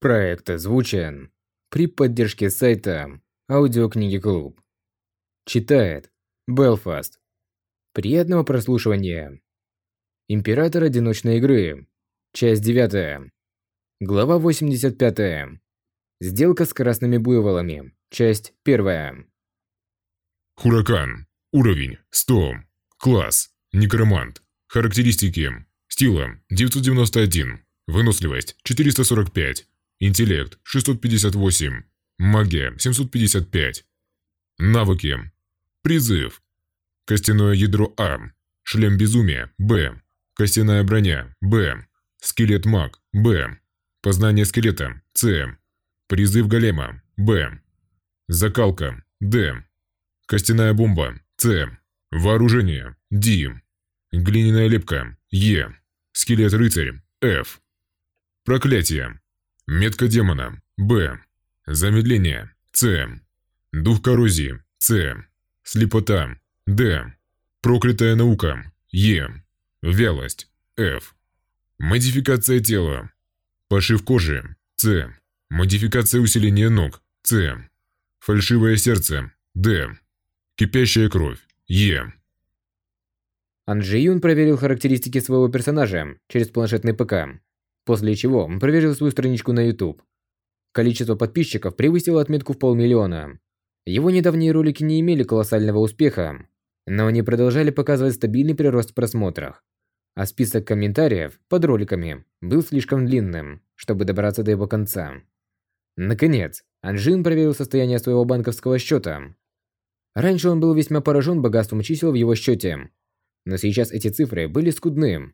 Проект озвучен при поддержке сайта Аудиокниги Клуб. Читает Белфаст. Приятного прослушивания. Император одиночной игры. Часть 9. Глава 85. Сделка с красными буйволами. Часть 1. Хуракан. Уровень 100. Класс. Некромант. Характеристики. Стила 991. Выносливость 445. Интеллект 658. Магия 755. Навыки. Призыв. Костяное ядро А. Шлем безумия Б. Костяная броня Б. Скелет маг Б. Познание скелета С. Призыв голема Б. Закалка Д. Костяная бомба С. Вооружение Д. Глиняная лепка Е. Скелет рыцарь F. Проклятие. Метка демона. Б. Замедление. С. Дух коррозии. С. Слепота. Д. Проклятая наука. Е. Вялость. Ф. Модификация тела. Пошив кожи. С. Модификация усиления ног. С. Фальшивое сердце. Д. Кипящая кровь. Е. Анджи Юн проверил характеристики своего персонажа через планшетный ПК, после чего проверил свою страничку на YouTube. Количество подписчиков превысило отметку в полмиллиона. Его недавние ролики не имели колоссального успеха, но они продолжали показывать стабильный прирост в просмотрах. А список комментариев под роликами был слишком длинным, чтобы добраться до его конца. Наконец, Анжин проверил состояние своего банковского счета. Раньше он был весьма поражен богатством чисел в его счете, но сейчас эти цифры были скудны.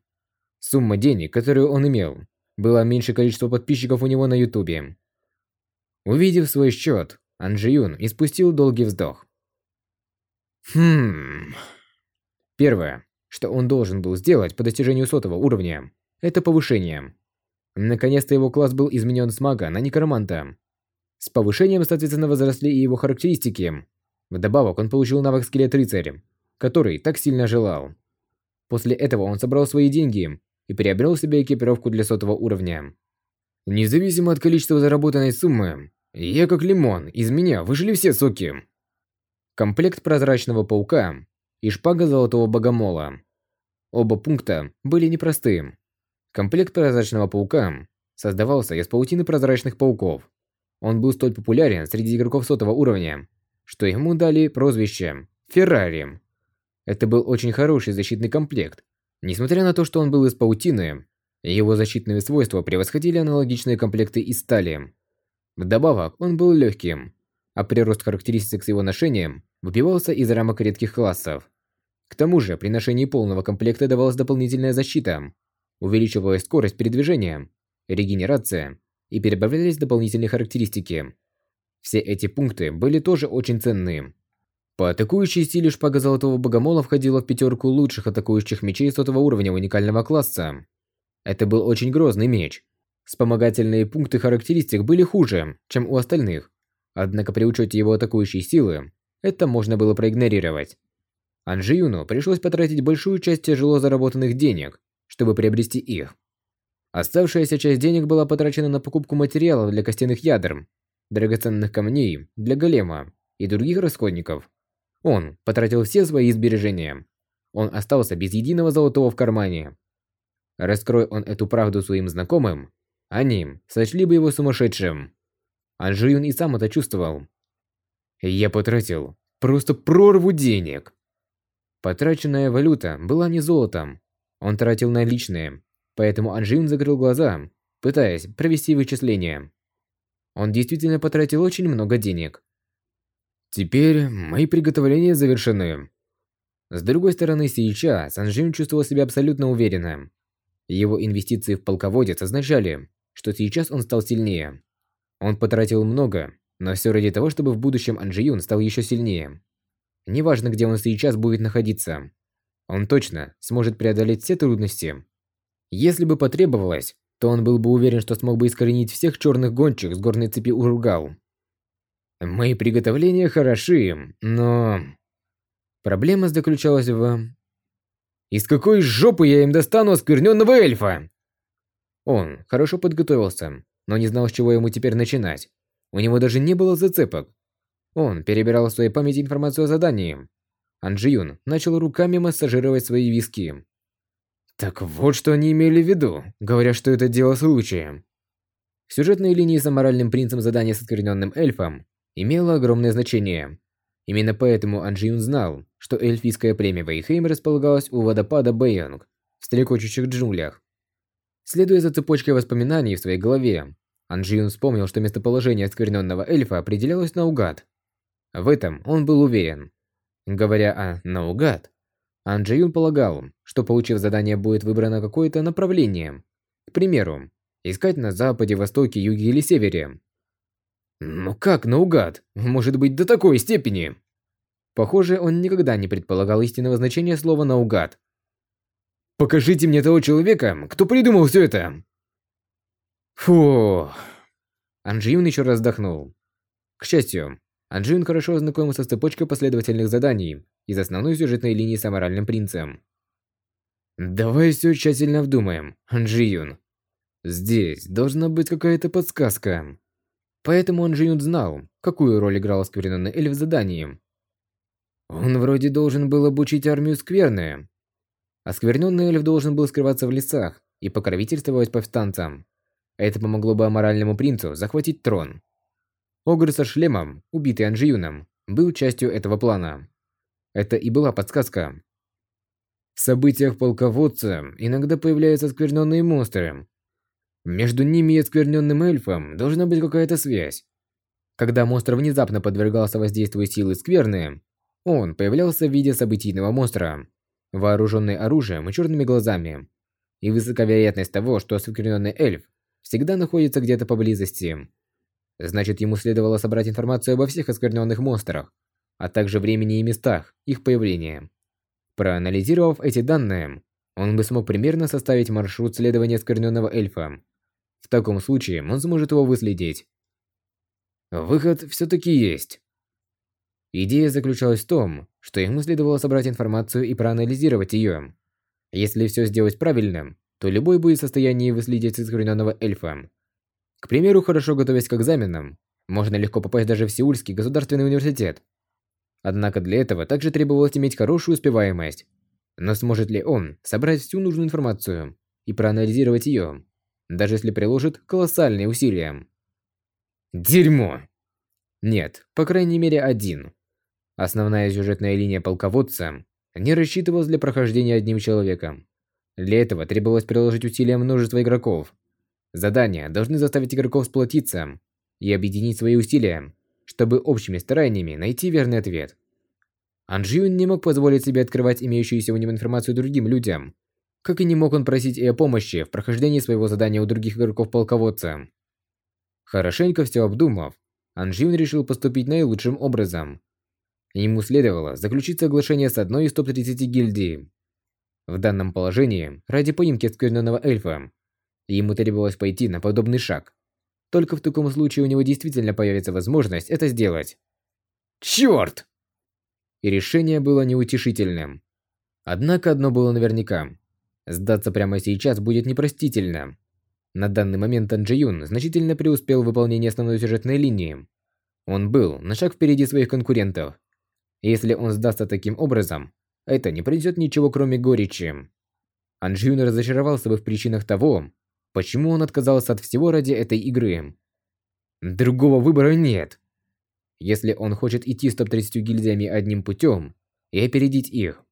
Сумма денег, которую он имел, была меньше количества подписчиков у него на ютубе. Увидев свой счет, Анжиюн испустил долгий вздох. Хм... Первое, что он должен был сделать по достижению сотого уровня, это повышение. Наконец-то его класс был изменен с мага на некроманта. С повышением, соответственно, возросли и его характеристики. Вдобавок, он получил навык скелет рыцаря, который так сильно желал. После этого он собрал свои деньги и приобрел себе экипировку для сотого уровня. Независимо от количества заработанной суммы, я как лимон, из меня выжили все соки. Комплект прозрачного паука и шпага золотого богомола. Оба пункта были непростым. Комплект прозрачного паука создавался из паутины прозрачных пауков. Он был столь популярен среди игроков сотого уровня, что ему дали прозвище «Феррари». Это был очень хороший защитный комплект. Несмотря на то, что он был из паутины, его защитные свойства превосходили аналогичные комплекты из стали. Вдобавок, он был легким, а прирост характеристик с его ношением выбивался из рамок редких классов. К тому же, при ношении полного комплекта давалась дополнительная защита, увеличивалась скорость передвижения, регенерация и перебавлялись дополнительные характеристики. Все эти пункты были тоже очень ценные. По атакующей силе шпага Золотого Богомола входила в пятерку лучших атакующих мечей сотого уровня уникального класса. Это был очень грозный меч. Вспомогательные пункты характеристик были хуже, чем у остальных. Однако при учете его атакующей силы, это можно было проигнорировать. Анжиюну пришлось потратить большую часть тяжело заработанных денег, чтобы приобрести их. Оставшаяся часть денег была потрачена на покупку материалов для костяных ядер, драгоценных камней для голема и других расходников. Он потратил все свои сбережения. Он остался без единого золотого в кармане. Раскрой он эту правду своим знакомым, они сочли бы его сумасшедшим. Анжиюн и сам это чувствовал. Я потратил просто прорву денег. Потраченная валюта была не золотом. Он тратил наличные, поэтому Анжиюн закрыл глаза, пытаясь провести вычисления. Он действительно потратил очень много денег. Теперь мои приготовления завершены. С другой стороны, сейчас Анжин чувствовал себя абсолютно уверенно. Его инвестиции в полководец означали, что сейчас он стал сильнее. Он потратил много, но все ради того, чтобы в будущем Анжиюн стал еще сильнее. Неважно, где он сейчас будет находиться. Он точно сможет преодолеть все трудности. Если бы потребовалось, то он был бы уверен, что смог бы искоренить всех черных гончих с горной цепи Уругал. Мои приготовления хороши, но... Проблема заключалась в... Из какой жопы я им достану оскверненного эльфа? Он хорошо подготовился но не знал, с чего ему теперь начинать. У него даже не было зацепок. Он перебирал в своей памяти информацию о задании. Анджиюн начал руками массажировать свои виски. Так вот, что они имели в виду, говоря, что это дело случая. В сюжетной линии с аморальным принцем задания с оскверненным эльфом имело огромное значение. Именно поэтому Анджиюн знал, что эльфийское племя Вейхейм располагалось у водопада Бэйонг в стрекочущих джунглях. Следуя за цепочкой воспоминаний в своей голове, Анджиюн вспомнил, что местоположение оскверненного эльфа определялось наугад. В этом он был уверен. Говоря о «наугад», Анджиюн полагал, что получив задание будет выбрано какое-то направление. К примеру, искать на западе, востоке, юге или севере. Но как наугад? Может быть до такой степени? Похоже, он никогда не предполагал истинного значения слова «наугад». «Покажите мне того человека, кто придумал все это!» Фу. Анджиюн еще раз вздохнул. К счастью, Анджиюн хорошо ознакомился с цепочкой последовательных заданий из основной сюжетной линии с аморальным принцем. Давай все тщательно вдумаем, Анджиюн. Здесь должна быть какая-то подсказка. Поэтому Анджиюн знал, какую роль играл оскверненный эльф в задании. Он вроде должен был обучить армию скверны. Оскверненный эльф должен был скрываться в лесах и покровительствовать повстанцам. Это помогло бы аморальному принцу захватить трон. Огр со шлемом, убитый Анжиюном, был частью этого плана. Это и была подсказка. В событиях полководца иногда появляются оскверненные монстры. Между ними и оскверненным эльфом должна быть какая-то связь. Когда монстр внезапно подвергался воздействию силы скверны, он появлялся в виде событийного монстра, вооруженный оружием и черными глазами. И высока вероятность того, что оскверненный эльф всегда находится где-то поблизости. Значит, ему следовало собрать информацию обо всех оскверненных монстрах, а также времени и местах их появления. Проанализировав эти данные, он бы смог примерно составить маршрут следования оскверненного эльфа. В таком случае он сможет его выследить. Выход все-таки есть. Идея заключалась в том, что ему следовало собрать информацию и проанализировать ее. Если все сделать правильно, то любой будет в состоянии выследить искорененного эльфа. К примеру, хорошо готовясь к экзаменам, можно легко попасть даже в Сеульский государственный университет. Однако для этого также требовалось иметь хорошую успеваемость. Но сможет ли он собрать всю нужную информацию и проанализировать ее, даже если приложит колоссальные усилия? Дерьмо! Нет, по крайней мере один. Основная сюжетная линия полководца не рассчитывалась для прохождения одним человеком. Для этого требовалось приложить усилия множества игроков. Задания должны заставить игроков сплотиться и объединить свои усилия, чтобы общими стараниями найти верный ответ. Анжиюн не мог позволить себе открывать имеющуюся у него информацию другим людям, как и не мог он просить и о помощи в прохождении своего задания у других игроков-полководца. Хорошенько все обдумав, Анжиюн решил поступить наилучшим образом. Ему следовало заключить соглашение с одной из топ-30 гильдий. В данном положении, ради поимки оскверненного эльфа, ему требовалось пойти на подобный шаг. Только в таком случае у него действительно появится возможность это сделать. Чёрт! И решение было неутешительным. Однако одно было наверняка. Сдаться прямо сейчас будет непростительно. На данный момент Анджиюн значительно преуспел в выполнении основной сюжетной линии. Он был на шаг впереди своих конкурентов. Если он сдастся таким образом, это не принесет ничего, кроме горечи. Анжиюн разочаровался бы в причинах того, почему он отказался от всего ради этой игры. Другого выбора нет. Если он хочет идти с топ-30 гильдиями одним путем и опередить их,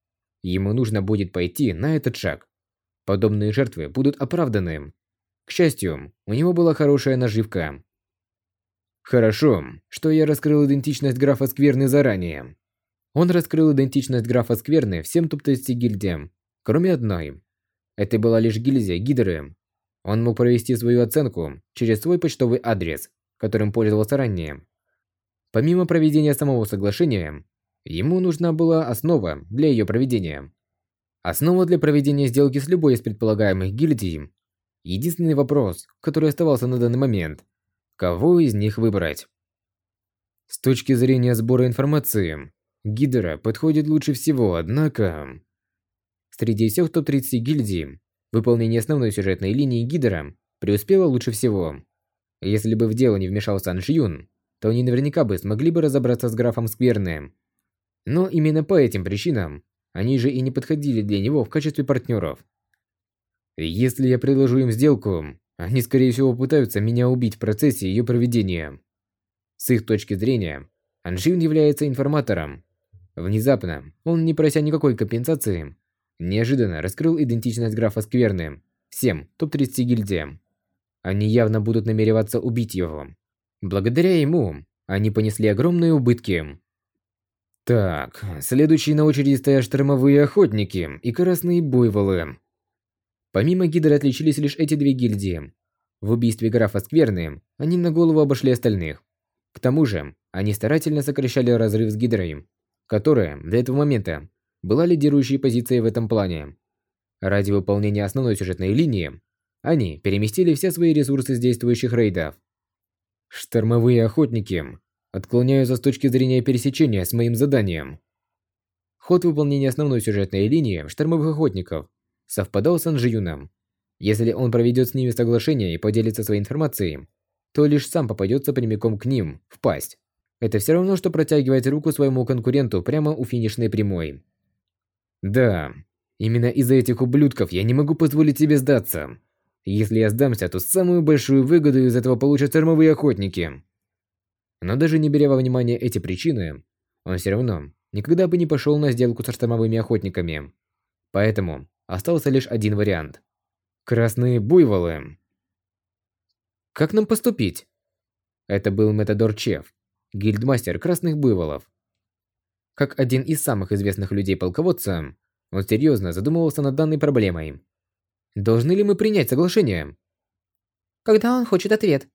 ему нужно будет пойти на этот шаг. Подобные жертвы будут оправданы. К счастью, у него была хорошая наживка. Хорошо, что я раскрыл идентичность графа Скверны заранее. Он раскрыл идентичность графа Скверны всем топ-30 гильдиям, кроме одной. Это была лишь гильдия Гидры. Он мог провести свою оценку через свой почтовый адрес, которым пользовался ранее. Помимо проведения самого соглашения, ему нужна была основа для ее проведения. Основа для проведения сделки с любой из предполагаемых гильдий. Единственный вопрос, который оставался на данный момент – кого из них выбрать? С точки зрения сбора информации, Гидра подходит лучше всего, однако... Среди всех топ-30 гильдий, выполнение основной сюжетной линии Гидра преуспело лучше всего. Если бы в дело не вмешался Анжиюн, то они наверняка бы смогли бы разобраться с графом Скверным. Но именно по этим причинам они же и не подходили для него в качестве партнеров. Если я предложу им сделку, они скорее всего пытаются меня убить в процессе ее проведения. С их точки зрения, Анжиюн является информатором. Внезапно, он, не прося никакой компенсации, неожиданно раскрыл идентичность графа Скверны всем топ-30 гильдиям. Они явно будут намереваться убить его. Благодаря ему, они понесли огромные убытки. Так, следующие на очереди стоят штормовые охотники и красные буйволы. Помимо Гидры отличились лишь эти две гильдии. В убийстве графа Скверны они на голову обошли остальных. К тому же, они старательно сокращали разрыв с Гидрой, которая до этого момента была лидирующей позицией в этом плане. Ради выполнения основной сюжетной линии, они переместили все свои ресурсы с действующих рейдов. Штормовые охотники отклоняются с точки зрения пересечения с моим заданием. Ход выполнения основной сюжетной линии штормовых охотников совпадал с Анжиюном. Если он проведет с ними соглашение и поделится своей информацией, то лишь сам попадется прямиком к ним, в пасть. Это все равно, что протягивать руку своему конкуренту прямо у финишной прямой. Да, именно из-за этих ублюдков я не могу позволить себе сдаться. Если я сдамся, то самую большую выгоду из этого получат термовые охотники. Но даже не беря во внимание эти причины, он все равно никогда бы не пошел на сделку со штормовыми охотниками. Поэтому остался лишь один вариант. Красные буйволы. Как нам поступить? Это был Метадор Чеф, гильдмастер красных буйволов. Как один из самых известных людей-полководца, он серьезно задумывался над данной проблемой. Должны ли мы принять соглашение? Когда он хочет ответ?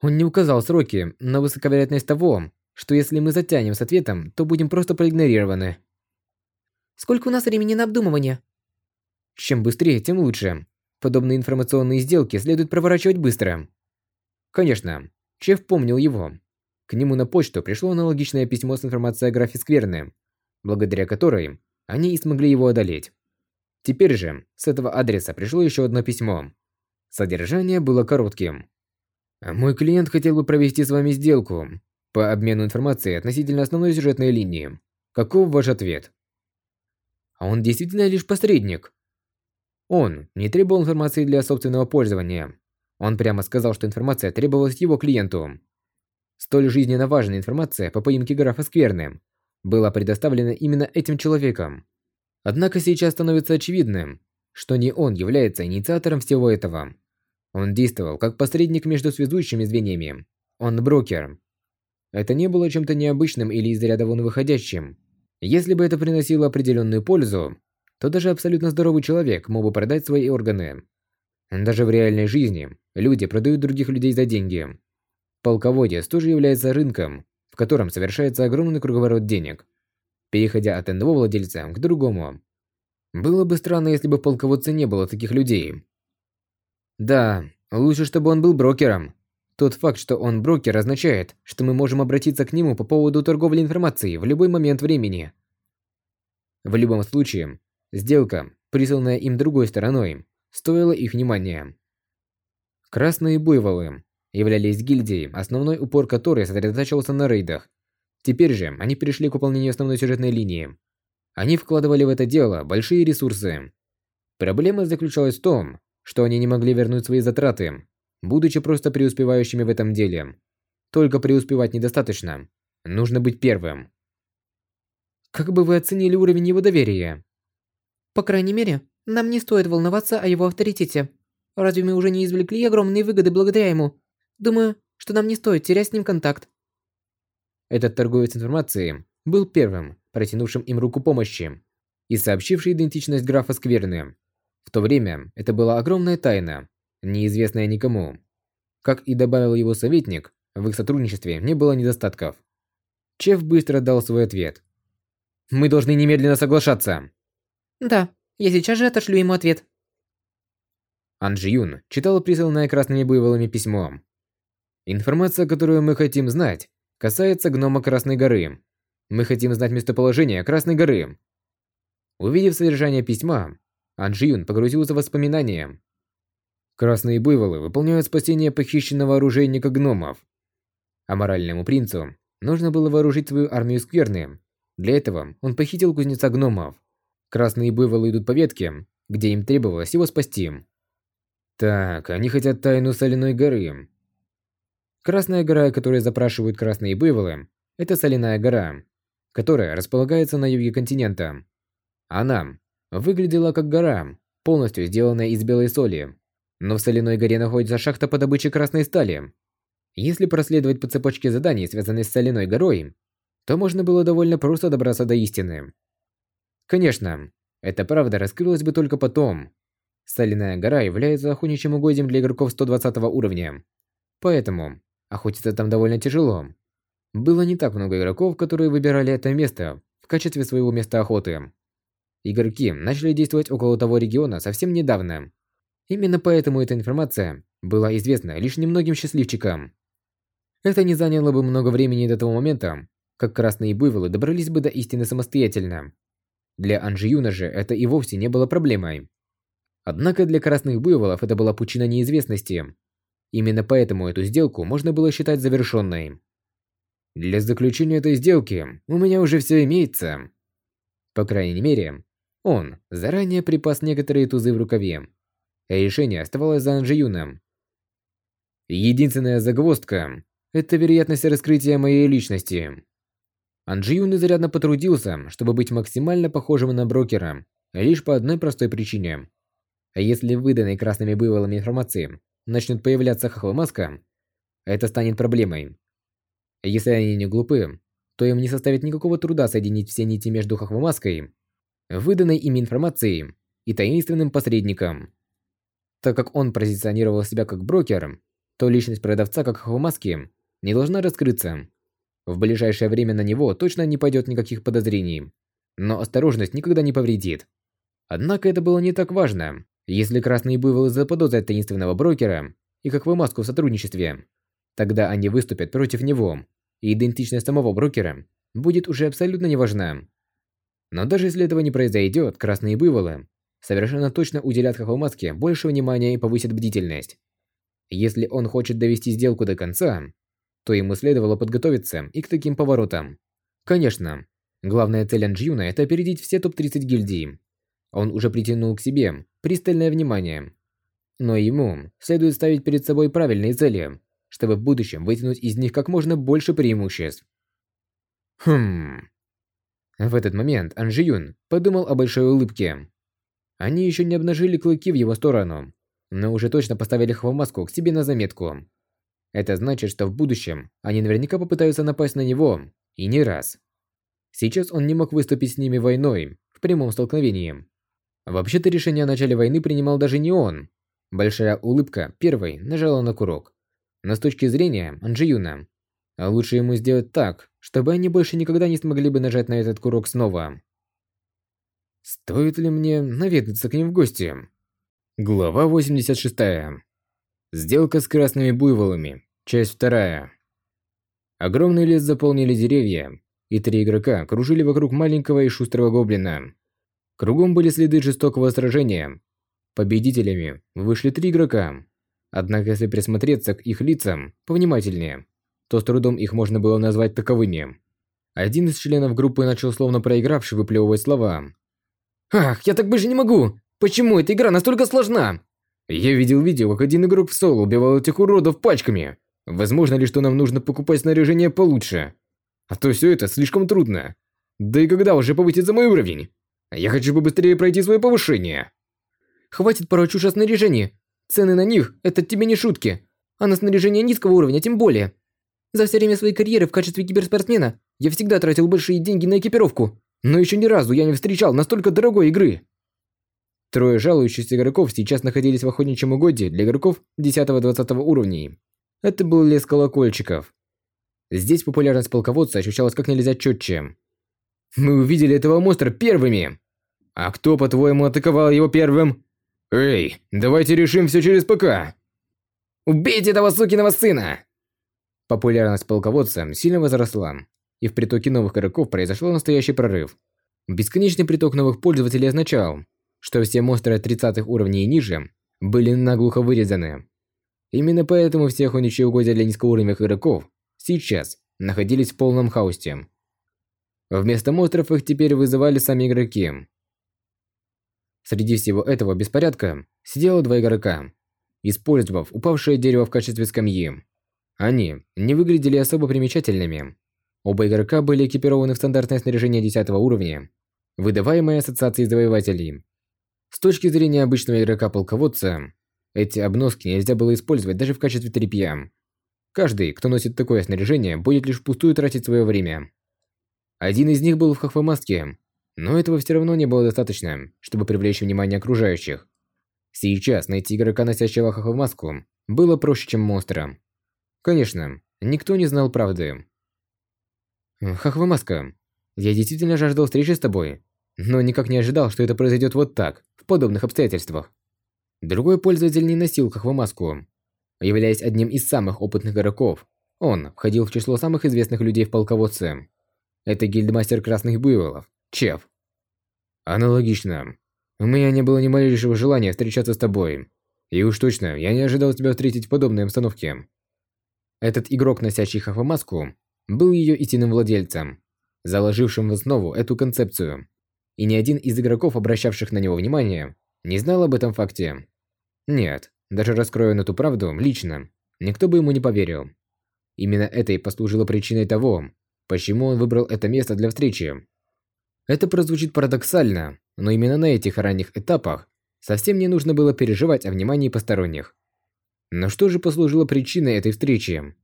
Он не указал сроки, но высока вероятность того, что если мы затянем с ответом, то будем просто проигнорированы. Сколько у нас времени на обдумывание? Чем быстрее, тем лучше. Подобные информационные сделки следует проворачивать быстро. Конечно, Чеф помнил его. К нему на почту пришло аналогичное письмо с информацией о графе Скверны, благодаря которой они и смогли его одолеть. Теперь же с этого адреса пришло еще одно письмо. Содержание было коротким. «Мой клиент хотел бы провести с вами сделку по обмену информацией относительно основной сюжетной линии. Каков ваш ответ?» А он действительно лишь посредник. Он не требовал информации для собственного пользования. Он прямо сказал, что информация требовалась его клиенту. Столь жизненно важная информация по поимке графа Скверны была предоставлена именно этим человеком. Однако сейчас становится очевидным, что не он является инициатором всего этого. Он действовал как посредник между связующими звеньями. Он брокер. Это не было чем-то необычным или из ряда вон выходящим. Если бы это приносило определенную пользу, то даже абсолютно здоровый человек мог бы продать свои органы. Даже в реальной жизни люди продают других людей за деньги. Полководец тоже является рынком, в котором совершается огромный круговорот денег переходя от одного владельца к другому. Было бы странно, если бы в полководце не было таких людей. Да, лучше, чтобы он был брокером. Тот факт, что он брокер, означает, что мы можем обратиться к нему по поводу торговли информацией в любой момент времени. В любом случае, сделка, присланная им другой стороной, стоила их внимания. Красные буйволы являлись гильдией, основной упор которой сосредотачивался на рейдах Теперь же они перешли к выполнению основной сюжетной линии. Они вкладывали в это дело большие ресурсы. Проблема заключалась в том, что они не могли вернуть свои затраты, будучи просто преуспевающими в этом деле. Только преуспевать недостаточно. Нужно быть первым. Как бы вы оценили уровень его доверия? По крайней мере, нам не стоит волноваться о его авторитете. Разве мы уже не извлекли огромные выгоды благодаря ему? Думаю, что нам не стоит терять с ним контакт. Этот торговец информацией был первым, протянувшим им руку помощи и сообщивший идентичность графа Скверны. В то время это была огромная тайна, неизвестная никому. Как и добавил его советник, в их сотрудничестве не было недостатков. Чеф быстро дал свой ответ. «Мы должны немедленно соглашаться!» «Да, я сейчас же отошлю ему ответ». Анджи Юн читал присланное красными буйволами письмо. «Информация, которую мы хотим знать, Касается гнома Красной горы. Мы хотим знать местоположение Красной горы. Увидев содержание письма, Анжиюн погрузился в воспоминания. Красные буйволы выполняют спасение похищенного оружейника гномов. А моральному принцу нужно было вооружить свою армию скверны. Для этого он похитил кузнеца гномов. Красные буйволы идут по ветке, где им требовалось его спасти. Так, они хотят тайну соляной горы. Красная гора, которую запрашивают красные буйволы, это соляная гора, которая располагается на юге континента. Она выглядела как гора, полностью сделанная из белой соли. Но в соляной горе находится шахта по добыче красной стали. Если проследовать по цепочке заданий, связанной с соляной горой, то можно было довольно просто добраться до истины. Конечно, эта правда раскрылась бы только потом. Соляная гора является охотничьим угодьем для игроков 120 уровня. Поэтому охотиться там довольно тяжело. Было не так много игроков, которые выбирали это место в качестве своего места охоты. Игроки начали действовать около того региона совсем недавно. Именно поэтому эта информация была известна лишь немногим счастливчикам. Это не заняло бы много времени до того момента, как красные буйволы добрались бы до истины самостоятельно. Для Анжиюна же это и вовсе не было проблемой. Однако для красных буйволов это была пучина неизвестности. Именно поэтому эту сделку можно было считать завершенной. Для заключения этой сделки у меня уже все имеется. По крайней мере, он заранее припас некоторые тузы в рукаве. Решение оставалось за Анжиюном. Единственная загвоздка – это вероятность раскрытия моей личности. Анджиюн изрядно потрудился, чтобы быть максимально похожим на брокера, лишь по одной простой причине. А если выданной красными буйволами информации начнет появляться хохломаска, это станет проблемой. Если они не глупы, то им не составит никакого труда соединить все нити между хохломаской, выданной ими информацией и таинственным посредником. Так как он позиционировал себя как брокер, то личность продавца как хохломаски не должна раскрыться. В ближайшее время на него точно не пойдет никаких подозрений. Но осторожность никогда не повредит. Однако это было не так важно. Если красные буйволы заподозрят таинственного брокера и как маску в сотрудничестве, тогда они выступят против него, и идентичность самого брокера будет уже абсолютно неважна. Но даже если этого не произойдет, красные буйволы совершенно точно уделят Хохломаске больше внимания и повысят бдительность. Если он хочет довести сделку до конца, то ему следовало подготовиться и к таким поворотам. Конечно, главная цель Анджиюна – это опередить все топ-30 гильдий. Он уже притянул к себе пристальное внимание. Но ему следует ставить перед собой правильные цели, чтобы в будущем вытянуть из них как можно больше преимуществ. Хм. В этот момент Анжиюн подумал о большой улыбке. Они еще не обнажили клыки в его сторону, но уже точно поставили хвомаску к себе на заметку. Это значит, что в будущем они наверняка попытаются напасть на него, и не раз. Сейчас он не мог выступить с ними войной, в прямом столкновении. Вообще-то решение о начале войны принимал даже не он. Большая улыбка первой нажала на курок. Но с точки зрения Анджиюна, лучше ему сделать так, чтобы они больше никогда не смогли бы нажать на этот курок снова. Стоит ли мне наведаться к ним в гости? Глава 86. Сделка с красными буйволами. Часть вторая. Огромный лес заполнили деревья, и три игрока кружили вокруг маленького и шустрого гоблина. Кругом были следы жестокого сражения. Победителями вышли три игрока. Однако если присмотреться к их лицам повнимательнее, то с трудом их можно было назвать таковыми. Один из членов группы начал словно проигравший выплевывать слова. «Ах, я так больше не могу! Почему эта игра настолько сложна?» «Я видел видео, как один игрок в соло убивал этих уродов пачками. Возможно ли, что нам нужно покупать снаряжение получше? А то все это слишком трудно. Да и когда уже повысить за мой уровень? Я хочу побыстрее пройти свое повышение. Хватит порой чушь о снаряжении. Цены на них – это тебе не шутки. А на снаряжение низкого уровня тем более. За все время своей карьеры в качестве киберспортсмена я всегда тратил большие деньги на экипировку. Но еще ни разу я не встречал настолько дорогой игры. Трое жалующихся игроков сейчас находились в охотничьем угодье для игроков 10-20 уровней. Это был лес колокольчиков. Здесь популярность полководца ощущалась как нельзя четче. Мы увидели этого монстра первыми. А кто, по-твоему, атаковал его первым? Эй, давайте решим все через ПК. Убейте этого сукиного сына! Популярность полководца сильно возросла, и в притоке новых игроков произошел настоящий прорыв. Бесконечный приток новых пользователей означал, что все монстры от 30 уровней и ниже были наглухо вырезаны. Именно поэтому все охотничьи угодья для низкоуровневых игроков сейчас находились в полном хаосе. Вместо монстров их теперь вызывали сами игроки. Среди всего этого беспорядка сидело два игрока, использовав упавшее дерево в качестве скамьи. Они не выглядели особо примечательными. Оба игрока были экипированы в стандартное снаряжение 10 уровня, выдаваемое Ассоциацией Завоевателей. С точки зрения обычного игрока-полководца, эти обноски нельзя было использовать даже в качестве тряпья. Каждый, кто носит такое снаряжение, будет лишь впустую тратить свое время. Один из них был в хохвомаске, но этого все равно не было достаточно, чтобы привлечь внимание окружающих. Сейчас найти игрока, носящего хохвомаску, было проще, чем монстра. Конечно, никто не знал правды. Хохвомаска, я действительно жаждал встречи с тобой, но никак не ожидал, что это произойдет вот так, в подобных обстоятельствах. Другой пользователь не носил хохвомаску. Являясь одним из самых опытных игроков, он входил в число самых известных людей в полководце. Это гильдмастер Красных Буйволов, Чеф. Аналогично. У меня не было ни малейшего желания встречаться с тобой. И уж точно, я не ожидал тебя встретить в подобной обстановке. Этот игрок, носящий хохвомаску, был ее истинным владельцем, заложившим в основу эту концепцию. И ни один из игроков, обращавших на него внимание, не знал об этом факте. Нет, даже раскроя эту правду лично, никто бы ему не поверил. Именно это и послужило причиной того, Почему он выбрал это место для встречи? Это прозвучит парадоксально, но именно на этих ранних этапах совсем не нужно было переживать о внимании посторонних. Но что же послужило причиной этой встречи?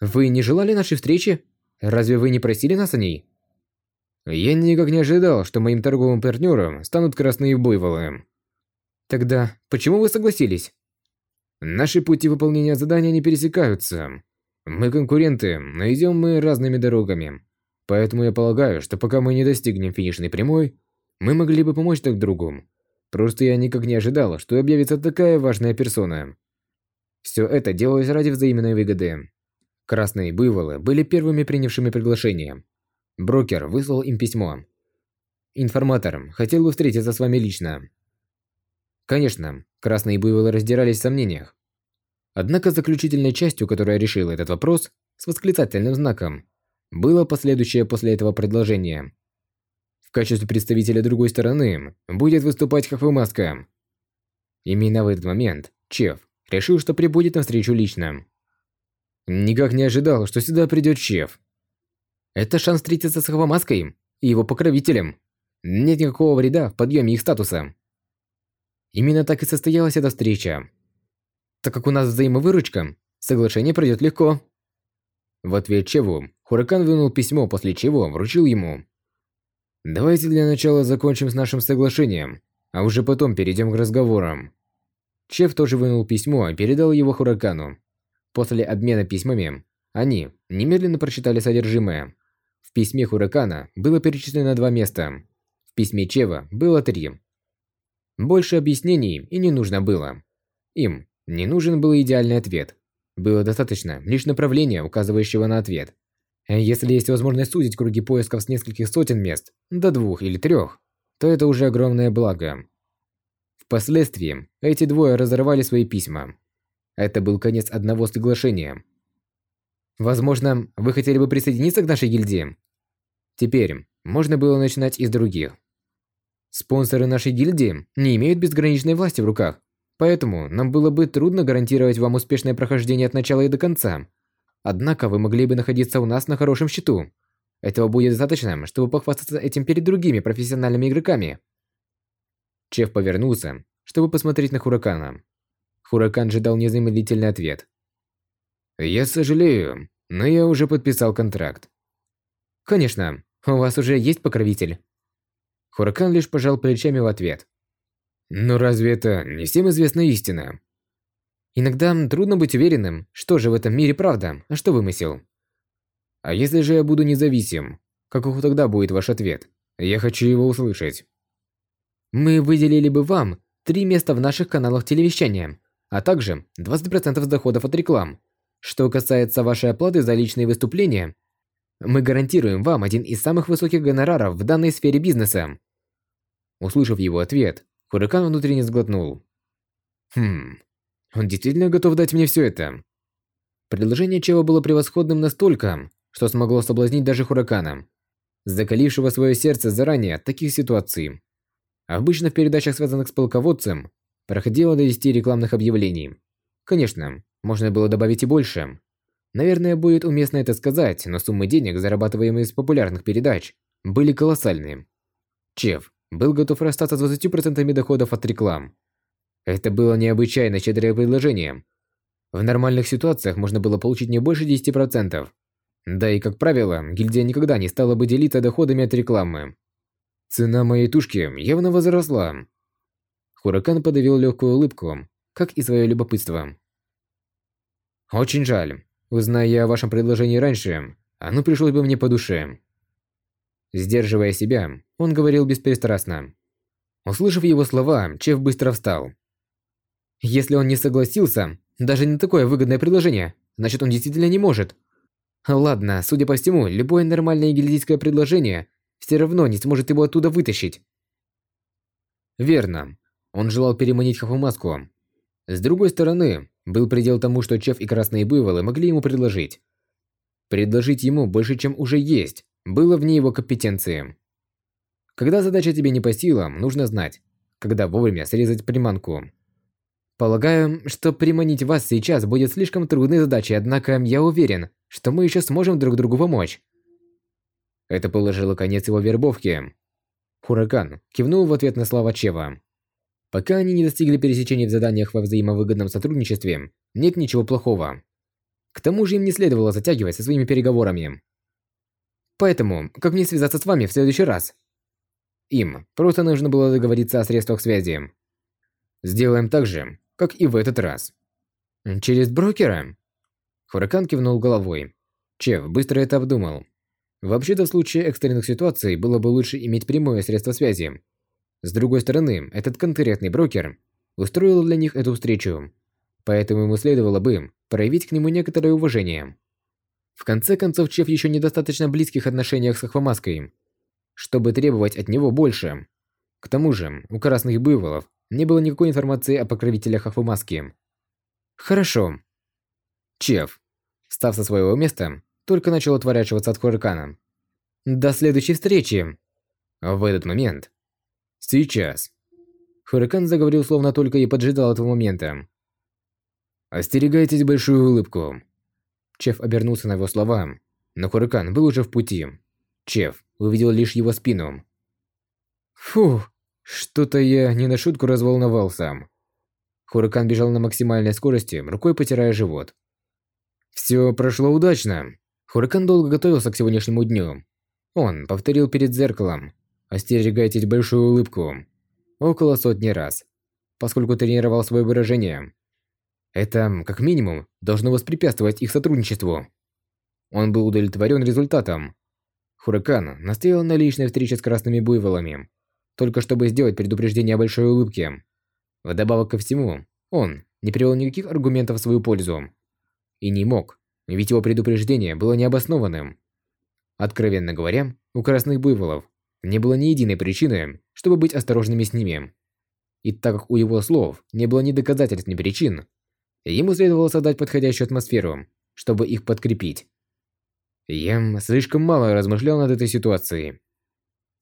Вы не желали нашей встречи? Разве вы не просили нас о ней? Я никак не ожидал, что моим торговым партнером станут красные буйволы. Тогда почему вы согласились? Наши пути выполнения задания не пересекаются. Мы конкуренты, но идем мы разными дорогами. Поэтому я полагаю, что пока мы не достигнем финишной прямой, мы могли бы помочь друг другу. Просто я никак не ожидала, что объявится такая важная персона. Все это делалось ради взаимной выгоды. Красные буйволы были первыми принявшими приглашение. Брокер выслал им письмо. Информатор хотел бы встретиться с вами лично. Конечно, красные буйволы раздирались в сомнениях. Однако заключительной частью, которая решила этот вопрос, с восклицательным знаком, было последующее после этого предложение. В качестве представителя другой стороны будет выступать Хохвымаска. Именно в этот момент Чеф решил, что прибудет на встречу лично. Никак не ожидал, что сюда придет Чеф. Это шанс встретиться с Хохвымаской и его покровителем. Нет никакого вреда в подъеме их статуса. Именно так и состоялась эта встреча. Так как у нас взаимовыручка, соглашение пройдет легко. В ответ Чеву, Хуракан вынул письмо, после чего вручил ему. Давайте для начала закончим с нашим соглашением, а уже потом перейдем к разговорам. Чев тоже вынул письмо и передал его Хуракану. После обмена письмами, они немедленно прочитали содержимое. В письме Хуракана было перечислено два места. В письме Чева было три. Больше объяснений и не нужно было. Им не нужен был идеальный ответ. Было достаточно лишь направления, указывающего на ответ. Если есть возможность сузить круги поисков с нескольких сотен мест до двух или трех, то это уже огромное благо. Впоследствии эти двое разорвали свои письма. Это был конец одного соглашения. Возможно, вы хотели бы присоединиться к нашей гильдии? Теперь можно было начинать из других. Спонсоры нашей гильдии не имеют безграничной власти в руках. Поэтому нам было бы трудно гарантировать вам успешное прохождение от начала и до конца. Однако вы могли бы находиться у нас на хорошем счету. Этого будет достаточно, чтобы похвастаться этим перед другими профессиональными игроками. Чеф повернулся, чтобы посмотреть на Хуракана. Хуракан ждал незамедлительный ответ. «Я сожалею, но я уже подписал контракт». «Конечно, у вас уже есть покровитель». Хуракан лишь пожал плечами в ответ. Но разве это не всем известная истина? Иногда трудно быть уверенным, что же в этом мире правда, а что вымысел. А если же я буду независим, каков тогда будет ваш ответ? Я хочу его услышать. Мы выделили бы вам три места в наших каналах телевещания, а также 20% с доходов от реклам. Что касается вашей оплаты за личные выступления, мы гарантируем вам один из самых высоких гонораров в данной сфере бизнеса. Услышав его ответ, Хуракан внутренне сглотнул. Хм, он действительно готов дать мне все это. Предложение Чева было превосходным настолько, что смогло соблазнить даже Хуракана, закалившего свое сердце заранее от таких ситуаций. Обычно в передачах, связанных с полководцем, проходило до 10 рекламных объявлений. Конечно, можно было добавить и больше. Наверное, будет уместно это сказать, но суммы денег, зарабатываемые из популярных передач, были колоссальны. Чев был готов расстаться с 20% доходов от реклам. Это было необычайно щедрое предложение. В нормальных ситуациях можно было получить не больше 10%. Да и, как правило, гильдия никогда не стала бы делиться доходами от рекламы. Цена моей тушки явно возросла. Хуракан подавил легкую улыбку, как и свое любопытство. Очень жаль. Узная я о вашем предложении раньше, оно пришлось бы мне по душе. Сдерживая себя, он говорил беспристрастно. Услышав его слова, Чеф быстро встал. Если он не согласился, даже не такое выгодное предложение, значит он действительно не может. Ладно, судя по всему, любое нормальное гильдийское предложение все равно не сможет его оттуда вытащить. Верно. Он желал переманить Хахумаску. С другой стороны, был предел тому, что Чеф и Красные Буйволы могли ему предложить. Предложить ему больше, чем уже есть, было вне его компетенции. Когда задача тебе не по силам, нужно знать, когда вовремя срезать приманку. Полагаю, что приманить вас сейчас будет слишком трудной задачей, однако я уверен, что мы еще сможем друг другу помочь. Это положило конец его вербовке. Хуракан кивнул в ответ на слова Чева. Пока они не достигли пересечения в заданиях во взаимовыгодном сотрудничестве, нет ничего плохого. К тому же им не следовало затягивать со своими переговорами. Поэтому, как мне связаться с вами в следующий раз? Им просто нужно было договориться о средствах связи. Сделаем так же, как и в этот раз. Через брокера? Хуракан кивнул головой. Чев быстро это обдумал. Вообще-то в случае экстренных ситуаций было бы лучше иметь прямое средство связи. С другой стороны, этот конкретный брокер устроил для них эту встречу. Поэтому ему следовало бы проявить к нему некоторое уважение. В конце концов, Чеф еще недостаточно близких отношениях с Ахвамаской, чтобы требовать от него больше. К тому же, у красных буйволов не было никакой информации о покровителях Ахвамаски. Хорошо. Чеф, став со своего места, только начал отворачиваться от Хуракана. «До следующей встречи!» В этот момент... Сейчас. Хуракан заговорил, словно только и поджидал этого момента. «Остерегайтесь большую улыбку». Чеф обернулся на его слова, но Хуракан был уже в пути. Чеф увидел лишь его спину. Фу, что-то я не на шутку разволновался. Хуракан бежал на максимальной скорости, рукой потирая живот. Все прошло удачно. Хуракан долго готовился к сегодняшнему дню. Он повторил перед зеркалом «Остерегайтесь большую улыбку» около сотни раз, поскольку тренировал свое выражение. Это, как минимум, должно воспрепятствовать их сотрудничеству. Он был удовлетворен результатом. Хуракан настоял на личной встрече с красными буйволами, только чтобы сделать предупреждение о большой улыбке. Вдобавок ко всему, он не привел никаких аргументов в свою пользу. И не мог ведь его предупреждение было необоснованным. Откровенно говоря, у красных буйволов не было ни единой причины, чтобы быть осторожными с ними. И так как у его слов не было ни доказательств, ни причин, ему следовало создать подходящую атмосферу, чтобы их подкрепить. Я слишком мало размышлял над этой ситуацией.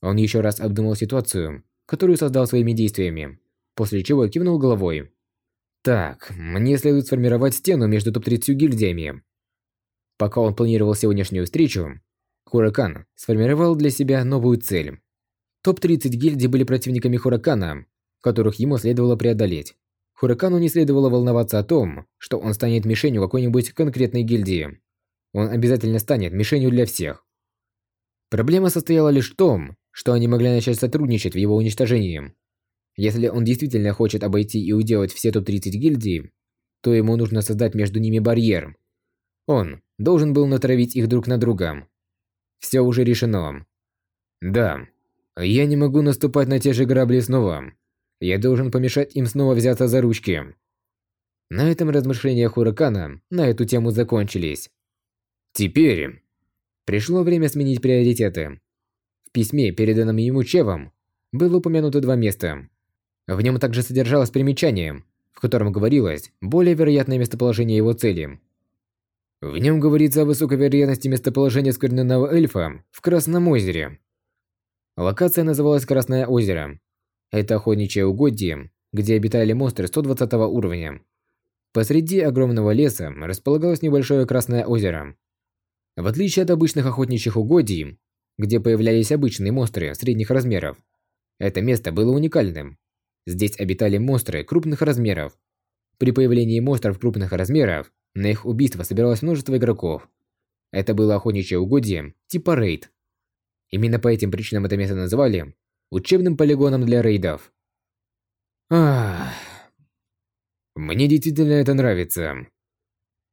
Он еще раз обдумал ситуацию, которую создал своими действиями, после чего кивнул головой. Так, мне следует сформировать стену между топ-30 гильдиями. Пока он планировал сегодняшнюю встречу, Хуракан сформировал для себя новую цель. Топ-30 гильдий были противниками Хуракана, которых ему следовало преодолеть. Хуракану не следовало волноваться о том, что он станет мишенью какой-нибудь конкретной гильдии. Он обязательно станет мишенью для всех. Проблема состояла лишь в том, что они могли начать сотрудничать в его уничтожении. Если он действительно хочет обойти и уделать все топ-30 гильдий, то ему нужно создать между ними барьер. Он должен был натравить их друг на друга. Все уже решено. Да, я не могу наступать на те же грабли снова. Я должен помешать им снова взяться за ручки. На этом размышления Хуракана на эту тему закончились. Теперь пришло время сменить приоритеты. В письме, переданном ему Чевом, было упомянуто два места. В нем также содержалось примечание, в котором говорилось более вероятное местоположение его цели. В нем говорится о высокой вероятности местоположения скверненного эльфа в Красном озере. Локация называлась Красное озеро. Это охотничье угодье, где обитали монстры 120 уровня. Посреди огромного леса располагалось небольшое Красное озеро. В отличие от обычных охотничьих угодий, где появлялись обычные монстры средних размеров, это место было уникальным. Здесь обитали монстры крупных размеров. При появлении монстров крупных размеров на их убийство собиралось множество игроков. Это было охотничье угодье типа рейд. Именно по этим причинам это место называли учебным полигоном для рейдов. Ах. Мне действительно это нравится.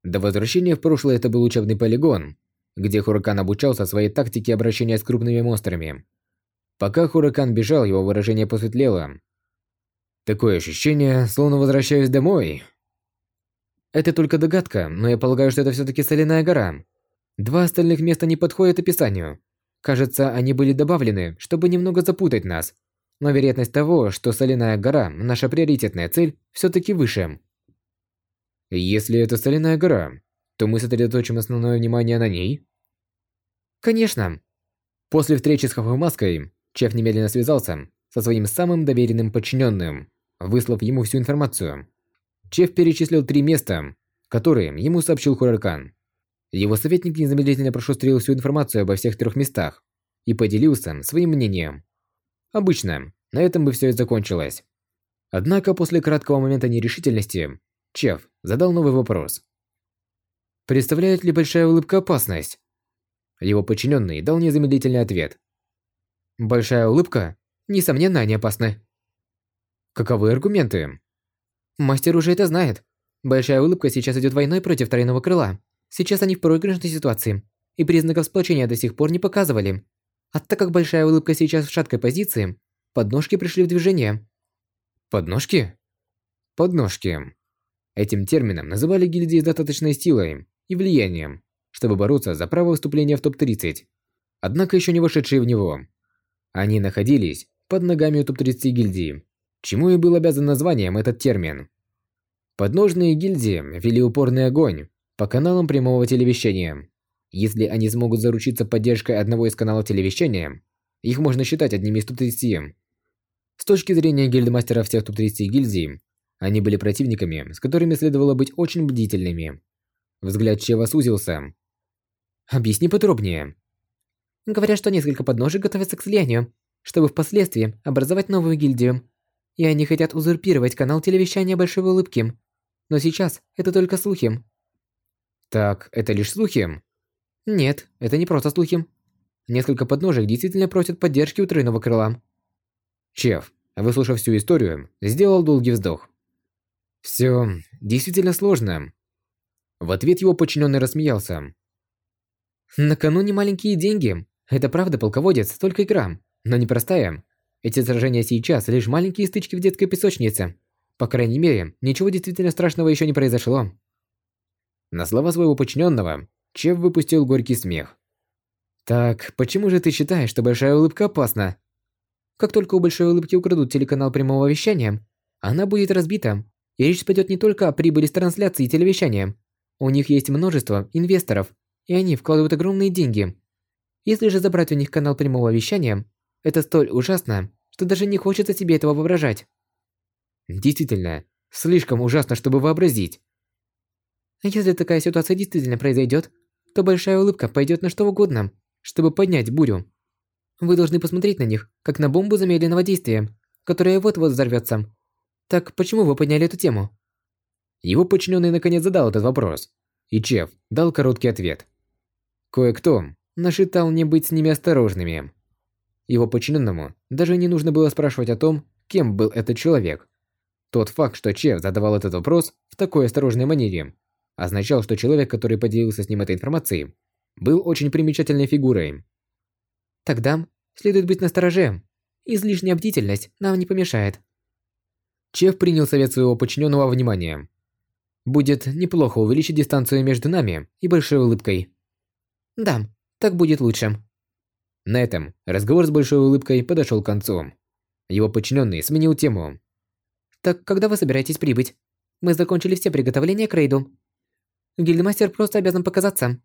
До возвращения в прошлое это был учебный полигон, где Хуракан обучался своей тактике обращения с крупными монстрами. Пока Хуракан бежал, его выражение посветлело. Такое ощущение, словно возвращаюсь домой. Это только догадка, но я полагаю, что это все-таки соляная гора. Два остальных места не подходят описанию. Кажется, они были добавлены, чтобы немного запутать нас. Но вероятность того, что соляная гора – наша приоритетная цель, все-таки выше. Если это соляная гора, то мы сосредоточим основное внимание на ней? Конечно. После встречи с Хафамаской, Чеф немедленно связался со своим самым доверенным подчиненным, выслав ему всю информацию. Чеф перечислил три места, которые ему сообщил Хуракан. Его советник незамедлительно прошустрил всю информацию обо всех трех местах и поделился своим мнением. Обычно, на этом бы все и закончилось. Однако после краткого момента нерешительности, Чеф задал новый вопрос. Представляет ли большая улыбка опасность? Его подчиненный дал незамедлительный ответ. Большая улыбка? Несомненно, они опасны. Каковы аргументы? Мастер уже это знает. Большая улыбка сейчас идет войной против тройного крыла. Сейчас они в проигрышной ситуации, и признаков сплочения до сих пор не показывали. А так как большая улыбка сейчас в шаткой позиции, подножки пришли в движение. Подножки? Подножки. Этим термином называли гильдии с достаточной силой и влиянием, чтобы бороться за право выступления в топ-30, однако еще не вошедшие в него. Они находились под ногами у топ-30 гильдии, чему и был обязан названием этот термин. Подножные гильдии вели упорный огонь по каналам прямого телевещания. Если они смогут заручиться поддержкой одного из каналов телевещания, их можно считать одними из топ-30. С точки зрения гильдмастеров всех топ-30 гильдий, они были противниками, с которыми следовало быть очень бдительными. Взгляд Чева сузился. «Объясни подробнее». Говорят, что несколько подножек готовятся к слиянию, чтобы впоследствии образовать новую гильдию и они хотят узурпировать канал телевещания Большой Улыбки. Но сейчас это только слухи. Так, это лишь слухи? Нет, это не просто слухи. Несколько подножек действительно просят поддержки у тройного крыла. Чеф, выслушав всю историю, сделал долгий вздох. Все действительно сложно. В ответ его подчиненный рассмеялся. Накануне маленькие деньги. Это правда, полководец, только игра, но непростая. Эти сражения сейчас лишь маленькие стычки в детской песочнице. По крайней мере, ничего действительно страшного еще не произошло. На слова своего подчиненного, Чев выпустил горький смех. Так, почему же ты считаешь, что большая улыбка опасна? Как только у большой улыбки украдут телеканал прямого вещания, она будет разбита, и речь пойдет не только о прибыли с трансляции телевещания. У них есть множество инвесторов, и они вкладывают огромные деньги. Если же забрать у них канал прямого вещания, это столь ужасно, что даже не хочется себе этого воображать. Действительно, слишком ужасно, чтобы вообразить. Если такая ситуация действительно произойдет, то большая улыбка пойдет на что угодно, чтобы поднять бурю. Вы должны посмотреть на них, как на бомбу замедленного действия, которая вот-вот взорвется. Так почему вы подняли эту тему? Его подчиненный наконец задал этот вопрос, и Чеф дал короткий ответ. Кое-кто нашитал не быть с ними осторожными. Его подчиненному даже не нужно было спрашивать о том, кем был этот человек. Тот факт, что Чеф задавал этот вопрос в такой осторожной манере, означал, что человек, который поделился с ним этой информацией, был очень примечательной фигурой. Тогда следует быть настороже. Излишняя бдительность нам не помешает. Чеф принял совет своего подчиненного во. Будет неплохо увеличить дистанцию между нами и большой улыбкой. Да, так будет лучше. На этом разговор с большой улыбкой подошел к концу. Его подчиненный сменил тему. «Так когда вы собираетесь прибыть? Мы закончили все приготовления к рейду. Гильдмастер просто обязан показаться.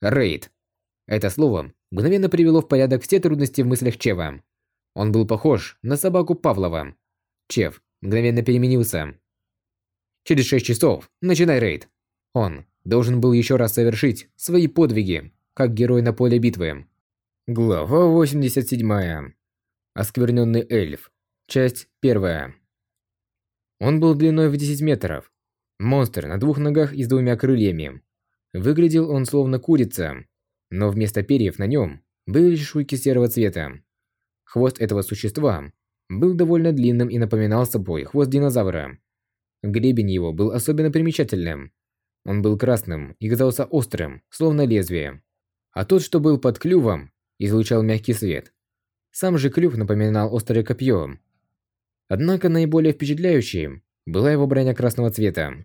Рейд. Это слово мгновенно привело в порядок все трудности в мыслях Чева. Он был похож на собаку Павлова. Чев мгновенно переменился. Через шесть часов начинай рейд. Он должен был еще раз совершить свои подвиги, как герой на поле битвы. Глава 87. Оскверненный эльф. Часть 1. Он был длиной в 10 метров. Монстр на двух ногах и с двумя крыльями. Выглядел он словно курица, но вместо перьев на нем были чешуйки серого цвета. Хвост этого существа был довольно длинным и напоминал собой хвост динозавра. Гребень его был особенно примечательным. Он был красным и казался острым, словно лезвие. А тот, что был под клювом, излучал мягкий свет. Сам же клюв напоминал острое копье. Однако наиболее впечатляющей была его броня красного цвета.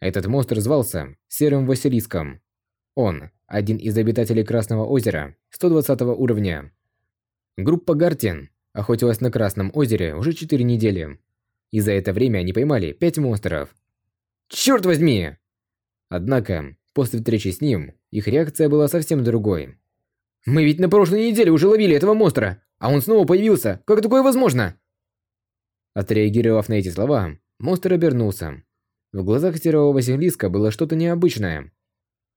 Этот монстр звался Серым Василиском. Он – один из обитателей Красного озера 120 уровня. Группа Гартин охотилась на Красном озере уже 4 недели. И за это время они поймали 5 монстров. Черт возьми! Однако, после встречи с ним, их реакция была совсем другой. «Мы ведь на прошлой неделе уже ловили этого монстра, а он снова появился. Как такое возможно?» Отреагировав на эти слова, монстр обернулся. В глазах серого Василиска было что-то необычное.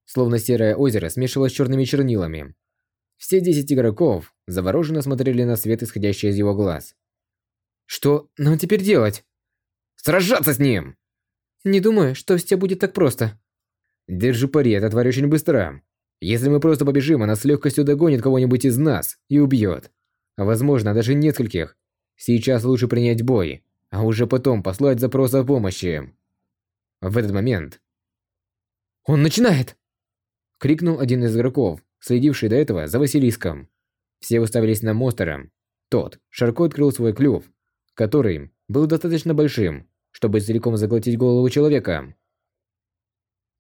Словно серое озеро смешивалось с черными чернилами. Все 10 игроков завороженно смотрели на свет, исходящий из его глаз. «Что нам теперь делать?» «Сражаться с ним!» «Не думаю, что все будет так просто». «Держи пари, эта тварь очень быстра. Если мы просто побежим, она с легкостью догонит кого-нибудь из нас и убьет. Возможно, даже нескольких. Сейчас лучше принять бой, а уже потом послать запрос о помощи». В этот момент... «Он начинает!» Крикнул один из игроков, следивший до этого за Василиском. Все уставились на монстра. Тот широко открыл свой клюв, который был достаточно большим, чтобы целиком заглотить голову человека.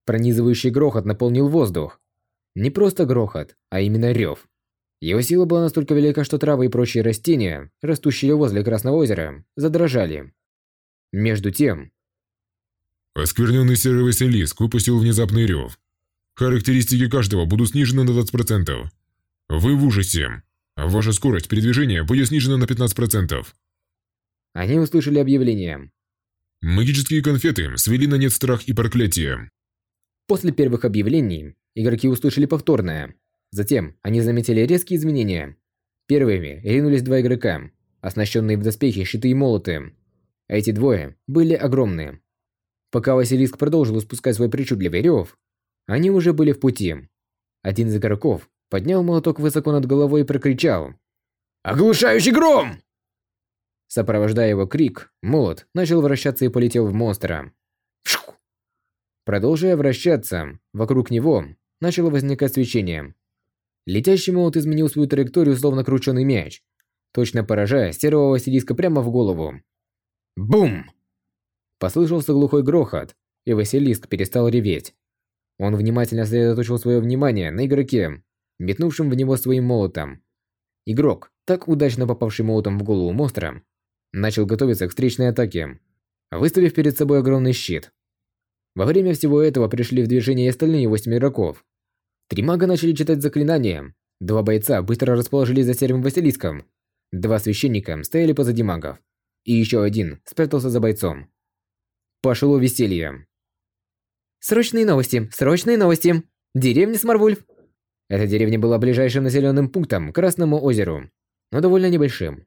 Пронизывающий грохот наполнил воздух. Не просто грохот, а именно рев. Его сила была настолько велика, что травы и прочие растения, растущие возле Красного озера, задрожали. Между тем, Оскверненный серый Василиск выпустил внезапный рев. Характеристики каждого будут снижены на 20%. Вы в ужасе. Ваша скорость передвижения будет снижена на 15%. Они услышали объявление. Магические конфеты свели на нет страх и проклятие. После первых объявлений игроки услышали повторное. Затем они заметили резкие изменения. Первыми ринулись два игрока, оснащенные в доспехи, щиты и молоты. Эти двое были огромные. Пока Василиск продолжил спускать свой причудливый рев, они уже были в пути. Один из игроков поднял молоток высоко над головой и прокричал «Оглушающий гром!» Сопровождая его крик, молот начал вращаться и полетел в монстра. Продолжая вращаться, вокруг него начало возникать свечение. Летящий молот изменил свою траекторию, словно крученый мяч, точно поражая серого Василиска прямо в голову. Бум! Послышался глухой грохот, и Василиск перестал реветь. Он внимательно сосредоточил свое внимание на игроке, метнувшем в него своим молотом. Игрок, так удачно попавший молотом в голову монстра, начал готовиться к встречной атаке, выставив перед собой огромный щит. Во время всего этого пришли в движение остальные восемь игроков. Три мага начали читать заклинания, два бойца быстро расположились за серым Василиском, два священника стояли позади магов, и еще один спрятался за бойцом. Пошло веселье. Срочные новости, срочные новости. Деревня Смарвульф. Эта деревня была ближайшим населенным пунктом к Красному озеру, но довольно небольшим.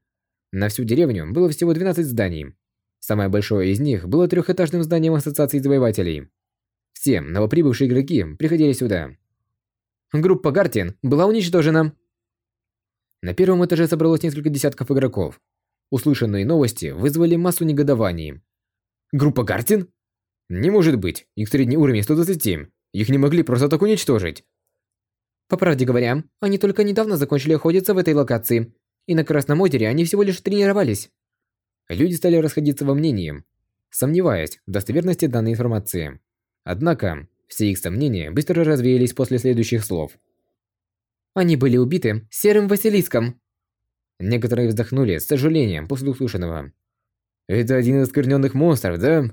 На всю деревню было всего 12 зданий. Самое большое из них было трехэтажным зданием Ассоциации Завоевателей. Все новоприбывшие игроки приходили сюда. Группа Гартин была уничтожена. На первом этаже собралось несколько десятков игроков. Услышанные новости вызвали массу негодований. Группа Гартин? Не может быть, их средний уровень 127. Их не могли просто так уничтожить. По правде говоря, они только недавно закончили охотиться в этой локации, и на Красном озере они всего лишь тренировались. Люди стали расходиться во мнении, сомневаясь в достоверности данной информации. Однако, все их сомнения быстро развеялись после следующих слов. Они были убиты Серым Василиском. Некоторые вздохнули с сожалением после услышанного. Это один из оскверненных монстров, да?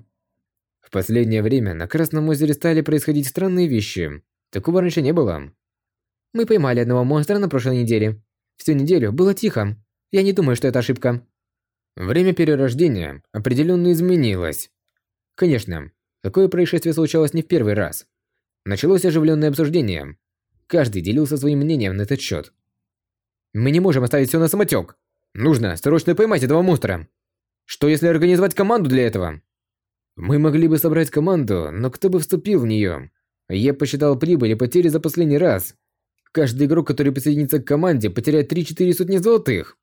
В последнее время на Красном озере стали происходить странные вещи. Такого раньше не было. Мы поймали одного монстра на прошлой неделе. Всю неделю было тихо. Я не думаю, что это ошибка. Время перерождения определенно изменилось. Конечно, такое происшествие случалось не в первый раз. Началось оживленное обсуждение. Каждый делился своим мнением на этот счет. Мы не можем оставить все на самотек. Нужно срочно поймать этого монстра. Что если организовать команду для этого? Мы могли бы собрать команду, но кто бы вступил в нее? Я посчитал прибыль и потери за последний раз. Каждый игрок, который присоединится к команде, потеряет 3-4 сотни золотых.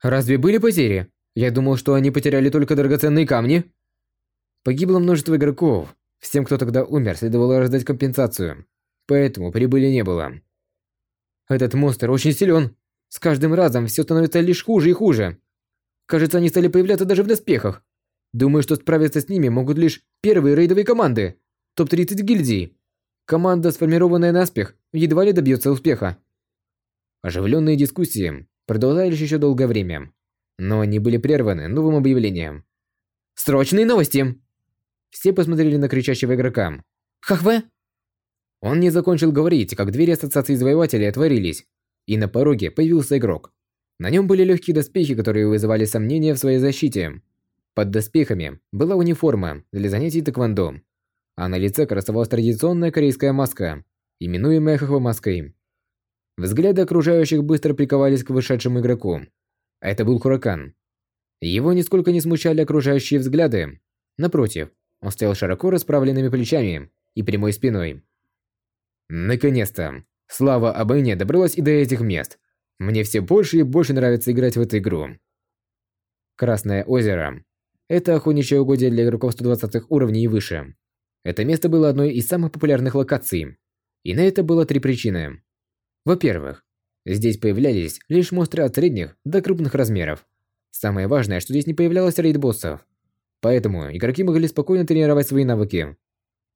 Разве были потери? Я думал, что они потеряли только драгоценные камни. Погибло множество игроков. Всем, кто тогда умер, следовало раздать компенсацию. Поэтому прибыли не было. Этот монстр очень силен. С каждым разом все становится лишь хуже и хуже. Кажется, они стали появляться даже в доспехах. Думаю, что справиться с ними могут лишь первые рейдовые команды. Топ-30 гильдий. Команда, сформированная наспех, едва ли добьется успеха. Оживленные дискуссии продолжались еще долгое время, но они были прерваны новым объявлением. «Срочные новости!» Все посмотрели на кричащего игрока. «Хахве!» Он не закончил говорить, как двери Ассоциации Завоевателей отворились, и на пороге появился игрок. На нем были легкие доспехи, которые вызывали сомнения в своей защите. Под доспехами была униформа для занятий тэквондо, а на лице красовалась традиционная корейская маска, именуемая хахве-маской. Взгляды окружающих быстро приковались к вышедшему игроку. Это был Хуракан. Его нисколько не смущали окружающие взгляды. Напротив, он стоял широко расправленными плечами и прямой спиной. Наконец-то! Слава об Эне добралась и до этих мест. Мне все больше и больше нравится играть в эту игру. Красное озеро. Это охотничье угодье для игроков 120 уровней и выше. Это место было одной из самых популярных локаций. И на это было три причины. Во-первых, здесь появлялись лишь монстры от средних до крупных размеров. Самое важное, что здесь не появлялось рейд-боссов. Поэтому игроки могли спокойно тренировать свои навыки.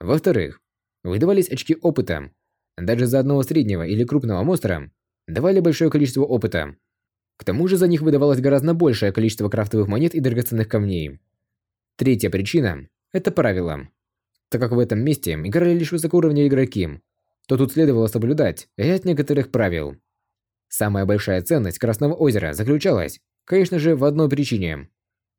Во-вторых, выдавались очки опыта, даже за одного среднего или крупного монстра давали большое количество опыта. К тому же за них выдавалось гораздо большее количество крафтовых монет и драгоценных камней. Третья причина – это правило. Так как в этом месте играли лишь высокоуровневые игроки, то тут следовало соблюдать ряд некоторых правил. Самая большая ценность Красного озера заключалась, конечно же, в одной причине.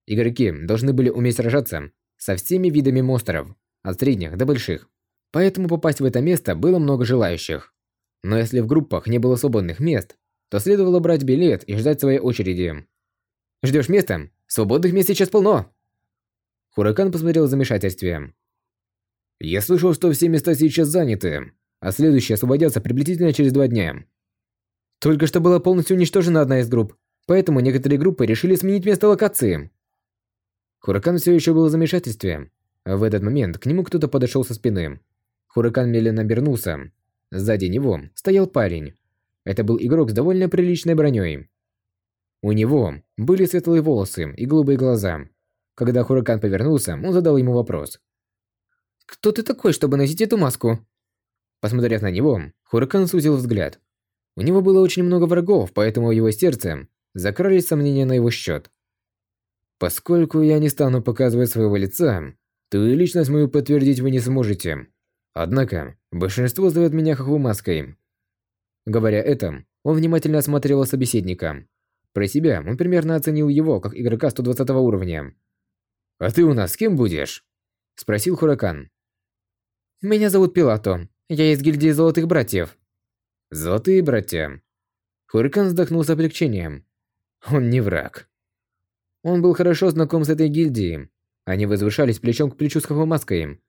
Игроки должны были уметь сражаться со всеми видами монстров, от средних до больших. Поэтому попасть в это место было много желающих. Но если в группах не было свободных мест, то следовало брать билет и ждать своей очереди. Ждешь места? Свободных мест сейчас полно. Хуракан посмотрел в замешательстве. Я слышал, что все места сейчас заняты, а следующие освободятся приблизительно через два дня. Только что была полностью уничтожена одна из групп, поэтому некоторые группы решили сменить место локации. Хуракан все еще был в замешательстве. В этот момент к нему кто-то подошел со спины. Хуракан медленно обернулся. Сзади него стоял парень. Это был игрок с довольно приличной броней. У него были светлые волосы и голубые глаза. Когда Хуракан повернулся, он задал ему вопрос. «Кто ты такой, чтобы носить эту маску?» Посмотрев на него, Хуракан сузил взгляд. У него было очень много врагов, поэтому в его сердце закрались сомнения на его счет. Поскольку я не стану показывать своего лица, то и личность мою подтвердить вы не сможете. Однако, большинство зовет меня Хохвумаской. Говоря это, он внимательно осмотрел собеседника. Про себя он примерно оценил его как игрока 120 уровня. «А ты у нас с кем будешь?» – спросил Хуракан. «Меня зовут Пилато. Я из гильдии Золотых Братьев». «Золотые Братья». Хуракан вздохнул с облегчением. Он не враг. Он был хорошо знаком с этой гильдией. Они возвышались плечом к плечу с Хохвумаской,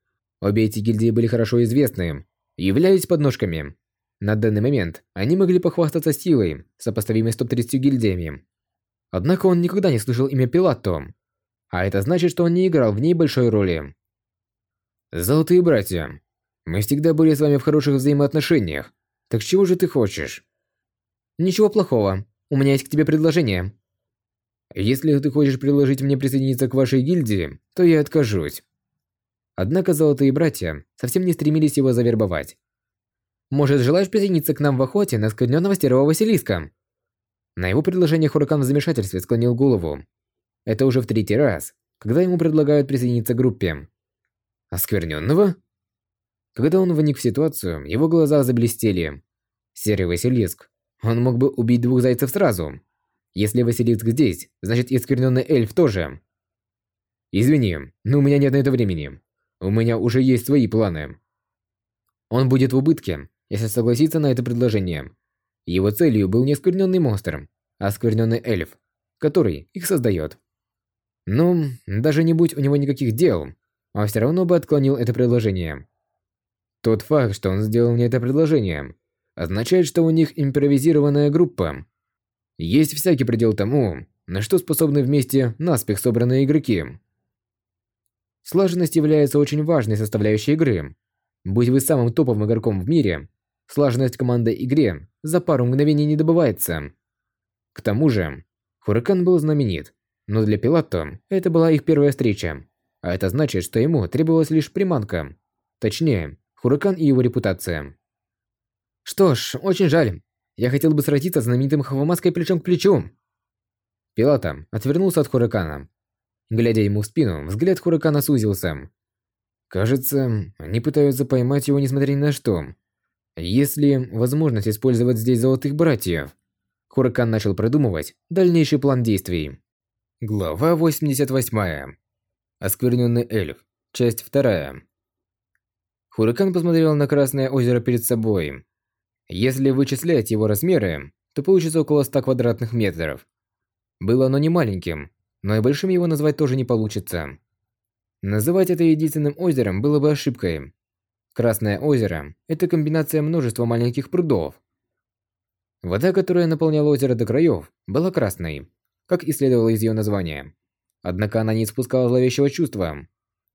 Обе эти гильдии были хорошо известны и являлись подножками. На данный момент они могли похвастаться силой, сопоставимой с топ-30 гильдиями. Однако он никогда не слышал имя Пилатто, а это значит, что он не играл в ней большой роли. «Золотые братья, мы всегда были с вами в хороших взаимоотношениях, так чего же ты хочешь?» «Ничего плохого, у меня есть к тебе предложение». «Если ты хочешь предложить мне присоединиться к вашей гильдии, то я откажусь». Однако Золотые Братья совсем не стремились его завербовать. «Может, желаешь присоединиться к нам в охоте на скверненного серого Василиска?» На его предложение Хуракан в замешательстве склонил голову. Это уже в третий раз, когда ему предлагают присоединиться к группе. Оскверненного? Когда он вник в ситуацию, его глаза заблестели. Серый Василиск. Он мог бы убить двух зайцев сразу. Если Василиск здесь, значит и оскверненный эльф тоже. Извини, но у меня нет на это времени. У меня уже есть свои планы. Он будет в убытке, если согласится на это предложение. Его целью был не оскверненный монстр, а оскверненный эльф, который их создает. Но даже не будь у него никаких дел, он все равно бы отклонил это предложение. Тот факт, что он сделал мне это предложение, означает, что у них импровизированная группа. Есть всякий предел тому, на что способны вместе наспех собранные игроки. Слаженность является очень важной составляющей игры. Будь вы самым топовым игроком в мире, слаженность команды игре за пару мгновений не добывается. К тому же, Хуракан был знаменит, но для Пилатто это была их первая встреча, а это значит, что ему требовалась лишь приманка. Точнее, Хуракан и его репутация. Что ж, очень жаль. Я хотел бы сразиться с знаменитым Хавамаской плечом к плечу. Пилата отвернулся от Хуракана Глядя ему в спину, взгляд Хуракана сузился. Кажется, они пытаются поймать его несмотря ни на что. Есть ли возможность использовать здесь золотых братьев? Хуракан начал продумывать дальнейший план действий. Глава 88. Оскверненный эльф. Часть 2. Хуракан посмотрел на Красное озеро перед собой. Если вычислять его размеры, то получится около 100 квадратных метров. Было оно не маленьким, но и большим его назвать тоже не получится. Называть это единственным озером было бы ошибкой. Красное озеро – это комбинация множества маленьких прудов. Вода, которая наполняла озеро до краев, была красной, как и следовало из ее названия. Однако она не испускала зловещего чувства.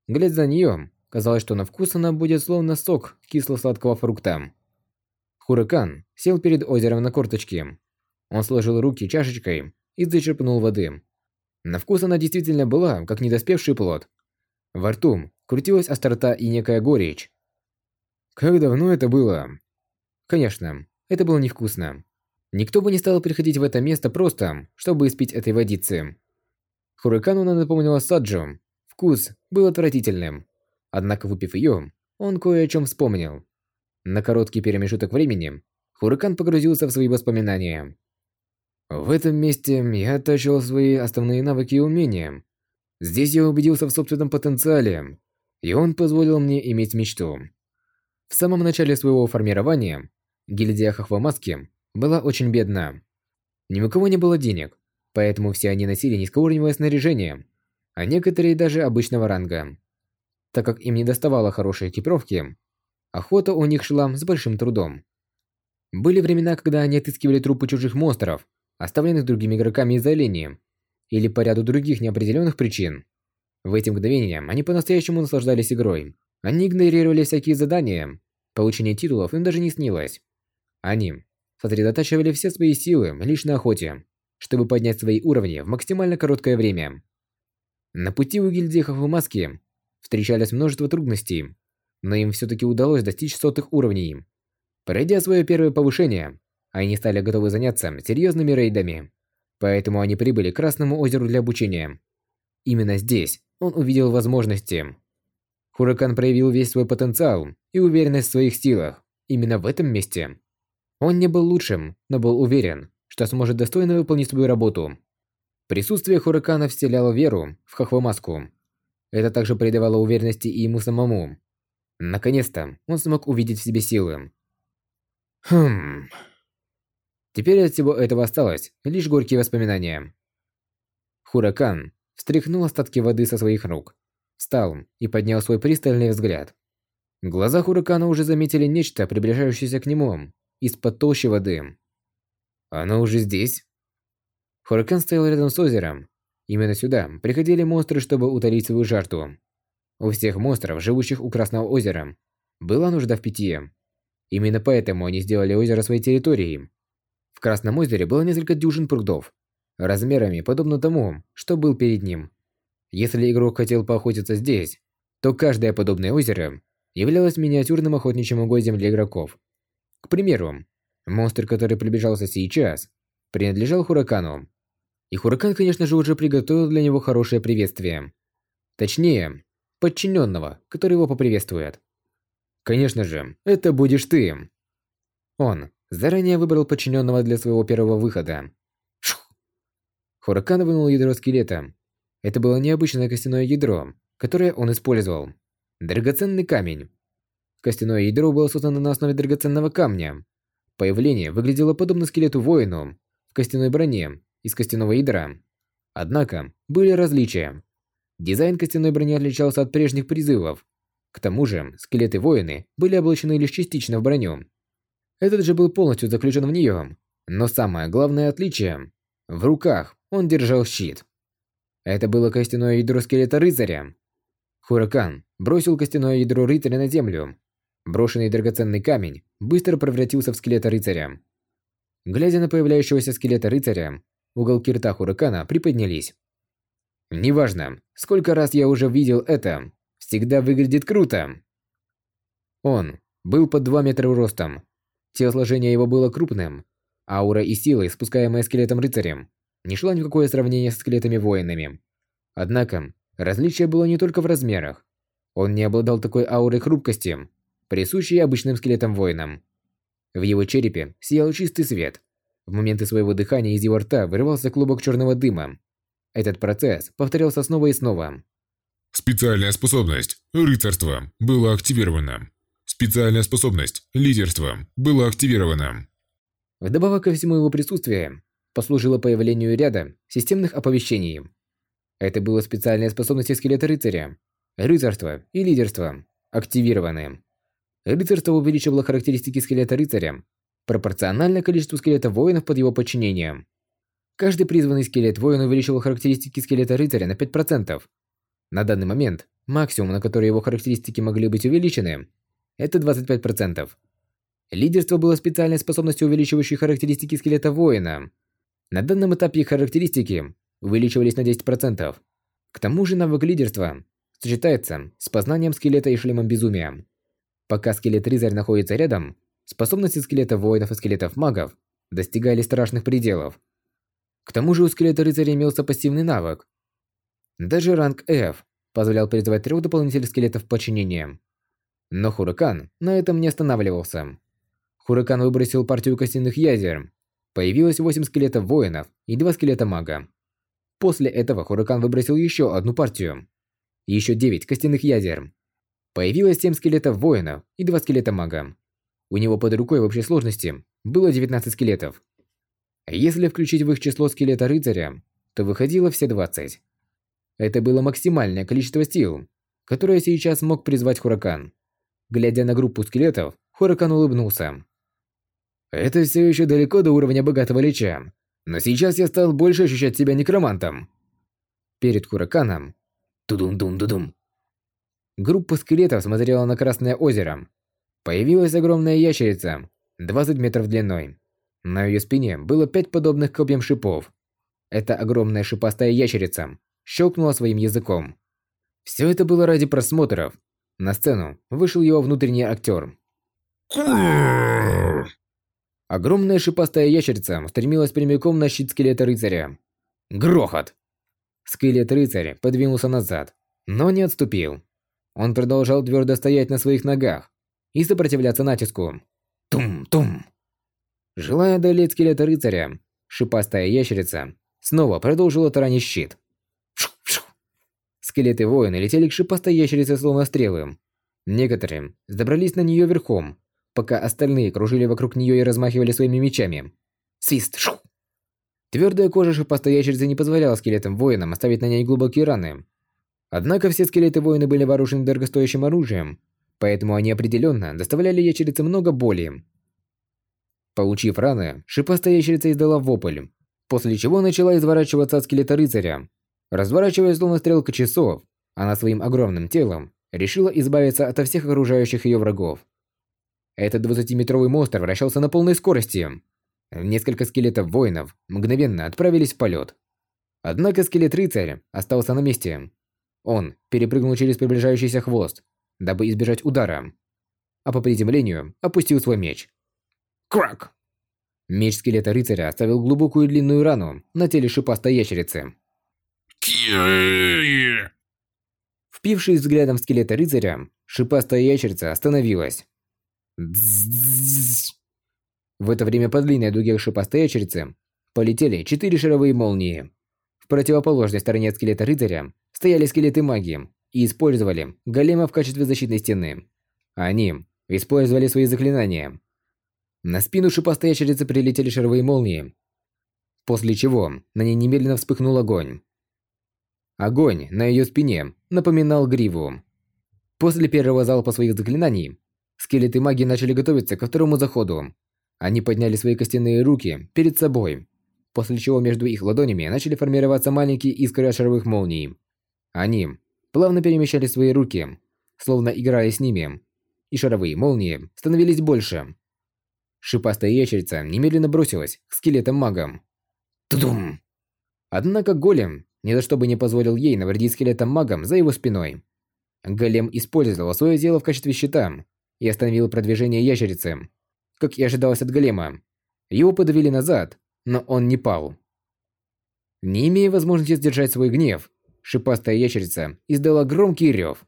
Глядя на нее, казалось, что на вкус она будет словно сок кисло-сладкого фрукта. Хуракан сел перед озером на корточки. Он сложил руки чашечкой и зачерпнул воды. На вкус она действительно была, как недоспевший плод. Во рту крутилась острота и некая горечь. Как давно это было? Конечно, это было невкусно. Никто бы не стал приходить в это место просто, чтобы испить этой водицы. Хуракану она напомнила саджу. Вкус был отвратительным. Однако, выпив ее, он кое о чем вспомнил. На короткий перемешуток времени Хуракан погрузился в свои воспоминания. В этом месте я оттачивал свои основные навыки и умения. Здесь я убедился в собственном потенциале, и он позволил мне иметь мечту. В самом начале своего формирования гильдия Хахвамаски была очень бедна. Ни у кого не было денег, поэтому все они носили низкоуровневое снаряжение, а некоторые даже обычного ранга. Так как им не доставало хорошей экипировки, охота у них шла с большим трудом. Были времена, когда они отыскивали трупы чужих монстров оставленных другими игроками из-за лени, или по ряду других неопределенных причин. В эти мгновения они по-настоящему наслаждались игрой. Они игнорировали всякие задания, получение титулов им даже не снилось. Они сосредотачивали все свои силы лишь на охоте, чтобы поднять свои уровни в максимально короткое время. На пути у гильдии Хафумаски встречались множество трудностей, но им все-таки удалось достичь сотых уровней. Пройдя свое первое повышение, они стали готовы заняться серьезными рейдами. Поэтому они прибыли к Красному озеру для обучения. Именно здесь он увидел возможности. Хуракан проявил весь свой потенциал и уверенность в своих силах именно в этом месте. Он не был лучшим, но был уверен, что сможет достойно выполнить свою работу. Присутствие Хуракана вселяло веру в Хахвамаску. Это также придавало уверенности и ему самому. Наконец-то он смог увидеть в себе силы. Хм... Теперь от всего этого осталось лишь горькие воспоминания. Хуракан встряхнул остатки воды со своих рук, встал и поднял свой пристальный взгляд. Глаза Хуракана уже заметили нечто, приближающееся к нему, из-под толщи воды. «Оно уже здесь?» Хуракан стоял рядом с озером. Именно сюда приходили монстры, чтобы утолить свою жажду. У всех монстров, живущих у Красного озера, была нужда в питье. Именно поэтому они сделали озеро своей территорией Красном озере было несколько дюжин прудов, размерами подобно тому, что был перед ним. Если игрок хотел поохотиться здесь, то каждое подобное озеро являлось миниатюрным охотничьим угодьем для игроков. К примеру, монстр, который приближался сейчас, принадлежал Хуракану. И Хуракан, конечно же, уже приготовил для него хорошее приветствие. Точнее, подчиненного, который его поприветствует. Конечно же, это будешь ты. Он заранее выбрал подчиненного для своего первого выхода. Шух. Хуракан вынул ядро скелета. Это было необычное костяное ядро, которое он использовал. Драгоценный камень. Костяное ядро было создано на основе драгоценного камня. Появление выглядело подобно скелету-воину в костяной броне из костяного ядра. Однако, были различия. Дизайн костяной брони отличался от прежних призывов. К тому же, скелеты-воины были облачены лишь частично в броню. Этот же был полностью заключен в нее. Но самое главное отличие – в руках он держал щит. Это было костяное ядро скелета рыцаря. Хуракан бросил костяное ядро рыцаря на землю. Брошенный драгоценный камень быстро превратился в скелета рыцаря. Глядя на появляющегося скелета рыцаря, уголки рта Хуракана приподнялись. Неважно, сколько раз я уже видел это, всегда выглядит круто. Он был под 2 метра ростом. Телосложение его было крупным. Аура и сила, испускаемая скелетом рыцарем, не шла ни в какое сравнение с скелетами-воинами. Однако, различие было не только в размерах. Он не обладал такой аурой хрупкости, присущей обычным скелетам-воинам. В его черепе сиял чистый свет. В моменты своего дыхания из его рта вырывался клубок черного дыма, этот процесс повторялся снова и снова. Специальная способность «Рыцарство» была активирована. Специальная способность «Лидерство» была активирована. Вдобавок ко всему его присутствие послужило появлению ряда системных оповещений. Это было специальная способность скелета рыцаря. Рыцарство и лидерство активированы. Рыцарство увеличивало характеристики скелета рыцаря пропорционально количеству скелета воинов под его подчинением. Каждый призванный скелет воина увеличивал характеристики скелета рыцаря на 5%. На данный момент, максимум, на который его характеристики могли быть увеличены, это 25%. Лидерство было специальной способностью, увеличивающей характеристики скелета воина. На данном этапе их характеристики увеличивались на 10%. К тому же навык лидерства сочетается с познанием скелета и шлемом безумия. Пока скелет-рыцарь находится рядом, способности скелета воинов и скелетов магов достигали страшных пределов. К тому же у скелета рыцаря имелся пассивный навык. Даже ранг F позволял призывать трех дополнительных скелетов в подчинение. Но Хуракан на этом не останавливался. Хуракан выбросил партию костяных ядер. Появилось 8 скелетов воинов и 2 скелета мага. После этого Хуракан выбросил еще одну партию. Еще 9 костяных ядер. Появилось 7 скелетов воинов и 2 скелета мага. У него под рукой в общей сложности было 19 скелетов. Если включить в их число скелета рыцаря, то выходило все 20. Это было максимальное количество сил, которое сейчас мог призвать Хуракан. Глядя на группу скелетов, Хуракан улыбнулся. Это все еще далеко до уровня богатого лича, но сейчас я стал больше ощущать себя некромантом. Перед Хураканом тудум-дум-дудум. Группа скелетов смотрела на Красное озеро. Появилась огромная ящерица, 20 метров длиной. На ее спине было пять подобных копьям шипов. Эта огромная шипастая ящерица щелкнула своим языком. Все это было ради просмотров. На сцену вышел его внутренний актер. Огромная шипастая ящерица стремилась прямиком на щит скелета рыцаря. Грохот! Скелет рыцаря подвинулся назад, но не отступил. Он продолжал твердо стоять на своих ногах и сопротивляться натиску. Тум-тум! Желая одолеть скелета рыцаря, шипастая ящерица снова продолжила таранить щит. Скелеты воина летели к шипастой ящерице словно стрелы. Некоторые забрались на нее верхом, пока остальные кружили вокруг нее и размахивали своими мечами. Свист! Шу! Твердая кожа шипастой ящерицы не позволяла скелетам воинам оставить на ней глубокие раны. Однако все скелеты воины были вооружены дорогостоящим оружием, поэтому они определенно доставляли ящерице много боли. Получив раны, шипастая ящерица издала вопль, после чего начала изворачиваться от скелета рыцаря. Разворачиваясь словно стрелка часов, она своим огромным телом решила избавиться от всех окружающих ее врагов. Этот 20-метровый монстр вращался на полной скорости. Несколько скелетов воинов мгновенно отправились в полет. Однако скелет-рыцарь остался на месте. Он перепрыгнул через приближающийся хвост, дабы избежать удара. А по приземлению опустил свой меч. Крак! Меч скелета рыцаря оставил глубокую длинную рану на теле шипастой ящерицы. В Впившись взглядом в скелета рыцаря, шипастая ящерица остановилась. Дззззз. В это время по длинной дуге шипастой ящерицы полетели четыре шаровые молнии. В противоположной стороне от скелета рыцаря стояли скелеты маги и использовали голема в качестве защитной стены. Они использовали свои заклинания. На спину шипастой ящерицы прилетели шаровые молнии, после чего на ней немедленно вспыхнул огонь. Огонь на ее спине напоминал гриву. После первого залпа своих заклинаний, скелеты маги начали готовиться ко второму заходу. Они подняли свои костяные руки перед собой, после чего между их ладонями начали формироваться маленькие искры шаровых молний. Они плавно перемещали свои руки, словно играя с ними, и шаровые молнии становились больше. Шипастая ящерица немедленно бросилась к скелетам магам. Тудум! Однако голем ни за что бы не позволил ей навредить скелетам магам за его спиной. Голем использовал свое тело в качестве щита и остановил продвижение ящерицы. Как и ожидалось от голема, его подавили назад, но он не пал. Не имея возможности сдержать свой гнев, шипастая ящерица издала громкий рев.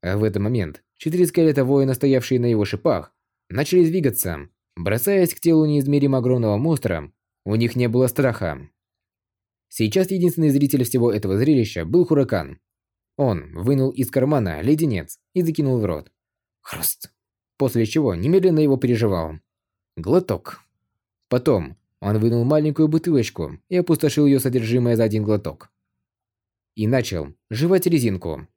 А в этот момент четыре скелета воина, стоявшие на его шипах, начали двигаться, бросаясь к телу неизмеримо огромного монстра. У них не было страха. Сейчас единственный зритель всего этого зрелища был Хуракан. Он вынул из кармана леденец и закинул в рот. Хруст. После чего немедленно его переживал. Глоток. Потом он вынул маленькую бутылочку и опустошил ее содержимое за один глоток. И начал жевать резинку.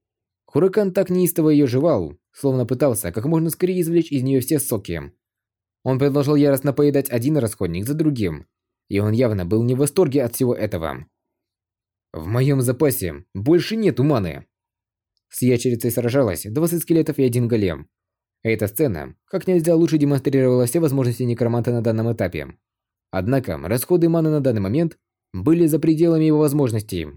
Хуракан так неистово ее жевал, словно пытался как можно скорее извлечь из нее все соки. Он продолжал яростно поедать один расходник за другим, и он явно был не в восторге от всего этого. В моем запасе больше нет маны. С ящерицей сражалась 20 скелетов и один голем. Эта сцена как нельзя лучше демонстрировала все возможности некроманта на данном этапе. Однако, расходы маны на данный момент были за пределами его возможностей.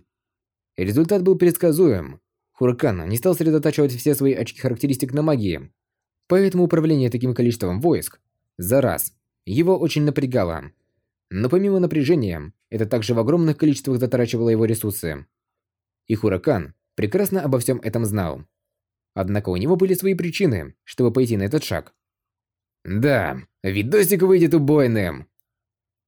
Результат был предсказуем. Хуракан не стал сосредотачивать все свои очки характеристик на магии. Поэтому управление таким количеством войск за раз его очень напрягало. Но помимо напряжения, это также в огромных количествах затрачивало его ресурсы. И Хуракан прекрасно обо всем этом знал. Однако у него были свои причины, чтобы пойти на этот шаг. Да, видосик выйдет убойным.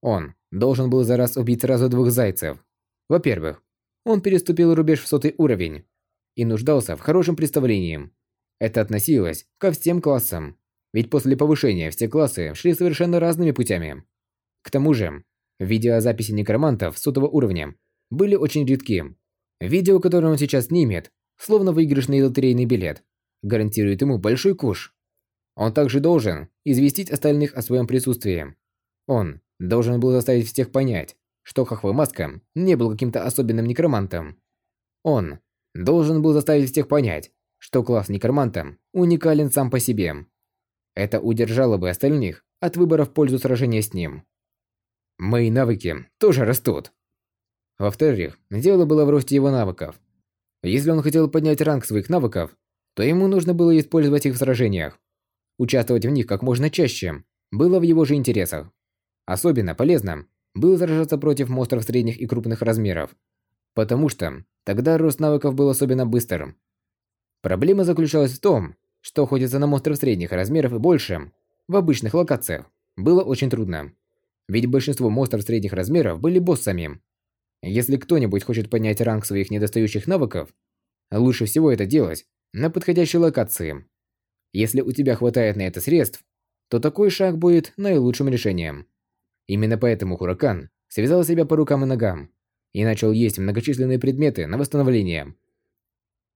Он должен был за раз убить сразу двух зайцев. Во-первых, он переступил рубеж в сотый уровень и нуждался в хорошем представлении. Это относилось ко всем классам, ведь после повышения все классы шли совершенно разными путями. К тому же, видеозаписи некромантов сотого уровня были очень редки. Видео, которое он сейчас снимет, словно выигрышный лотерейный билет, гарантирует ему большой куш. Он также должен известить остальных о своем присутствии. Он должен был заставить всех понять, что Хахвы Маска не был каким-то особенным некромантом. Он должен был заставить всех понять, что класс некроманта уникален сам по себе. Это удержало бы остальных от выбора в пользу сражения с ним. Мои навыки тоже растут. Во-вторых, дело было в росте его навыков. Если он хотел поднять ранг своих навыков, то ему нужно было использовать их в сражениях. Участвовать в них как можно чаще было в его же интересах. Особенно полезно было сражаться против монстров средних и крупных размеров, потому что тогда рост навыков был особенно быстрым. Проблема заключалась в том, что охотиться на монстров средних размеров и больше в обычных локациях было очень трудно. Ведь большинство монстров средних размеров были боссами. Если кто-нибудь хочет поднять ранг своих недостающих навыков, лучше всего это делать на подходящей локации. Если у тебя хватает на это средств, то такой шаг будет наилучшим решением. Именно поэтому Хуракан связал себя по рукам и ногам и начал есть многочисленные предметы на восстановление.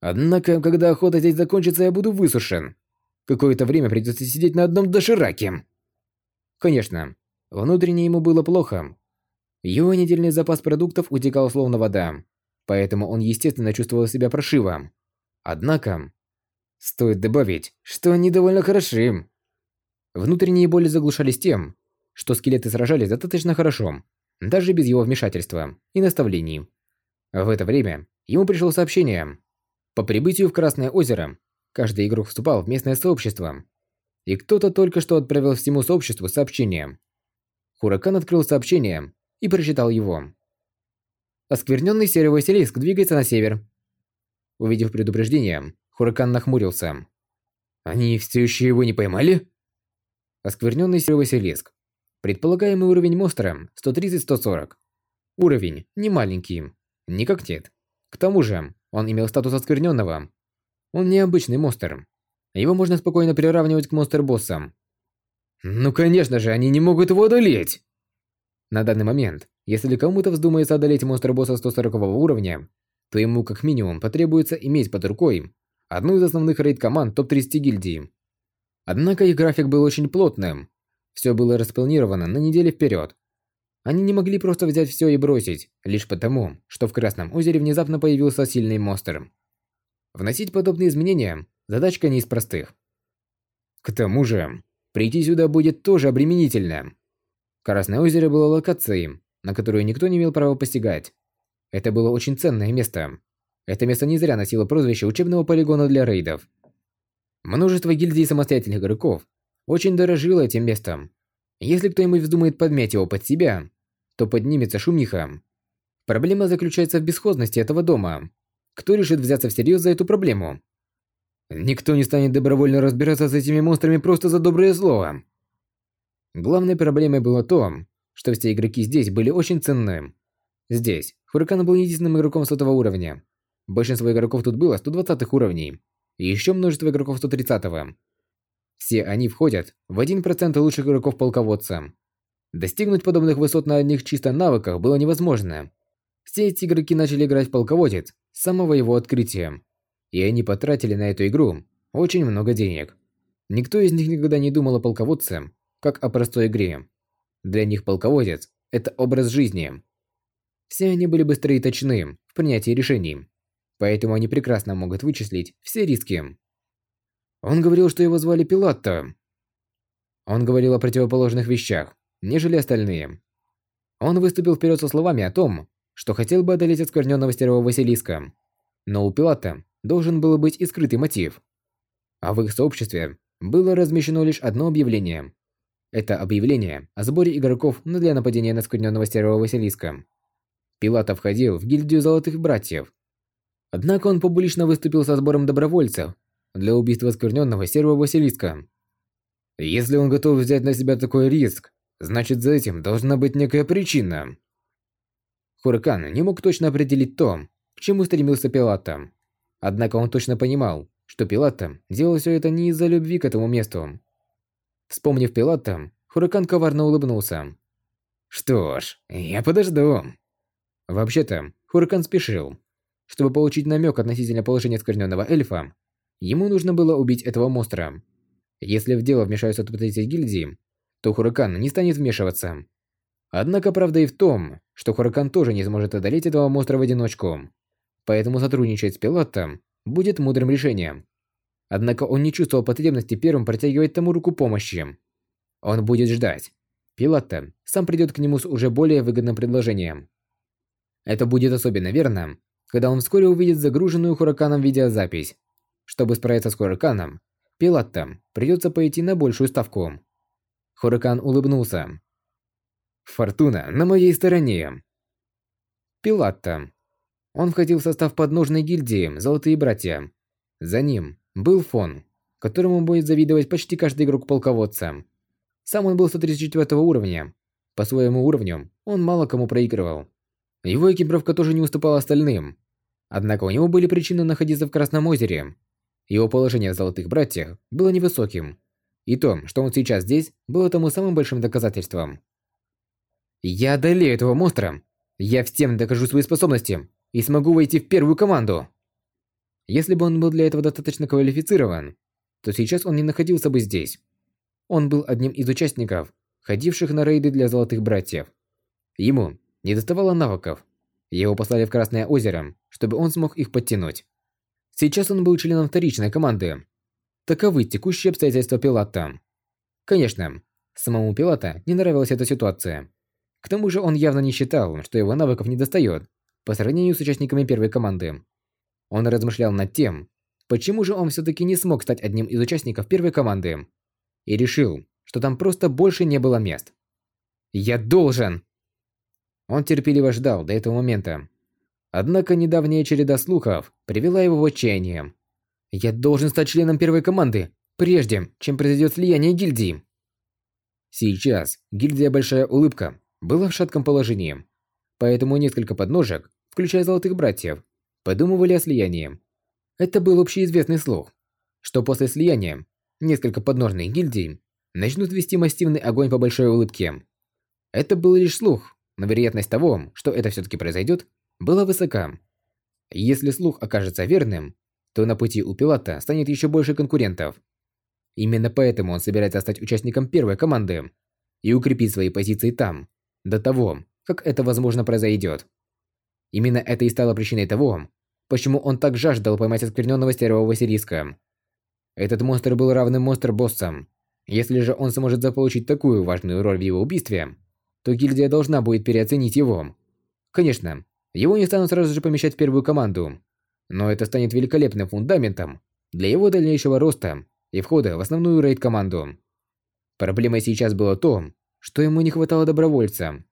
Однако, когда охота здесь закончится, я буду высушен. Какое-то время придется сидеть на одном дошираке. Конечно, Внутренне ему было плохо. Его недельный запас продуктов утекал словно вода, поэтому он, естественно, чувствовал себя прошиво. Однако, стоит добавить, что они довольно хороши. Внутренние боли заглушались тем, что скелеты сражались достаточно хорошо, даже без его вмешательства и наставлений. В это время ему пришло сообщение. По прибытию в Красное озеро, каждый игрок вступал в местное сообщество. И кто-то только что отправил всему сообществу сообщение. Хуракан открыл сообщение и прочитал его. Оскверненный серый Василиск двигается на север. Увидев предупреждение, Хуракан нахмурился. «Они все еще его не поймали?» Оскверненный серый Василиск. Предполагаемый уровень монстра 130-140. Уровень не маленький. Никак нет. К тому же, он имел статус оскверненного. Он необычный монстр. Его можно спокойно приравнивать к монстр-боссам. Ну конечно же, они не могут его одолеть! На данный момент, если кому-то вздумается одолеть монстр-босса 140 уровня, то ему как минимум потребуется иметь под рукой одну из основных рейд-команд топ-30 гильдии. Однако их график был очень плотным. Все было распланировано на неделю вперед. Они не могли просто взять все и бросить, лишь потому, что в Красном озере внезапно появился сильный монстр. Вносить подобные изменения – задачка не из простых. К тому же, прийти сюда будет тоже обременительно. Красное озеро было локацией, на которую никто не имел права посягать. Это было очень ценное место. Это место не зря носило прозвище учебного полигона для рейдов. Множество гильдий самостоятельных игроков очень дорожило этим местом. Если кто-нибудь вздумает подмять его под себя, то поднимется шумиха. Проблема заключается в бесхозности этого дома. Кто решит взяться всерьез за эту проблему? Никто не станет добровольно разбираться с этими монстрами просто за доброе слово. Главной проблемой было то, что все игроки здесь были очень ценны. Здесь Хуракан был единственным игроком сотого уровня. Большинство игроков тут было 120 уровней и еще множество игроков 130 -го. Все они входят в 1% лучших игроков полководца. Достигнуть подобных высот на одних чисто навыках было невозможно. Все эти игроки начали играть в полководец с самого его открытия. И они потратили на эту игру очень много денег. Никто из них никогда не думал о полководце, как о простой игре. Для них полководец – это образ жизни. Все они были быстры и точны в принятии решений. Поэтому они прекрасно могут вычислить все риски. Он говорил, что его звали Пилатто. Он говорил о противоположных вещах, нежели остальные. Он выступил вперед со словами о том, что хотел бы одолеть оскверненного стервого Василиска. Но у Пилата должен был быть и скрытый мотив. А в их сообществе было размещено лишь одно объявление. Это объявление о сборе игроков для нападения на оскверненного стервого Василиска. Пилата входил в гильдию Золотых Братьев, Однако он публично выступил со сбором добровольцев для убийства оскверненного серого Василиска. Если он готов взять на себя такой риск, значит за этим должна быть некая причина. Хуракан не мог точно определить то, к чему стремился Пилата. Однако он точно понимал, что Пилата делал все это не из-за любви к этому месту. Вспомнив Пилата, Хуракан коварно улыбнулся. «Что ж, я подожду». Вообще-то, Хуракан спешил. Чтобы получить намек относительно положения оскверненного эльфа, ему нужно было убить этого монстра. Если в дело вмешаются топ-30 гильдии, то Хуракан не станет вмешиваться. Однако правда и в том, что Хуракан тоже не сможет одолеть этого монстра в одиночку. Поэтому сотрудничать с Пилотом будет мудрым решением. Однако он не чувствовал потребности первым протягивать тому руку помощи. Он будет ждать. Пилота сам придет к нему с уже более выгодным предложением. Это будет особенно верно, когда он вскоре увидит загруженную Хураканом видеозапись. Чтобы справиться с Хураканом, Пилаттам придется пойти на большую ставку. Хуракан улыбнулся. «Фортуна на моей стороне!» Пилатта. Он входил в состав подножной гильдии «Золотые братья». За ним был фон, которому будет завидовать почти каждый игрок полководца. Сам он был 134 уровня. По своему уровню он мало кому проигрывал. Его экипировка тоже не уступала остальным. Однако у него были причины находиться в Красном озере. Его положение в Золотых Братьях было невысоким. И то, что он сейчас здесь, было тому самым большим доказательством. «Я одолею этого монстра! Я всем докажу свои способности и смогу войти в первую команду!» Если бы он был для этого достаточно квалифицирован, то сейчас он не находился бы здесь. Он был одним из участников, ходивших на рейды для Золотых Братьев. Ему не доставало навыков. Его послали в Красное озеро, чтобы он смог их подтянуть. Сейчас он был членом вторичной команды. Таковы текущие обстоятельства Пилата. Конечно, самому Пилата не нравилась эта ситуация. К тому же он явно не считал, что его навыков не достает по сравнению с участниками первой команды. Он размышлял над тем, почему же он все-таки не смог стать одним из участников первой команды. И решил, что там просто больше не было мест. «Я должен!» Он терпеливо ждал до этого момента. Однако недавняя череда слухов привела его в отчаяние. «Я должен стать членом первой команды, прежде чем произойдет слияние гильдии». Сейчас гильдия Большая Улыбка была в шатком положении, поэтому несколько подножек, включая Золотых Братьев, подумывали о слиянии. Это был общеизвестный слух, что после слияния несколько подножных гильдий начнут вести массивный огонь по Большой Улыбке. Это был лишь слух, но вероятность того, что это все-таки произойдет, была высока. Если слух окажется верным, то на пути у Пилата станет еще больше конкурентов. Именно поэтому он собирается стать участником первой команды и укрепить свои позиции там, до того, как это возможно произойдет. Именно это и стало причиной того, почему он так жаждал поймать оскверненного стервого Василиска. Этот монстр был равным монстр-боссам. Если же он сможет заполучить такую важную роль в его убийстве, то гильдия должна будет переоценить его. Конечно, его не станут сразу же помещать в первую команду, но это станет великолепным фундаментом для его дальнейшего роста и входа в основную рейд-команду. Проблемой сейчас было то, что ему не хватало добровольца.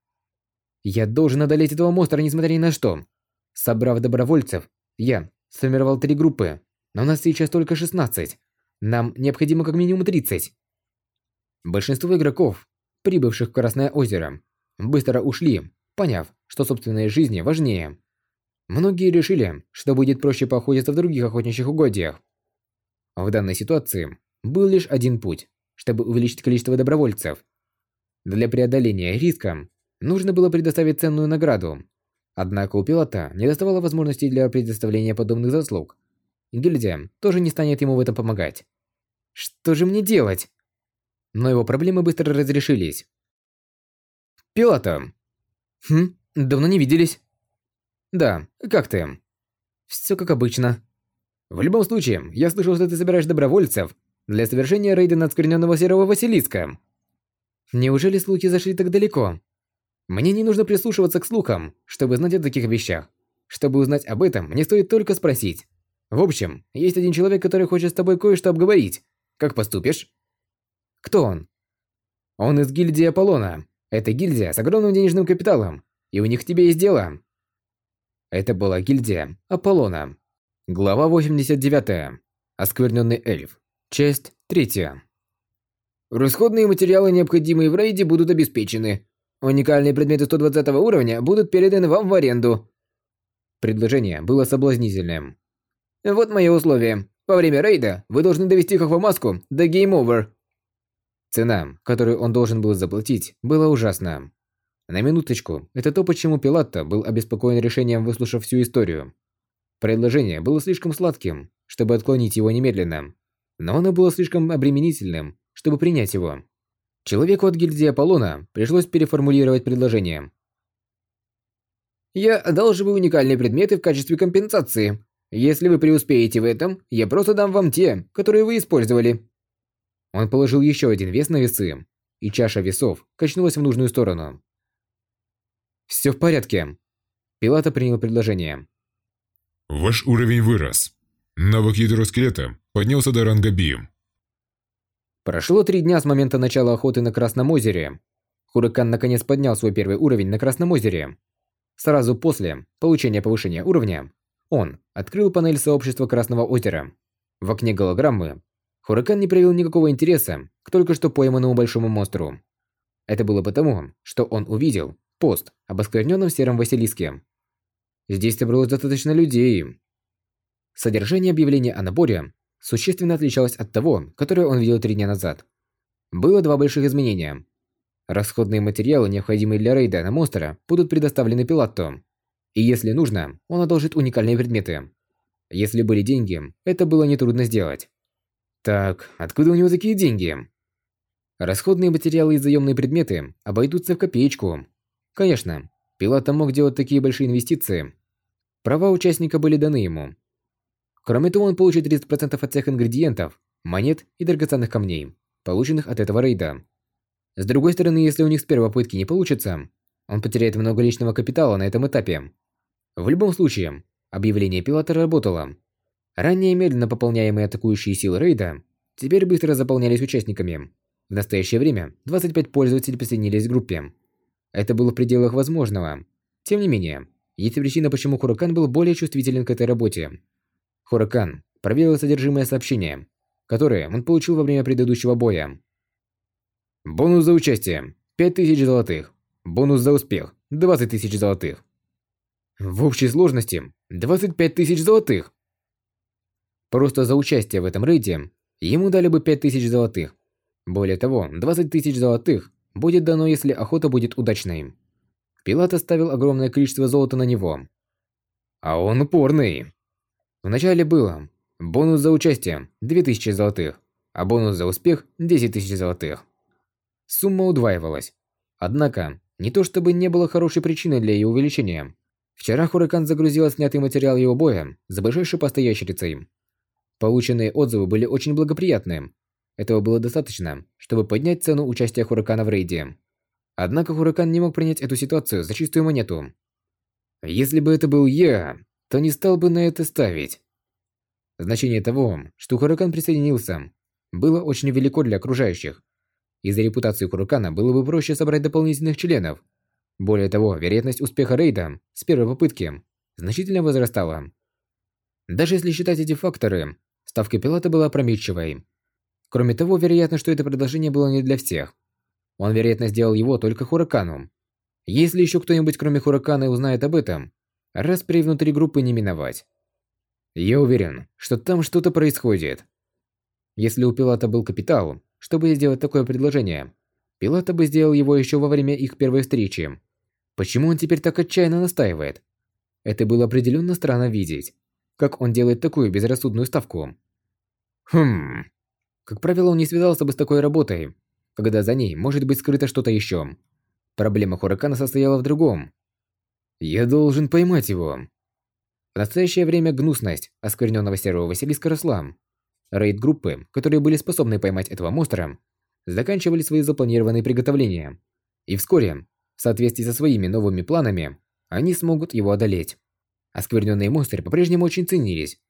Я должен одолеть этого монстра, несмотря ни на что. Собрав добровольцев, я сформировал три группы, но у нас сейчас только 16. Нам необходимо как минимум 30. Большинство игроков, прибывших в Красное озеро, быстро ушли, поняв, что собственные жизни важнее. Многие решили, что будет проще поохотиться в других охотничьих угодьях. В данной ситуации был лишь один путь, чтобы увеличить количество добровольцев. Для преодоления риска нужно было предоставить ценную награду. Однако у пилота не доставало возможностей для предоставления подобных заслуг. Гильдия тоже не станет ему в этом помогать. Что же мне делать? Но его проблемы быстро разрешились. Пилота. Хм, давно не виделись. Да, как ты? Все как обычно. В любом случае, я слышал, что ты собираешь добровольцев для совершения рейда над скверненного серого Василиска. Неужели слухи зашли так далеко? Мне не нужно прислушиваться к слухам, чтобы знать о таких вещах. Чтобы узнать об этом, мне стоит только спросить. В общем, есть один человек, который хочет с тобой кое-что обговорить. Как поступишь? Кто он? Он из гильдии Аполлона. Это гильдия с огромным денежным капиталом, и у них к тебе есть дело. Это была гильдия Аполлона. Глава 89. Оскверненный эльф. Часть 3. Расходные материалы, необходимые в рейде, будут обеспечены. Уникальные предметы 120 уровня будут переданы вам в аренду. Предложение было соблазнительным. Вот мои условия. Во время рейда вы должны довести Хохвамаску до Game Over. Цена, которую он должен был заплатить, была ужасна. На минуточку, это то, почему Пилатто был обеспокоен решением, выслушав всю историю. Предложение было слишком сладким, чтобы отклонить его немедленно, но оно было слишком обременительным, чтобы принять его. Человеку от гильдии Аполлона пришлось переформулировать предложение. «Я одалживаю уникальные предметы в качестве компенсации. Если вы преуспеете в этом, я просто дам вам те, которые вы использовали». Он положил еще один вес на весы, и чаша весов качнулась в нужную сторону. «Все в порядке». Пилата принял предложение. Ваш уровень вырос. Навык ядро скелета поднялся до ранга Би. Прошло три дня с момента начала охоты на Красном озере. Хуракан наконец поднял свой первый уровень на Красном озере. Сразу после получения повышения уровня, он открыл панель сообщества Красного озера. В окне голограммы Хуракан не проявил никакого интереса к только что пойманному большому монстру. Это было потому, что он увидел пост об оскверненном сером Василиске. Здесь собралось достаточно людей. Содержание объявления о наборе существенно отличалось от того, которое он видел три дня назад. Было два больших изменения. Расходные материалы, необходимые для рейда на монстра, будут предоставлены Пилатту. И если нужно, он одолжит уникальные предметы. Если были деньги, это было нетрудно сделать. Так, откуда у него такие деньги? Расходные материалы и заемные предметы обойдутся в копеечку. Конечно, Пилата мог делать такие большие инвестиции. Права участника были даны ему. Кроме того, он получит 30% от всех ингредиентов, монет и драгоценных камней, полученных от этого рейда. С другой стороны, если у них с первой попытки не получится, он потеряет много личного капитала на этом этапе. В любом случае, объявление пилота работало. Ранее медленно пополняемые атакующие силы рейда теперь быстро заполнялись участниками. В настоящее время 25 пользователей присоединились к группе. Это было в пределах возможного. Тем не менее, есть причина, почему Хуракан был более чувствителен к этой работе. Хуракан проверил содержимое сообщения, которое он получил во время предыдущего боя. Бонус за участие – 5000 золотых. Бонус за успех – 20 тысяч золотых. В общей сложности – 25 тысяч золотых. Просто за участие в этом рейде ему дали бы 5000 золотых. Более того, 20 тысяч золотых будет дано, если охота будет удачной. Пилат оставил огромное количество золота на него. А он упорный. Вначале было бонус за участие 2000 золотых, а бонус за успех 10 тысяч золотых. Сумма удваивалась. Однако, не то чтобы не было хорошей причины для ее увеличения. Вчера Хуракан загрузил снятый материал его боя за ближайшей постоящей Полученные отзывы были очень благоприятны. Этого было достаточно, чтобы поднять цену участия Хуракана в рейде. Однако Хуракан не мог принять эту ситуацию за чистую монету. Если бы это был я, то не стал бы на это ставить. Значение того, что Хуракан присоединился, было очень велико для окружающих. Из-за репутации Хуракана было бы проще собрать дополнительных членов. Более того, вероятность успеха рейда с первой попытки значительно возрастала. Даже если считать эти факторы, ставка пилота была опрометчивой. Кроме того, вероятно, что это предложение было не для всех. Он, вероятно, сделал его только Хуракану. Если еще кто-нибудь кроме Хуракана узнает об этом, распри внутри группы не миновать. Я уверен, что там что-то происходит. Если у Пилата был капитал, чтобы сделать такое предложение, Пилата бы сделал его еще во время их первой встречи. Почему он теперь так отчаянно настаивает? Это было определенно странно видеть. Как он делает такую безрассудную ставку? Хм. Как правило, он не связался бы с такой работой, когда за ней может быть скрыто что-то еще. Проблема Хуракана состояла в другом. Я должен поймать его. В настоящее время гнусность оскверненного серого Василиска росла. Рейд-группы, которые были способны поймать этого монстра, заканчивали свои запланированные приготовления. И вскоре, в соответствии со своими новыми планами, они смогут его одолеть. Оскверненные монстры по-прежнему очень ценились.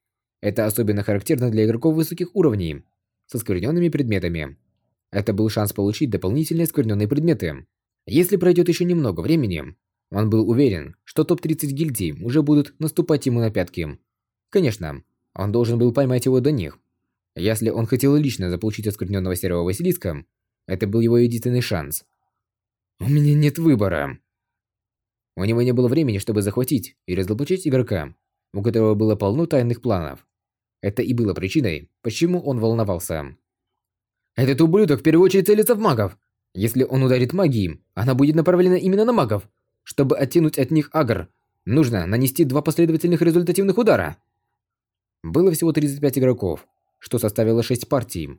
Это особенно характерно для игроков высоких уровней, со оскверненными предметами. Это был шанс получить дополнительные оскверненные предметы. Если пройдет еще немного времени, он был уверен, что топ-30 гильдий уже будут наступать ему на пятки. Конечно, он должен был поймать его до них. Если он хотел лично заполучить оскверненного серого Василиска, это был его единственный шанс. У меня нет выбора. У него не было времени, чтобы захватить и разоблачить игрока, у которого было полно тайных планов. Это и было причиной, почему он волновался. Этот ублюдок в первую очередь целится в магов. Если он ударит магией, она будет направлена именно на магов. Чтобы оттянуть от них агр, нужно нанести два последовательных результативных удара. Было всего 35 игроков, что составило 6 партий.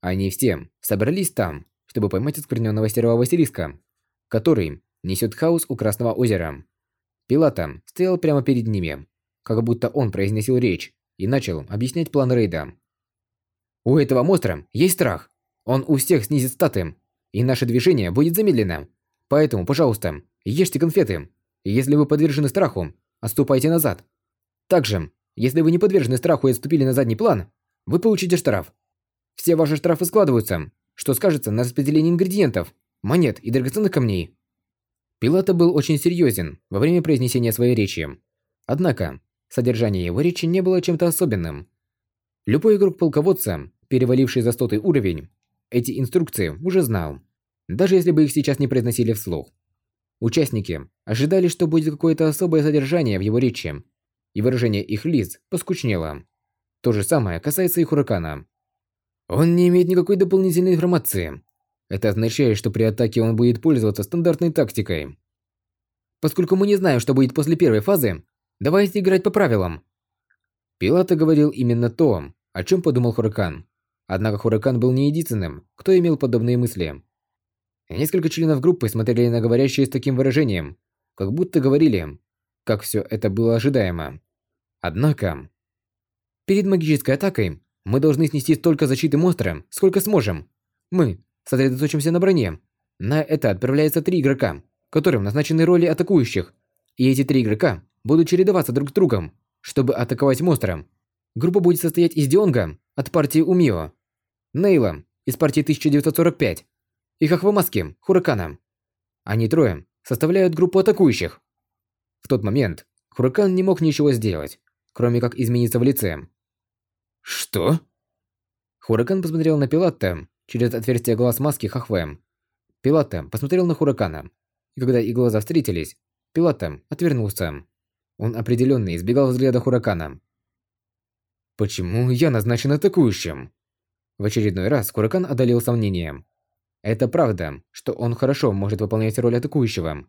Они все собрались там, чтобы поймать оскверненного серого Василиска, который несет хаос у Красного озера. Пилата стоял прямо перед ними, как будто он произносил речь и начал объяснять план рейда. У этого монстра есть страх. Он у всех снизит статы, и наше движение будет замедлено. Поэтому, пожалуйста, ешьте конфеты. если вы подвержены страху, отступайте назад. Также, если вы не подвержены страху и отступили на задний план, вы получите штраф. Все ваши штрафы складываются, что скажется на распределении ингредиентов, монет и драгоценных камней. Пилата был очень серьезен во время произнесения своей речи. Однако, содержание его речи не было чем-то особенным. Любой игрок полководца, переваливший за стотый уровень, эти инструкции уже знал, даже если бы их сейчас не произносили вслух. Участники ожидали, что будет какое-то особое содержание в его речи, и выражение их лиц поскучнело. То же самое касается и Хуракана. Он не имеет никакой дополнительной информации. Это означает, что при атаке он будет пользоваться стандартной тактикой. Поскольку мы не знаем, что будет после первой фазы, давайте играть по правилам. Пилата говорил именно то, о чем подумал Хуракан. Однако Хуракан был не единственным, кто имел подобные мысли. Несколько членов группы смотрели на говорящие с таким выражением, как будто говорили, как все это было ожидаемо. Однако... Перед магической атакой мы должны снести столько защиты монстра, сколько сможем. Мы сосредоточимся на броне. На это отправляется три игрока, которым назначены роли атакующих. И эти три игрока будут чередоваться друг с другом, чтобы атаковать монстра. Группа будет состоять из Дионга от партии Умио, Нейла из партии 1945 и Хахвамаски Хуракана. Они трое составляют группу атакующих. В тот момент Хуракан не мог ничего сделать, кроме как измениться в лице. «Что?» Хуракан посмотрел на Пилатта через отверстие глаз маски Хахве. Пилатта посмотрел на Хуракана, и когда их глаза встретились, Пилатта отвернулся. Он определенно избегал взгляда Хуракана. «Почему я назначен атакующим?» В очередной раз Хуракан одолел сомнение. Это правда, что он хорошо может выполнять роль атакующего.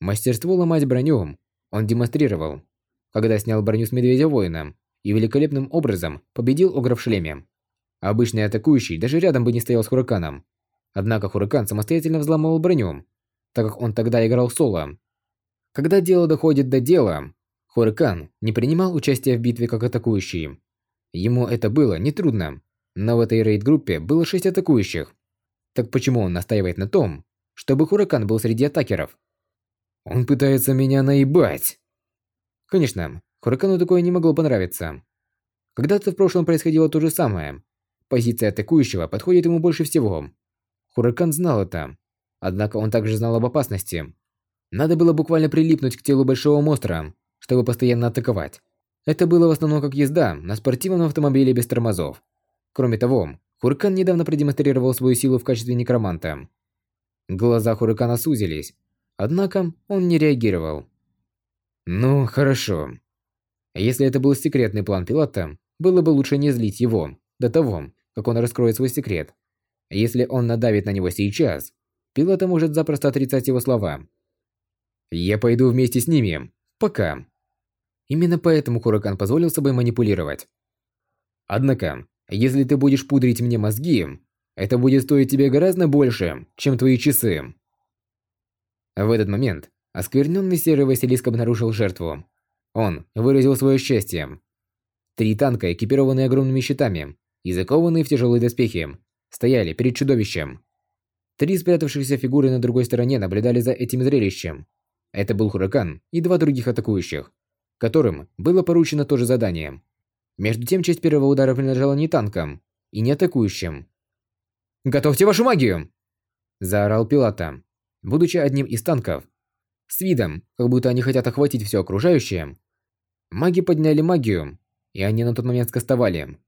Мастерство ломать броню он демонстрировал, когда снял броню с Медведя-воина и великолепным образом победил Огра в шлеме. Обычный атакующий даже рядом бы не стоял с Хураканом. Однако Хуракан самостоятельно взламывал броню, так как он тогда играл соло. Когда дело доходит до дела, Хуракан не принимал участия в битве как атакующий. Ему это было нетрудно, но в этой рейд-группе было шесть атакующих. Так почему он настаивает на том, чтобы Хуракан был среди атакеров? Он пытается меня наебать. Конечно, Хуракану такое не могло понравиться. Когда-то в прошлом происходило то же самое. Позиция атакующего подходит ему больше всего. Хуракан знал это. Однако он также знал об опасности. Надо было буквально прилипнуть к телу большого монстра, чтобы постоянно атаковать. Это было в основном как езда на спортивном автомобиле без тормозов. Кроме того, Хуракан недавно продемонстрировал свою силу в качестве некроманта. Глаза Хуракана сузились, однако он не реагировал. Ну, хорошо. Если это был секретный план пилота, было бы лучше не злить его до того, как он раскроет свой секрет. Если он надавит на него сейчас, пилота может запросто отрицать его слова. Я пойду вместе с ними. Пока. Именно поэтому Хуракан позволил собой манипулировать. Однако, если ты будешь пудрить мне мозги, это будет стоить тебе гораздо больше, чем твои часы. В этот момент оскверненный серый Василиск обнаружил жертву. Он выразил свое счастье. Три танка, экипированные огромными щитами и закованные в тяжелые доспехи, стояли перед чудовищем. Три спрятавшихся фигуры на другой стороне наблюдали за этим зрелищем. Это был Хуракан и два других атакующих, которым было поручено то же задание. Между тем, часть первого удара принадлежала не танкам и не атакующим. «Готовьте вашу магию!» Заорал Пилата. Будучи одним из танков, с видом, как будто они хотят охватить все окружающее, маги подняли магию, и они на тот момент скостовали.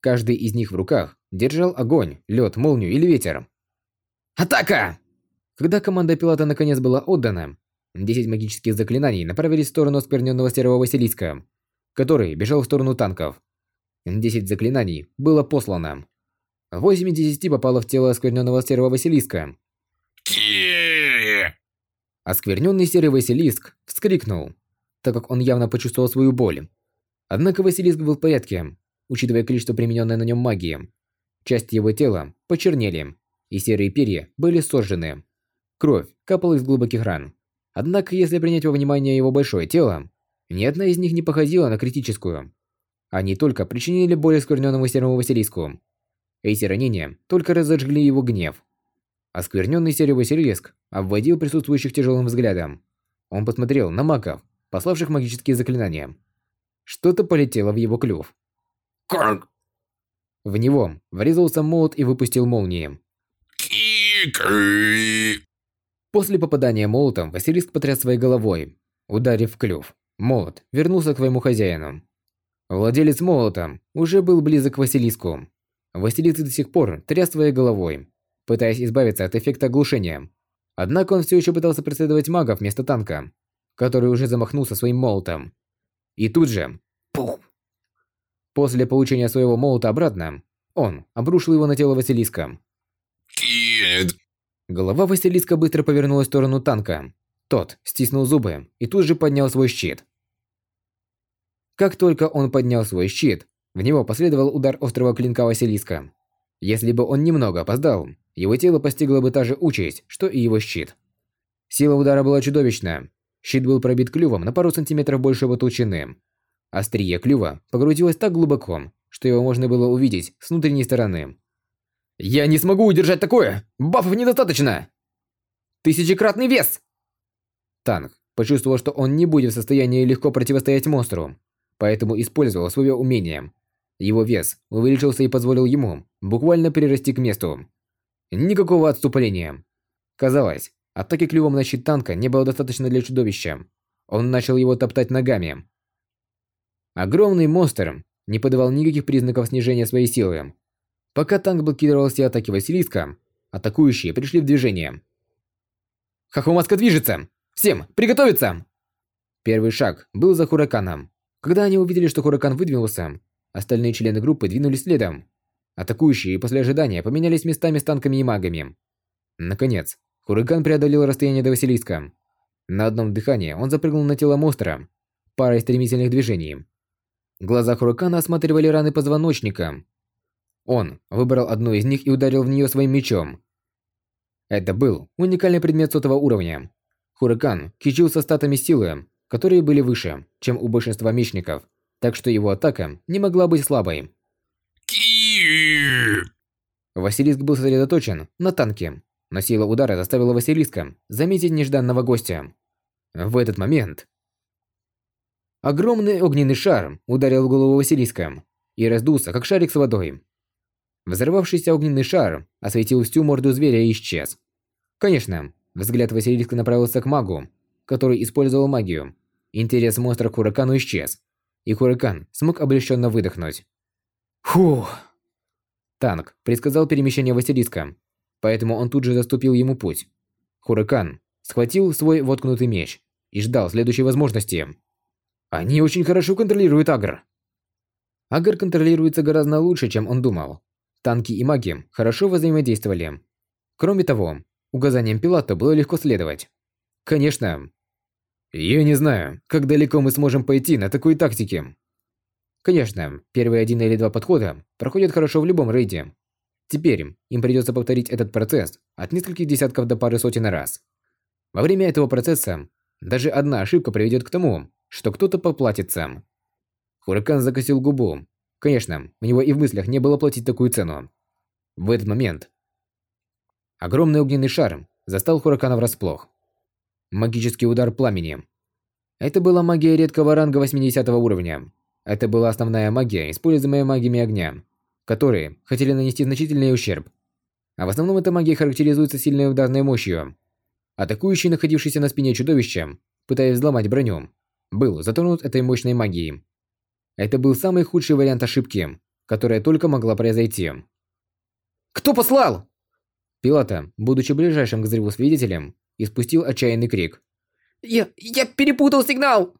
Каждый из них в руках держал огонь, лед, молнию или ветер. «Атака!» Когда команда пилота наконец была отдана, 10 магических заклинаний направились в сторону оскверненного серого Василиска, который бежал в сторону танков. 10 заклинаний было послано. 8 из 10 попало в тело оскверненного серого Василиска. Оскверненный серый Василиск вскрикнул, так как он явно почувствовал свою боль. Однако Василиск был в порядке, учитывая количество примененной на нем магии. Части его тела почернели, и серые перья были сожжены. Кровь капала из глубоких ран. Однако, если принять во внимание его большое тело, ни одна из них не походила на критическую. Они только причинили боль оскверненному серому Василиску. Эти ранения только разожгли его гнев. Оскверненный серый Василиск обводил присутствующих тяжелым взглядом. Он посмотрел на магов, пославших магические заклинания. Что-то полетело в его клюв. Карк! В него врезался молот и выпустил молнии. После попадания молотом Василиск потряс своей головой, ударив в клюв. Молот вернулся к своему хозяину. Владелец молота уже был близок к Василиску. Василиск до сих пор тряс своей головой, пытаясь избавиться от эффекта оглушения. Однако он все еще пытался преследовать мага вместо танка, который уже замахнулся своим молотом. И тут же... Пух! После получения своего молота обратно, он обрушил его на тело Василиска. Кит! Голова Василиска быстро повернулась в сторону танка, тот стиснул зубы и тут же поднял свой щит. Как только он поднял свой щит, в него последовал удар острого клинка Василиска. Если бы он немного опоздал, его тело постигло бы та же участь, что и его щит. Сила удара была чудовищная. Щит был пробит клювом на пару сантиметров больше его толщины. Острие клюва погрузилось так глубоко, что его можно было увидеть с внутренней стороны. «Я не смогу удержать такое! Бафов недостаточно!» «Тысячекратный вес!» Танк почувствовал, что он не будет в состоянии легко противостоять монстру, поэтому использовал свое умение. Его вес увеличился и позволил ему буквально перерасти к месту. Никакого отступления. Казалось, атаки клювом на щит танка не было достаточно для чудовища. он начал его топтать ногами. Огромный монстр не подавал никаких признаков снижения своей силы. Пока танк блокировал все атаки Василиска, атакующие пришли в движение. Хахомаска движется! Всем, приготовиться! Первый шаг был за Хураканом. Когда они увидели, что Хуракан выдвинулся, остальные члены группы двинулись следом. Атакующие после ожидания поменялись местами с танками и магами. Наконец, Хуракан преодолел расстояние до Василиска. На одном дыхании он запрыгнул на тело монстра, парой стремительных движений. Глаза Хуракана осматривали раны позвоночника. Он выбрал одну из них и ударил в нее своим мечом. Это был уникальный предмет сотого уровня. Хуракан кичился статами силы, которые были выше, чем у большинства мечников, так что его атака не могла быть слабой. Василиск был сосредоточен на танке, но сила удара заставила Василиска заметить нежданного гостя. В этот момент огромный огненный шар ударил в голову Василиска и раздулся, как шарик с водой. Взорвавшийся огненный шар осветил всю морду зверя и исчез. Конечно, взгляд Василиска направился к магу, который использовал магию. Интерес монстра к Хуракану исчез, и Хуракан смог облегченно выдохнуть. Фух! Танк предсказал перемещение Василиска, поэтому он тут же заступил ему путь. Хуракан схватил свой воткнутый меч и ждал следующей возможности. Они очень хорошо контролируют Агр. Агр контролируется гораздо лучше, чем он думал. Танки и маги хорошо взаимодействовали. Кроме того, указаниям пилота было легко следовать. Конечно. Я не знаю, как далеко мы сможем пойти на такой тактике. Конечно, первые один или два подхода проходят хорошо в любом рейде. Теперь им придется повторить этот процесс от нескольких десятков до пары сотен раз. Во время этого процесса даже одна ошибка приведет к тому, что кто-то поплатится. Хуракан закосил губу. Конечно, у него и в мыслях не было платить такую цену. В этот момент огромный огненный шар застал Хуракана врасплох. Магический удар пламени. Это была магия редкого ранга 80 уровня. Это была основная магия, используемая магиями огня, которые хотели нанести значительный ущерб. А в основном эта магия характеризуется сильной ударной мощью. Атакующий, находившийся на спине чудовища, пытаясь взломать броню, был затронут этой мощной магией. Это был самый худший вариант ошибки, которая только могла произойти. «Кто послал?» Пилота, будучи ближайшим к взрыву свидетелем, испустил отчаянный крик. «Я... я перепутал сигнал!»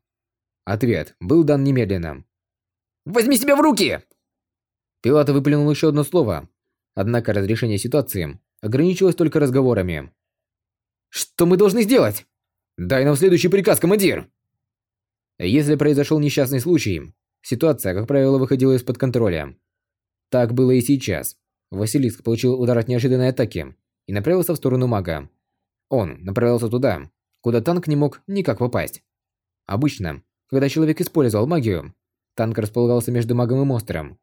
Ответ был дан немедленно. Возьми себя в руки!» Пилат выплюнул еще одно слово. Однако разрешение ситуации ограничилось только разговорами. «Что мы должны сделать? Дай нам следующий приказ, командир!» Если произошел несчастный случай, ситуация, как правило, выходила из-под контроля. Так было и сейчас. Василиск получил удар от неожиданной атаки и направился в сторону мага. Он направился туда, куда танк не мог никак попасть. Обычно, когда человек использовал магию, Танк располагался между магом и монстром.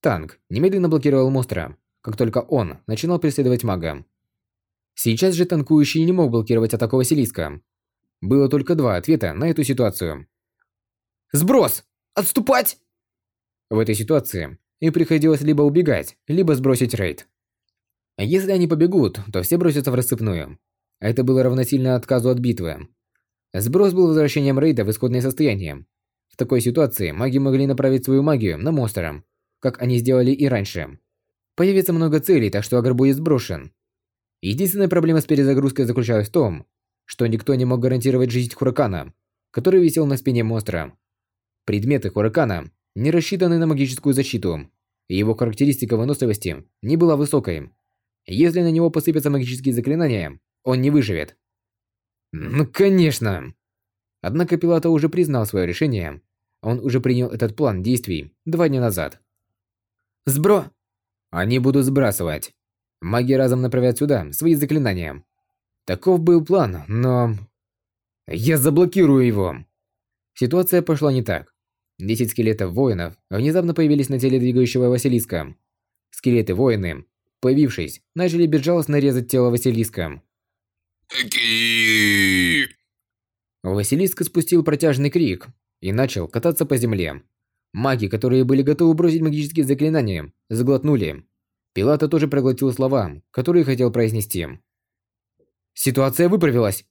Танк немедленно блокировал монстра, как только он начинал преследовать мага. Сейчас же танкующий не мог блокировать атаку Василиска. Было только два ответа на эту ситуацию. «Сброс! Отступать!» В этой ситуации им приходилось либо убегать, либо сбросить рейд. Если они побегут, то все бросятся в рассыпную. Это было равносильно отказу от битвы. Сброс был возвращением рейда в исходное состояние, в такой ситуации маги могли направить свою магию на монстра, как они сделали и раньше. Появится много целей, так что Агр будет сброшен. Единственная проблема с перезагрузкой заключалась в том, что никто не мог гарантировать жизнь Хуракана, который висел на спине монстра. Предметы Хуракана не рассчитаны на магическую защиту, и его характеристика выносливости не была высокой. Если на него посыпятся магические заклинания, он не выживет. Ну, конечно. Однако Пилата уже признал свое решение. Он уже принял этот план действий два дня назад. Сбро! Они будут сбрасывать. Маги разом направят сюда свои заклинания. Таков был план, но... Я заблокирую его! Ситуация пошла не так. Десять скелетов воинов внезапно появились на теле двигающего Василиска. Скелеты-воины, появившись, начали безжалостно резать тело Василиска. Василиск спустил протяжный крик и начал кататься по земле. Маги, которые были готовы бросить магические заклинания, заглотнули. Пилата тоже проглотил слова, которые хотел произнести. «Ситуация выправилась!»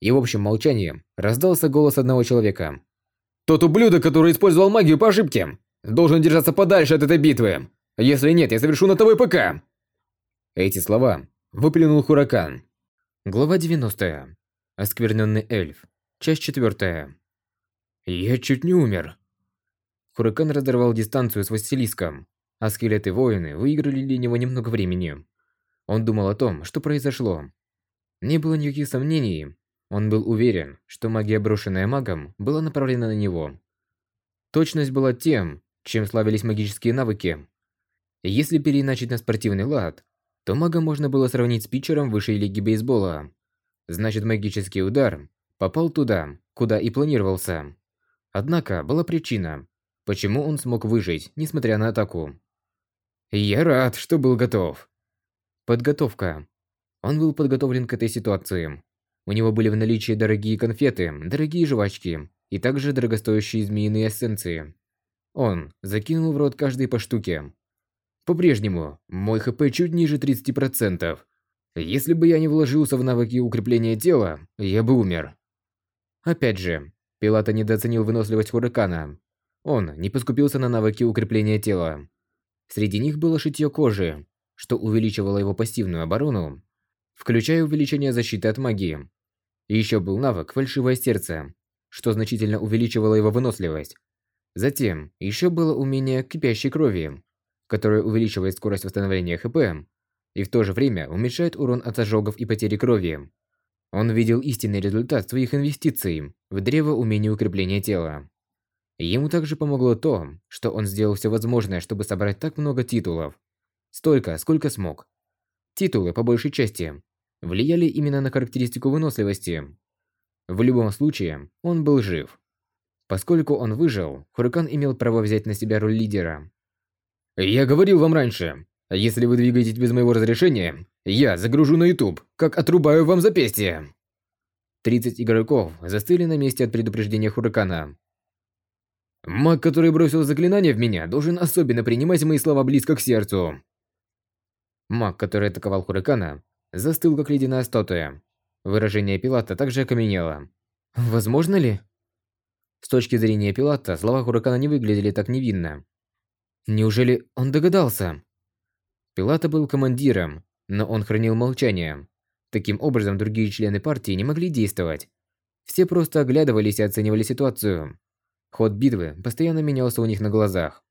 И в общем молчании раздался голос одного человека. «Тот ублюдок, который использовал магию по ошибке, должен держаться подальше от этой битвы. Если нет, я совершу на тобой ПК!» Эти слова выплюнул Хуракан. Глава 90. Оскверненный эльф. Часть 4. Я чуть не умер. Хуракан разорвал дистанцию с Василиском, а скелеты-воины выиграли для него немного времени. Он думал о том, что произошло. Не было никаких сомнений. Он был уверен, что магия, брошенная магом, была направлена на него. Точность была тем, чем славились магические навыки. Если переиначить на спортивный лад, то мага можно было сравнить с питчером высшей лиги бейсбола. Значит, магический удар попал туда, куда и планировался. Однако была причина, почему он смог выжить, несмотря на атаку. Я рад, что был готов. Подготовка. Он был подготовлен к этой ситуации. У него были в наличии дорогие конфеты, дорогие жвачки и также дорогостоящие змеиные эссенции. Он закинул в рот каждый по штуке. По-прежнему, мой ХП чуть ниже 30%. Если бы я не вложился в навыки укрепления тела, я бы умер. Опять же, Пилата недооценил выносливость Хуракана. Он не поскупился на навыки укрепления тела. Среди них было шитье кожи, что увеличивало его пассивную оборону, включая увеличение защиты от магии. И еще был навык «Фальшивое сердце», что значительно увеличивало его выносливость. Затем еще было умение «Кипящей крови», которое увеличивает скорость восстановления ХП и в то же время уменьшает урон от ожогов и потери крови. Он видел истинный результат своих инвестиций в древо умения укрепления тела. Ему также помогло то, что он сделал все возможное, чтобы собрать так много титулов. Столько, сколько смог. Титулы, по большей части, влияли именно на характеристику выносливости. В любом случае, он был жив. Поскольку он выжил, Хуракан имел право взять на себя роль лидера. «Я говорил вам раньше, если вы двигаетесь без моего разрешения, я загружу на YouTube, как отрубаю вам запястье. 30 игроков застыли на месте от предупреждения Хуракана. Маг, который бросил заклинание в меня, должен особенно принимать мои слова близко к сердцу. Маг, который атаковал Хуракана, застыл как ледяная статуя. Выражение Пилата также окаменело. Возможно ли? С точки зрения Пилата, слова Хуракана не выглядели так невинно. Неужели он догадался? Пилата был командиром, но он хранил молчание. Таким образом, другие члены партии не могли действовать. Все просто оглядывались и оценивали ситуацию. Ход битвы постоянно менялся у них на глазах.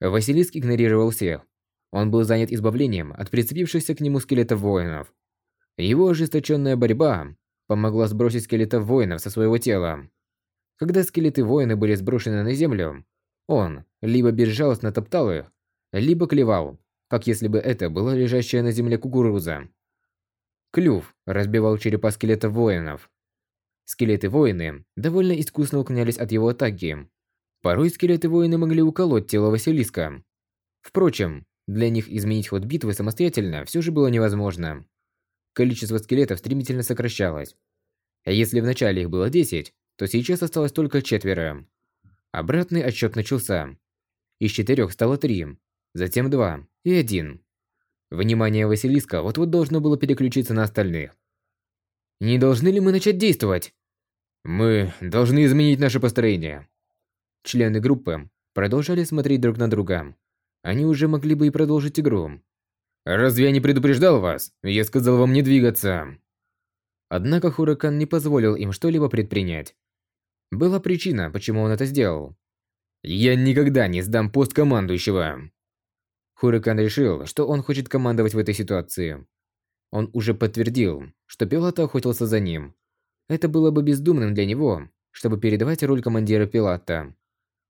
Василиск игнорировал всех. Он был занят избавлением от прицепившихся к нему скелетов воинов. Его ожесточенная борьба помогла сбросить скелетов воинов со своего тела. Когда скелеты воина были сброшены на землю, он либо безжалостно топтал их, либо клевал, как если бы это была лежащая на земле кукуруза. Клюв разбивал черепа скелетов воинов. Скелеты-воины довольно искусно уклонялись от его атаки. Порой скелеты-воины могли уколоть тело Василиска. Впрочем, для них изменить ход битвы самостоятельно все же было невозможно. Количество скелетов стремительно сокращалось. А если вначале их было 10, то сейчас осталось только четверо. Обратный отсчет начался. Из четырех стало три, затем два и один. Внимание Василиска вот-вот должно было переключиться на остальных. Не должны ли мы начать действовать? Мы должны изменить наше построение. Члены группы продолжали смотреть друг на друга. Они уже могли бы и продолжить игру. Разве я не предупреждал вас? Я сказал вам не двигаться. Однако Хуракан не позволил им что-либо предпринять. Была причина, почему он это сделал. Я никогда не сдам пост командующего. Хурикан решил, что он хочет командовать в этой ситуации. Он уже подтвердил, что пилот охотился за ним. Это было бы бездумным для него, чтобы передавать роль командира пилота.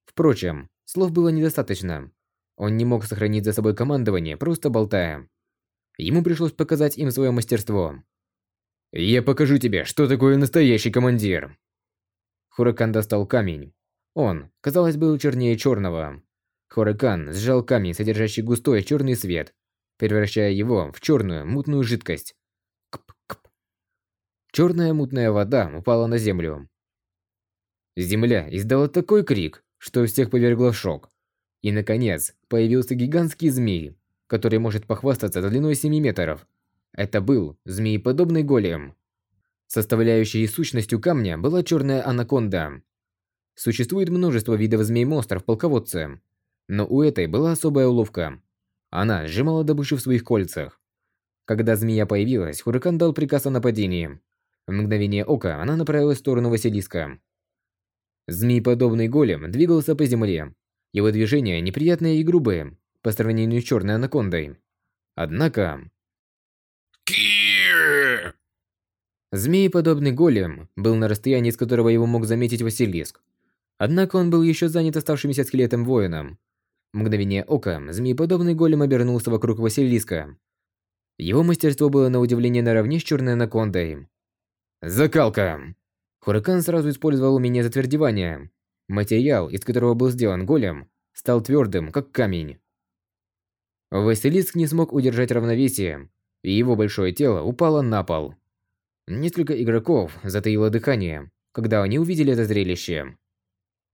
Впрочем, слов было недостаточно. Он не мог сохранить за собой командование, просто болтая. Ему пришлось показать им свое мастерство. «Я покажу тебе, что такое настоящий командир!» Хуракан достал камень. Он, казалось, был чернее черного. Хуракан сжал камень, содержащий густой черный свет, превращая его в черную мутную жидкость. Кп-кп. Черная мутная вода упала на землю. Земля издала такой крик, что всех повергло в шок. И, наконец, появился гигантский змей, который может похвастаться длиной 7 метров. Это был змееподобный голем. Составляющей сущностью камня была черная анаконда. Существует множество видов змей-монстров полководцы, но у этой была особая уловка. Она сжимала добычу в своих кольцах. Когда змея появилась, Хуракан дал приказ о нападении. В мгновение ока она направилась в сторону Василиска. Змей-подобный голем двигался по земле. Его движения неприятные и грубые по сравнению с черной анакондой. Однако... Змеи-подобный голем был на расстоянии, с которого его мог заметить Василиск. Однако он был еще занят оставшимся скелетом воином. В мгновение ока змееподобный голем обернулся вокруг Василиска. Его мастерство было на удивление наравне с черной анакондой. Закалка! Хуракан сразу использовал умение затвердевания. Материал, из которого был сделан голем, стал твердым, как камень. Василиск не смог удержать равновесие, и его большое тело упало на пол. Несколько игроков затаило дыхание, когда они увидели это зрелище.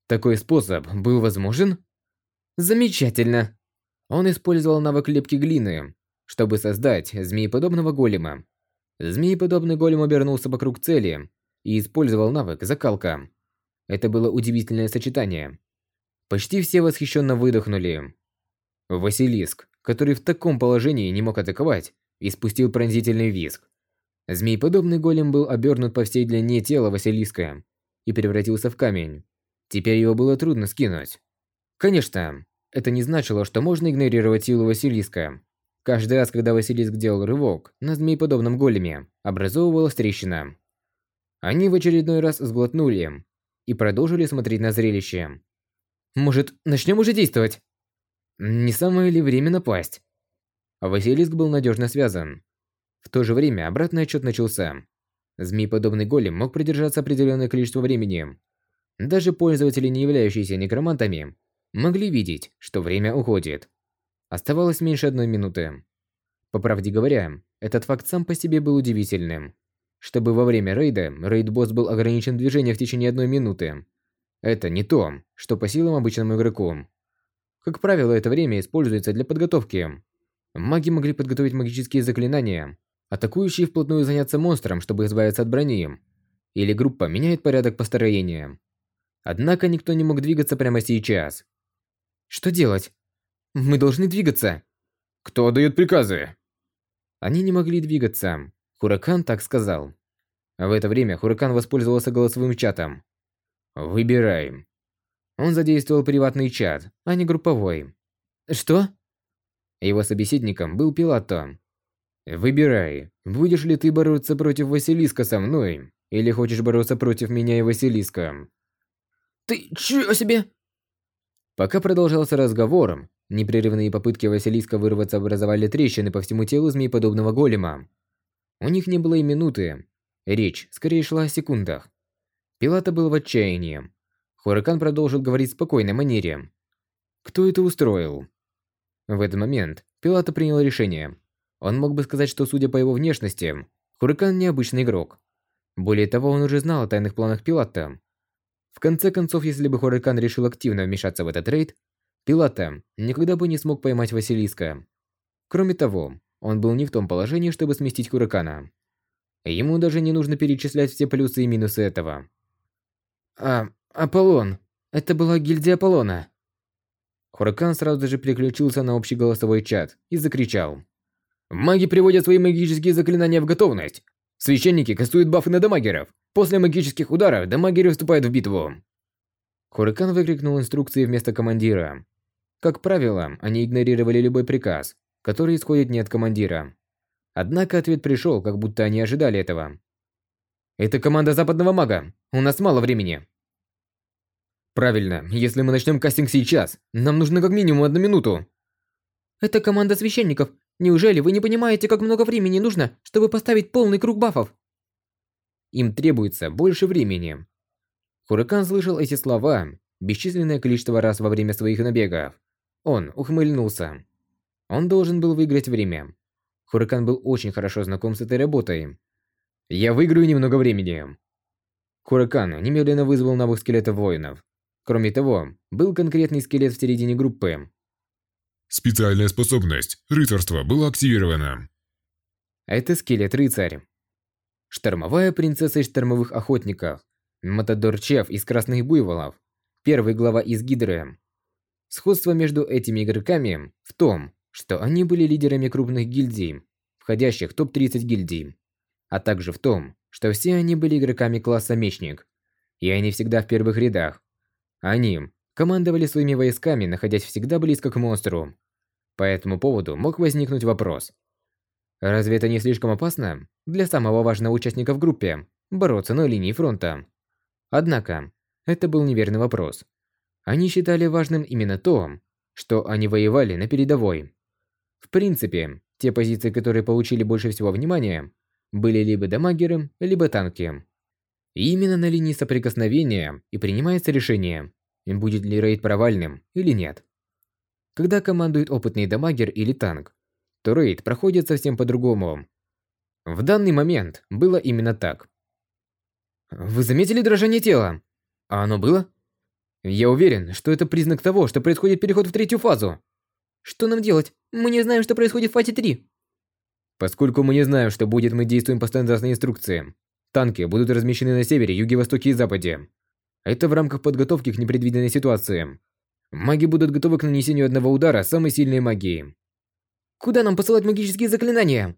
Такой способ был возможен? Замечательно! Он использовал навык лепки глины, чтобы создать змееподобного голема. Змееподобный голем обернулся вокруг цели и использовал навык закалка. Это было удивительное сочетание. Почти все восхищенно выдохнули. Василиск, который в таком положении не мог атаковать, испустил пронзительный визг. Змееподобный голем был обернут по всей длине тела Василиска и превратился в камень. Теперь его было трудно скинуть. Конечно, это не значило, что можно игнорировать силу Василиска. Каждый раз, когда Василиск делал рывок на змееподобном големе, образовывалась трещина. Они в очередной раз сглотнули и продолжили смотреть на зрелище. «Может, начнем уже действовать?» Не самое ли время напасть? Василиск был надежно связан. В то же время обратный отчет начался. Змей-подобный голем мог продержаться определенное количество времени. Даже пользователи, не являющиеся некромантами, могли видеть, что время уходит. Оставалось меньше одной минуты. По правде говоря, этот факт сам по себе был удивительным чтобы во время рейда рейд-босс был ограничен в движении в течение одной минуты. Это не то, что по силам обычному игроку. Как правило, это время используется для подготовки. Маги могли подготовить магические заклинания, атакующие вплотную заняться монстром, чтобы избавиться от брони. Или группа меняет порядок построения. Однако никто не мог двигаться прямо сейчас. Что делать? Мы должны двигаться. Кто отдает приказы? Они не могли двигаться. Хуракан так сказал. В это время Хуракан воспользовался голосовым чатом. «Выбирай». Он задействовал приватный чат, а не групповой. «Что?» Его собеседником был Пилато. «Выбирай, будешь ли ты бороться против Василиска со мной, или хочешь бороться против меня и Василиска?» «Ты чё себе?» Пока продолжался разговор, непрерывные попытки Василиска вырваться образовали трещины по всему телу змееподобного голема. У них не было и минуты. Речь скорее шла о секундах. Пилата был в отчаянии. Хуракан продолжил говорить в спокойной манере. Кто это устроил? В этот момент Пилата принял решение. Он мог бы сказать, что судя по его внешности, Хуракан необычный игрок. Более того, он уже знал о тайных планах Пилата. В конце концов, если бы Хуракан решил активно вмешаться в этот рейд, Пилата никогда бы не смог поймать Василиска. Кроме того, он был не в том положении, чтобы сместить Хуракана. Ему даже не нужно перечислять все плюсы и минусы этого. А, Аполлон. Это была гильдия Аполлона. Хуракан сразу же переключился на общий голосовой чат и закричал. Маги приводят свои магические заклинания в готовность. Священники кастуют бафы на дамагеров. После магических ударов дамагеры вступают в битву. Хуракан выкрикнул инструкции вместо командира. Как правило, они игнорировали любой приказ, который исходит не от командира. Однако ответ пришел, как будто они ожидали этого. «Это команда западного мага. У нас мало времени». «Правильно. Если мы начнем кастинг сейчас, нам нужно как минимум одну минуту». «Это команда священников. Неужели вы не понимаете, как много времени нужно, чтобы поставить полный круг бафов?» Им требуется больше времени. Хуракан слышал эти слова бесчисленное количество раз во время своих набегов. Он ухмыльнулся. Он должен был выиграть время. Хуракан был очень хорошо знаком с этой работой. «Я выиграю немного времени». Хуракан немедленно вызвал новых скелетов воинов. Кроме того, был конкретный скелет в середине группы. Специальная способность рыцарства была активирована. Это скелет-рыцарь. Штормовая принцесса из штормовых охотников, Матадор Чеф из Красных Буйволов, первый глава из Гидры. Сходство между этими игроками в том, что они были лидерами крупных гильдий, входящих в топ-30 гильдий, а также в том, что все они были игроками класса Мечник, и они всегда в первых рядах. Они командовали своими войсками, находясь всегда близко к монстру. По этому поводу мог возникнуть вопрос. Разве это не слишком опасно для самого важного участника в группе бороться на линии фронта? Однако, это был неверный вопрос. Они считали важным именно то, что они воевали на передовой. В принципе, те позиции, которые получили больше всего внимания, были либо дамагеры, либо танки. И именно на линии соприкосновения и принимается решение, будет ли рейд провальным или нет. Когда командует опытный дамагер или танк, то рейд проходит совсем по-другому. В данный момент было именно так. Вы заметили дрожание тела? А оно было? Я уверен, что это признак того, что происходит переход в третью фазу. Что нам делать? Мы не знаем, что происходит в фазе 3. Поскольку мы не знаем, что будет, мы действуем по стандартной инструкции. Танки будут размещены на севере, юге, востоке и западе. Это в рамках подготовки к непредвиденной ситуации. Маги будут готовы к нанесению одного удара самой сильной магии. Куда нам посылать магические заклинания?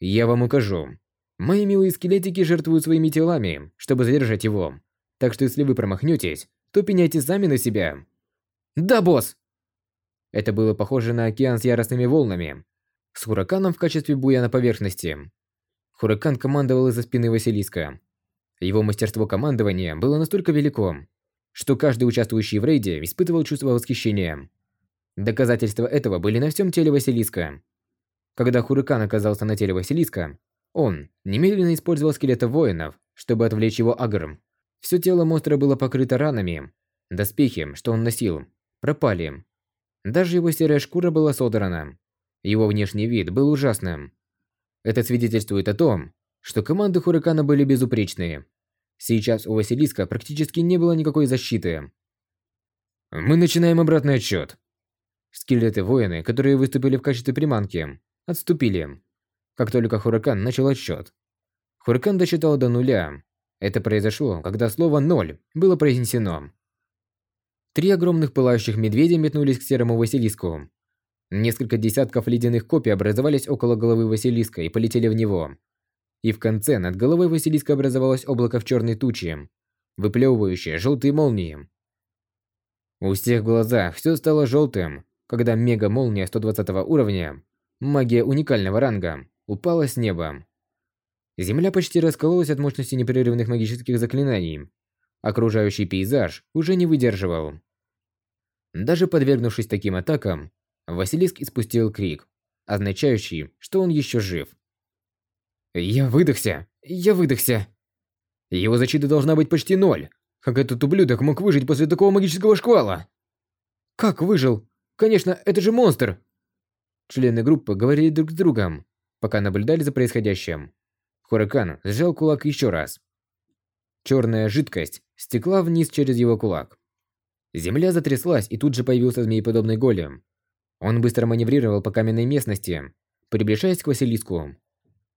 Я вам укажу. Мои милые скелетики жертвуют своими телами, чтобы задержать его. Так что если вы промахнетесь, то пеняйте сами на себя. Да, босс! Это было похоже на океан с яростными волнами. С Хураканом в качестве буя на поверхности. Хуракан командовал из-за спины Василиска. Его мастерство командования было настолько велико, что каждый участвующий в рейде испытывал чувство восхищения. Доказательства этого были на всем теле Василиска. Когда Хурикан оказался на теле Василиска, он немедленно использовал скелета воинов, чтобы отвлечь его агром. Все тело монстра было покрыто ранами. Доспехи, что он носил, пропали. Даже его серая шкура была содрана. Его внешний вид был ужасным. Это свидетельствует о том, что команды Хурикана были безупречные. Сейчас у Василиска практически не было никакой защиты. Мы начинаем обратный отсчет. Скелеты-воины, которые выступили в качестве приманки, отступили. Как только Хуракан начал отсчет. Хуракан досчитал до нуля. Это произошло, когда слово «ноль» было произнесено. Три огромных пылающих медведя метнулись к серому Василиску. Несколько десятков ледяных копий образовались около головы Василиска и полетели в него. И в конце над головой Василиска образовалось облако в черной тучи, выплевывающее желтые молнии. У всех в глазах все стало желтым, когда мега-молния 120 уровня, магия уникального ранга, упала с неба. Земля почти раскололась от мощности непрерывных магических заклинаний. Окружающий пейзаж уже не выдерживал. Даже подвергнувшись таким атакам, Василиск испустил крик, означающий, что он еще жив. «Я выдохся! Я выдохся!» Его защита должна быть почти ноль. Как этот ублюдок мог выжить после такого магического шквала? Как выжил? Конечно, это же монстр! Члены группы говорили друг с другом, пока наблюдали за происходящим. Хуракан сжал кулак еще раз. Черная жидкость стекла вниз через его кулак. Земля затряслась, и тут же появился змееподобный голем. Он быстро маневрировал по каменной местности, приближаясь к Василиску.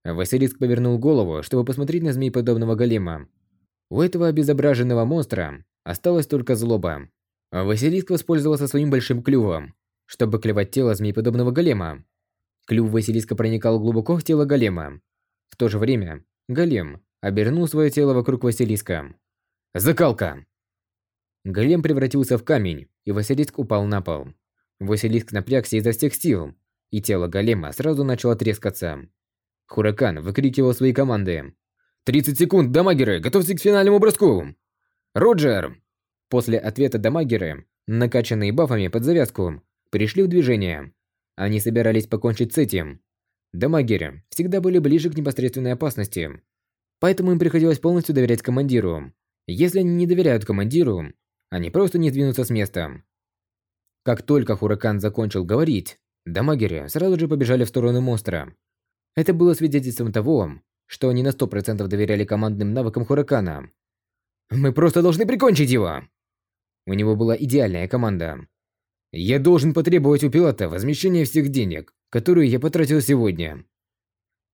Василиск повернул голову, чтобы посмотреть на змееподобного голема. У этого обезображенного монстра осталась только злоба. Василиск воспользовался своим большим клювом, чтобы клевать тело змееподобного голема. Клюв Василиска проникал глубоко в тело голема. В то же время голем обернул свое тело вокруг Василиска. Закалка! Голем превратился в камень, и Василиск упал на пол. Василиск напрягся изо всех сил, и тело голема сразу начало трескаться. Хуракан выкрикивал свои команды. «30 секунд, дамагеры, готовьтесь к финальному броску!» «Роджер!» После ответа дамагеры, накачанные бафами под завязку, пришли в движение. Они собирались покончить с этим. Дамагеры всегда были ближе к непосредственной опасности. Поэтому им приходилось полностью доверять командиру. Если они не доверяют командиру, они просто не двинутся с места. Как только Хуракан закончил говорить, дамагеры сразу же побежали в сторону монстра. Это было свидетельством того, что они на 100% доверяли командным навыкам Хуракана. «Мы просто должны прикончить его!» У него была идеальная команда. Я должен потребовать у пилота возмещения всех денег, которые я потратил сегодня.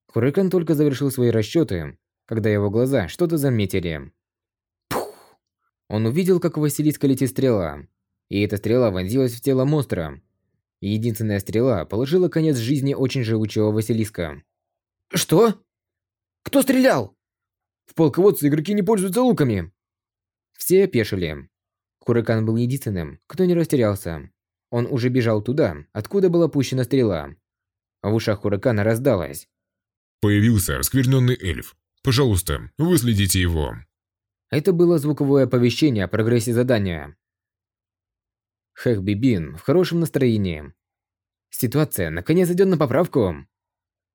Хуракан только завершил свои расчеты, когда его глаза что-то заметили. Он увидел, как у Василиска летит стрела, и эта стрела вонзилась в тело монстра. Единственная стрела положила конец жизни очень живучего Василиска. Что? Кто стрелял? В полководце игроки не пользуются луками. Все опешили. Хуракан был единственным, кто не растерялся. Он уже бежал туда, откуда была пущена стрела. В ушах Хуракана раздалось. Появился оскверненный эльф. Пожалуйста, выследите его. Это было звуковое оповещение о прогрессе задания. Хэх Бибин в хорошем настроении. Ситуация наконец идет на поправку.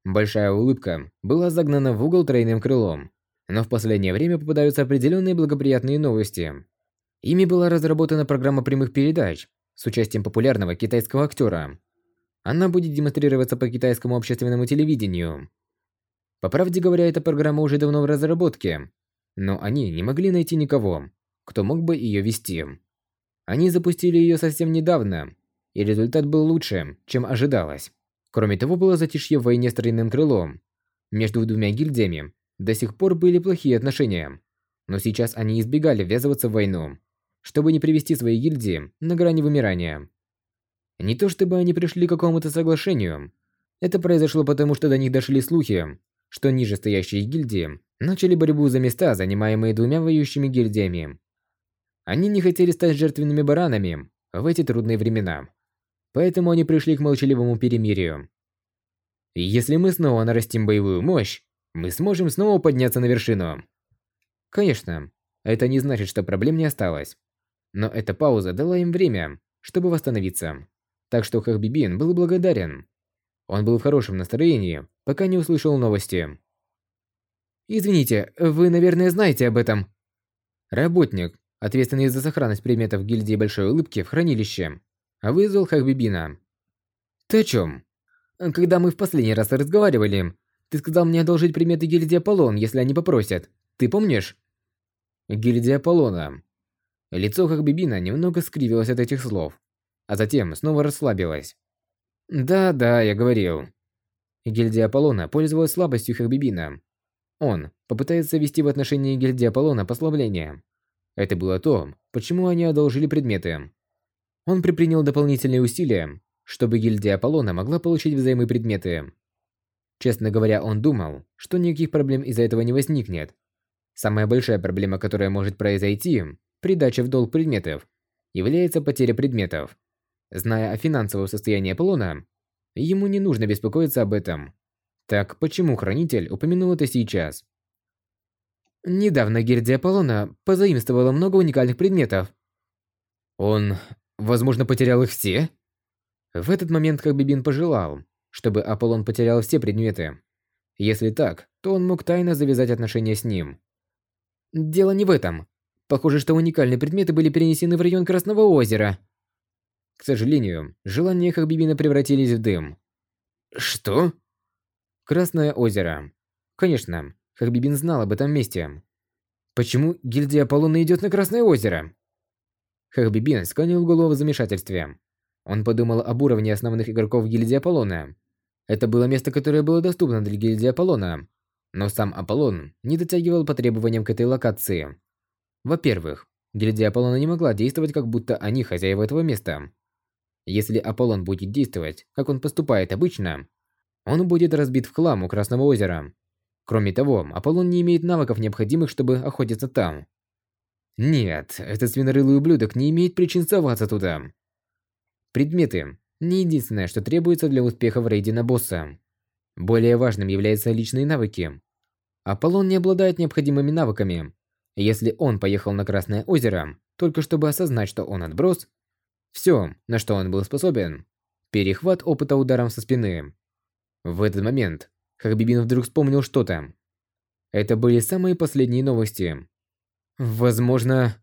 Большая улыбка была загнана в угол тройным крылом, но в последнее время попадаются определенные благоприятные новости. Ими была разработана программа прямых передач с участием популярного китайского актера. Она будет демонстрироваться по китайскому общественному телевидению. По правде говоря, эта программа уже давно в разработке, но они не могли найти никого, кто мог бы ее вести. Они запустили ее совсем недавно, и результат был лучше, чем ожидалось. Кроме того, было затишье в войне с тройным крылом. Между двумя гильдиями до сих пор были плохие отношения, но сейчас они избегали ввязываться в войну, чтобы не привести свои гильдии на грани вымирания. Не то чтобы они пришли к какому-то соглашению. Это произошло потому, что до них дошли слухи, что ниже стоящие гильдии начали борьбу за места, занимаемые двумя воюющими гильдиями. Они не хотели стать жертвенными баранами в эти трудные времена. Поэтому они пришли к молчаливому перемирию. если мы снова нарастим боевую мощь, мы сможем снова подняться на вершину. Конечно, это не значит, что проблем не осталось. Но эта пауза дала им время, чтобы восстановиться. Так что Хахбибин был благодарен. Он был в хорошем настроении, пока не услышал новости. «Извините, вы, наверное, знаете об этом». Работник, ответственный за сохранность предметов гильдии Большой Улыбки в хранилище, вызвал Хахбибина. «Ты о чем? Когда мы в последний раз разговаривали, ты сказал мне одолжить предметы гильдии Аполлон, если они попросят. Ты помнишь?» Гильдия Аполлона. Лицо Хахбибина немного скривилось от этих слов, а затем снова расслабилось. Да, да, я говорил. Гильдия Аполлона пользовалась слабостью Хахбибина. Он попытается ввести в отношении гильдии Аполлона послабление. Это было то, почему они одолжили предметы. Он предпринял дополнительные усилия, чтобы гильдия Аполлона могла получить взаймы предметы. Честно говоря, он думал, что никаких проблем из-за этого не возникнет. Самая большая проблема, которая может произойти при даче в долг предметов, является потеря предметов. Зная о финансовом состоянии Аполлона, ему не нужно беспокоиться об этом. Так почему Хранитель упомянул это сейчас? Недавно гильдия Аполлона позаимствовала много уникальных предметов. Он, возможно, потерял их все? В этот момент Хабибин пожелал, чтобы Аполлон потерял все предметы. Если так, то он мог тайно завязать отношения с ним. Дело не в этом. Похоже, что уникальные предметы были перенесены в район Красного озера. К сожалению, желания Хабибина превратились в дым. Что? Красное озеро. Конечно, Хабибин знал об этом месте. Почему гильдия Аполлона идет на Красное озеро? Хабибин склонил голову в замешательстве. Он подумал об уровне основных игроков гильдии Аполлона. Это было место, которое было доступно для гильдии Аполлона. Но сам Аполлон не дотягивал по требованиям к этой локации. Во-первых, гильдия Аполлона не могла действовать, как будто они хозяева этого места. Если Аполлон будет действовать, как он поступает обычно, он будет разбит в хлам у Красного озера. Кроме того, Аполлон не имеет навыков, необходимых, чтобы охотиться там. Нет, этот свинорылый ублюдок не имеет причин соваться туда. Предметы – не единственное, что требуется для успеха в рейде на босса. Более важным являются личные навыки. Аполлон не обладает необходимыми навыками. Если он поехал на Красное озеро, только чтобы осознать, что он отброс, все, на что он был способен – перехват опыта ударом со спины. В этот момент Хабибин вдруг вспомнил что-то. Это были самые последние новости. Возможно,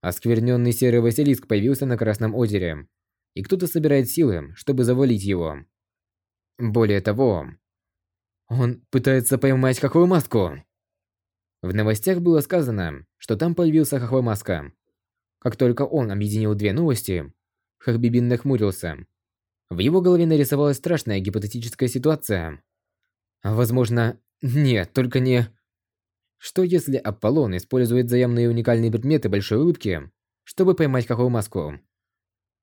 оскверненный серый Василиск появился на Красном озере, и кто-то собирает силы, чтобы завалить его. Более того, он пытается поймать Хохвую Маску. В новостях было сказано, что там появился Хохвая Маска. Как только он объединил две новости, Хахбибин нахмурился. В его голове нарисовалась страшная гипотетическая ситуация. Возможно, нет, только не... Что если Аполлон использует взаимные уникальные предметы большой улыбки, чтобы поймать какую маску?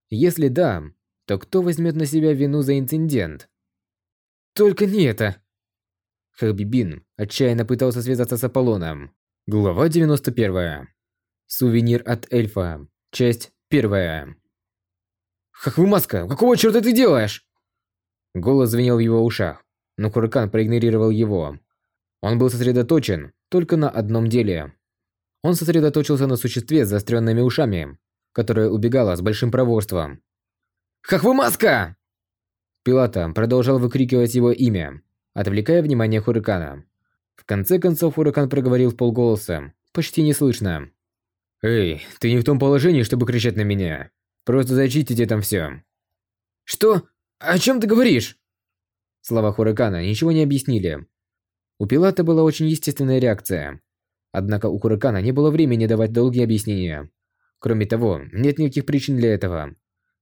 Если да, то кто возьмет на себя вину за инцидент? Только не это! Хабибин отчаянно пытался связаться с Аполлоном. Глава 91. Сувенир от эльфа. Часть 1. Хахвымаска, какого черта ты делаешь? Голос звенел в его ушах, но Куракан проигнорировал его. Он был сосредоточен только на одном деле. Он сосредоточился на существе с заостренными ушами, которое убегало с большим проворством. «Хахвымаска!» Пилата продолжал выкрикивать его имя, отвлекая внимание Хурикана. В конце концов Хурикан проговорил в полголоса, почти неслышно. «Эй, ты не в том положении, чтобы кричать на меня. Просто зачистите там все». «Что? О чем ты говоришь?» Слова Хурикана ничего не объяснили. У Пилата была очень естественная реакция. Однако у Хурикана не было времени давать долгие объяснения. Кроме того, нет никаких причин для этого.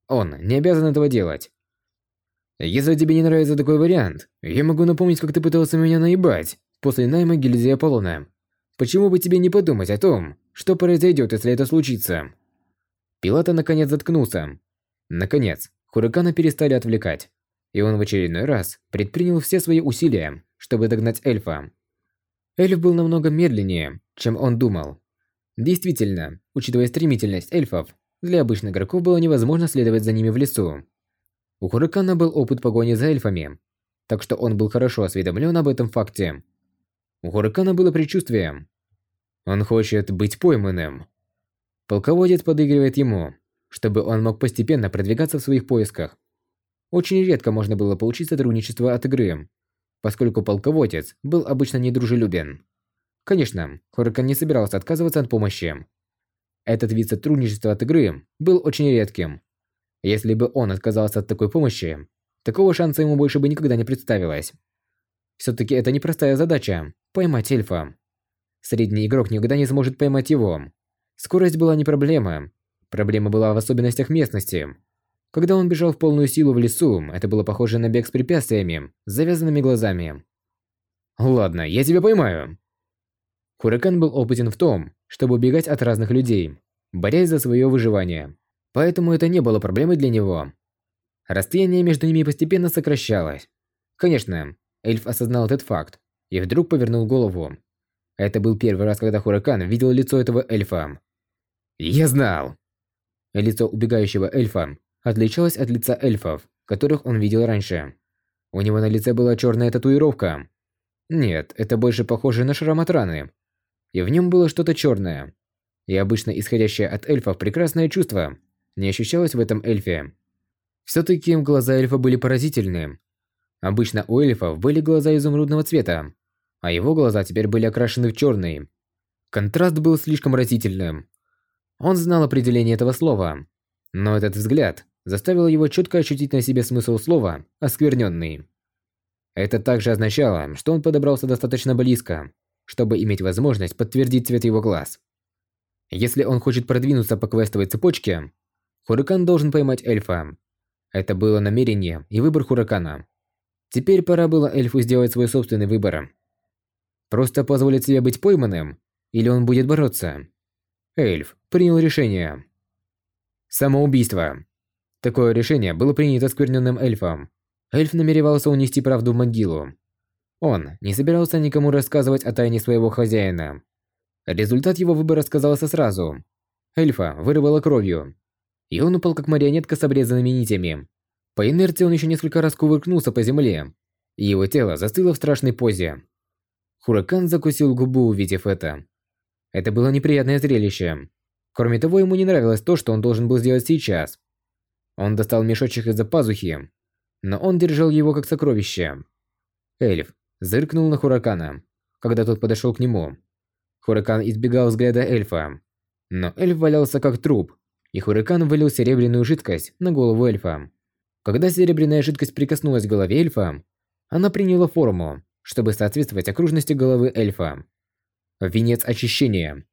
Он не обязан этого делать. Если тебе не нравится такой вариант, я могу напомнить, как ты пытался меня наебать после найма гильдии Аполлона. Почему бы тебе не подумать о том, что произойдет, если это случится? Пилата наконец заткнулся. Наконец, Хуракана перестали отвлекать, и он в очередной раз предпринял все свои усилия, чтобы догнать эльфа. Эльф был намного медленнее, чем он думал. Действительно, учитывая стремительность эльфов, для обычных игроков было невозможно следовать за ними в лесу. У Хуракана был опыт погони за эльфами, так что он был хорошо осведомлен об этом факте. У Хуракана было предчувствие. Он хочет быть пойманным. Полководец подыгрывает ему, чтобы он мог постепенно продвигаться в своих поисках. Очень редко можно было получить сотрудничество от игры, поскольку полководец был обычно недружелюбен. Конечно, Хуракан не собирался отказываться от помощи. Этот вид сотрудничества от игры был очень редким, если бы он отказался от такой помощи, такого шанса ему больше бы никогда не представилось. Все-таки это непростая задача – поймать эльфа. Средний игрок никогда не сможет поймать его. Скорость была не проблема. Проблема была в особенностях местности. Когда он бежал в полную силу в лесу, это было похоже на бег с препятствиями, с завязанными глазами. «Ладно, я тебя поймаю!» Хуракан был опытен в том, чтобы убегать от разных людей, борясь за свое выживание поэтому это не было проблемой для него. Расстояние между ними постепенно сокращалось. Конечно, эльф осознал этот факт и вдруг повернул голову. Это был первый раз, когда Хуракан видел лицо этого эльфа. «Я знал!» Лицо убегающего эльфа отличалось от лица эльфов, которых он видел раньше. У него на лице была черная татуировка. Нет, это больше похоже на шрам от раны. И в нем было что-то черное. И обычно исходящее от эльфов прекрасное чувство не ощущалось в этом эльфе. Все-таки глаза эльфа были поразительны. Обычно у эльфов были глаза изумрудного цвета, а его глаза теперь были окрашены в черный. Контраст был слишком разительным. Он знал определение этого слова, но этот взгляд заставил его четко ощутить на себе смысл слова «оскверненный». Это также означало, что он подобрался достаточно близко, чтобы иметь возможность подтвердить цвет его глаз. Если он хочет продвинуться по квестовой цепочке, Хуракан должен поймать эльфа. Это было намерение и выбор Хуракана. Теперь пора было эльфу сделать свой собственный выбор. Просто позволить себе быть пойманным, или он будет бороться? Эльф принял решение. Самоубийство. Такое решение было принято скверненным эльфом. Эльф намеревался унести правду в могилу. Он не собирался никому рассказывать о тайне своего хозяина. Результат его выбора сказался сразу. Эльфа вырвало кровью и он упал как марионетка с обрезанными нитями. По инерции он еще несколько раз кувыркнулся по земле, и его тело застыло в страшной позе. Хуракан закусил губу, увидев это. Это было неприятное зрелище. Кроме того, ему не нравилось то, что он должен был сделать сейчас. Он достал мешочек из-за пазухи, но он держал его как сокровище. Эльф зыркнул на Хуракана, когда тот подошел к нему. Хуракан избегал взгляда эльфа, но эльф валялся как труп, и Хурикан вылил серебряную жидкость на голову эльфа. Когда серебряная жидкость прикоснулась к голове эльфа, она приняла форму, чтобы соответствовать окружности головы эльфа. Венец очищения.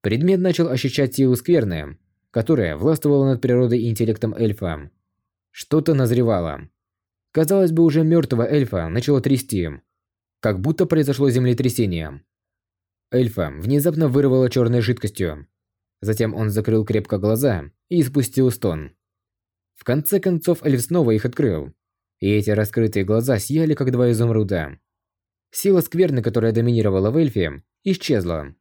Предмет начал ощущать силу скверны, которая властвовала над природой и интеллектом эльфа. Что-то назревало. Казалось бы, уже мертвого эльфа начало трясти, как будто произошло землетрясение. Эльфа внезапно вырвало черной жидкостью. Затем он закрыл крепко глаза и испустил стон. В конце концов эльф снова их открыл. И эти раскрытые глаза сияли как два изумруда. Сила скверны, которая доминировала в эльфе, исчезла.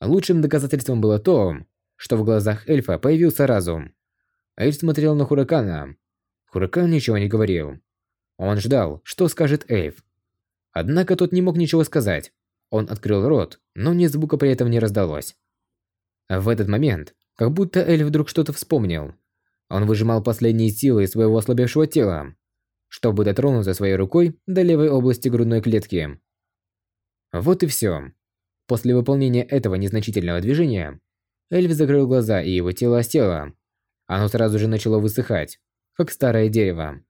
Лучшим доказательством было то, что в глазах эльфа появился разум. Эльф смотрел на Хуракана. Хуракан ничего не говорил. Он ждал, что скажет эльф. Однако тот не мог ничего сказать. Он открыл рот, но ни звука при этом не раздалось. В этот момент, как будто эльф вдруг что-то вспомнил. Он выжимал последние силы из своего ослабевшего тела, чтобы дотронуться своей рукой до левой области грудной клетки. Вот и все. После выполнения этого незначительного движения, эльф закрыл глаза и его тело осело. Оно сразу же начало высыхать, как старое дерево.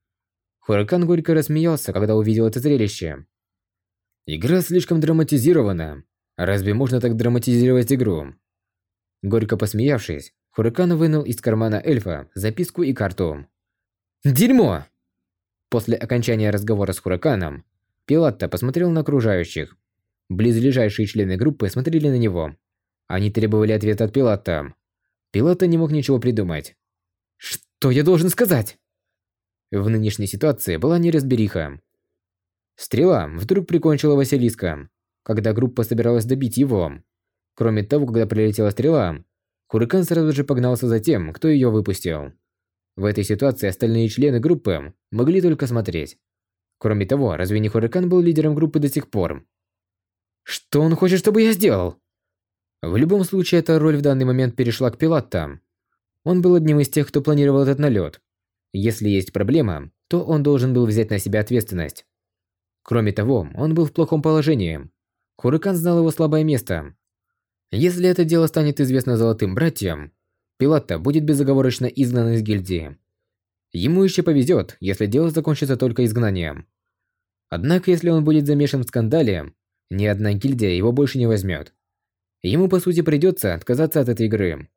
Хуракан горько рассмеялся, когда увидел это зрелище. Игра слишком драматизирована. Разве можно так драматизировать игру? Горько посмеявшись, Хуракан вынул из кармана эльфа записку и карту. Дерьмо! После окончания разговора с Хураканом, Пилатта посмотрел на окружающих. Близлежащие члены группы смотрели на него. Они требовали ответа от Пилатта. Пилатта не мог ничего придумать. Что я должен сказать? В нынешней ситуации была неразбериха. Стрела вдруг прикончила Василиска, когда группа собиралась добить его. Кроме того, когда прилетела стрела, Хурикан сразу же погнался за тем, кто ее выпустил. В этой ситуации остальные члены группы могли только смотреть. Кроме того, разве не Хурикан был лидером группы до сих пор? Что он хочет, чтобы я сделал? В любом случае, эта роль в данный момент перешла к Пилатта. Он был одним из тех, кто планировал этот налет. Если есть проблема, то он должен был взять на себя ответственность. Кроме того, он был в плохом положении. Хурикан знал его слабое место. Если это дело станет известно Золотым Братьям, Пилатта будет безоговорочно изгнан из гильдии. Ему еще повезет, если дело закончится только изгнанием. Однако, если он будет замешан в скандале, ни одна гильдия его больше не возьмет. Ему, по сути, придется отказаться от этой игры.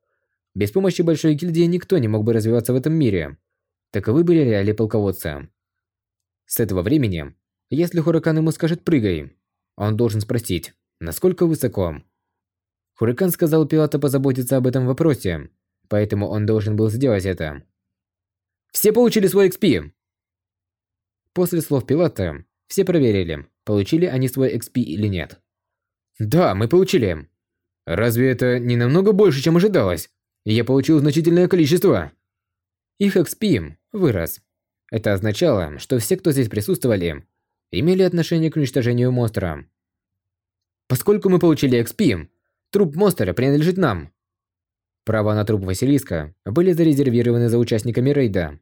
Без помощи большой гильдии никто не мог бы развиваться в этом мире. Таковы были реалии полководца. С этого времени, если Хуракан ему скажет «прыгай», он должен спросить, насколько высоко. Хуракан сказал Пилата позаботиться об этом вопросе, поэтому он должен был сделать это. «Все получили свой XP!» После слов Пилата, все проверили, получили они свой XP или нет. «Да, мы получили!» «Разве это не намного больше, чем ожидалось? Я получил значительное количество!» Их XP вырос. Это означало, что все, кто здесь присутствовали, имели отношение к уничтожению монстра. Поскольку мы получили XP, труп монстра принадлежит нам. Права на труп Василиска были зарезервированы за участниками рейда.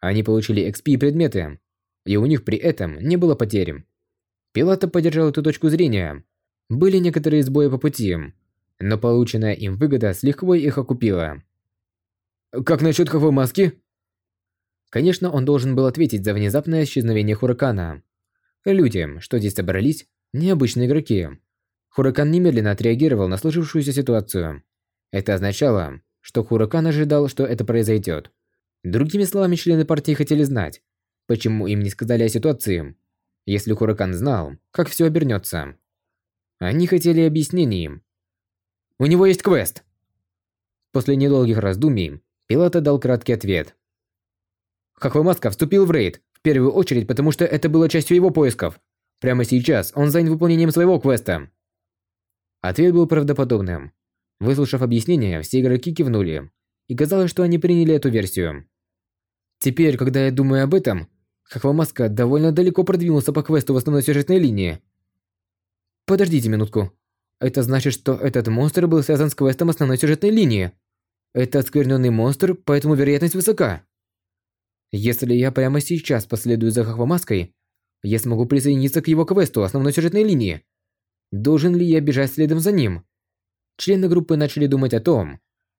Они получили XP и предметы, и у них при этом не было потерь. Пилата поддержал эту точку зрения. Были некоторые сбои по пути, но полученная им выгода с лихвой их окупила. Как насчет хавой маски? Конечно, он должен был ответить за внезапное исчезновение Хуракана. Люди, что здесь собрались, необычные игроки. Хуракан немедленно отреагировал на сложившуюся ситуацию. Это означало, что Хуракан ожидал, что это произойдет. Другими словами, члены партии хотели знать, почему им не сказали о ситуации, если Хуракан знал, как все обернется. Они хотели объяснений. У него есть квест. После недолгих раздумий, Пилота дал краткий ответ. Хохвамаска вступил в рейд, в первую очередь, потому что это было частью его поисков. Прямо сейчас он занят выполнением своего квеста. Ответ был правдоподобным. Выслушав объяснение, все игроки кивнули. И казалось, что они приняли эту версию. Теперь, когда я думаю об этом, Хохвамаска довольно далеко продвинулся по квесту в основной сюжетной линии. Подождите минутку. Это значит, что этот монстр был связан с квестом основной сюжетной линии. Это оскверненный монстр, поэтому вероятность высока. Если я прямо сейчас последую за Хохвамаской, я смогу присоединиться к его квесту основной сюжетной линии. Должен ли я бежать следом за ним? Члены группы начали думать о том,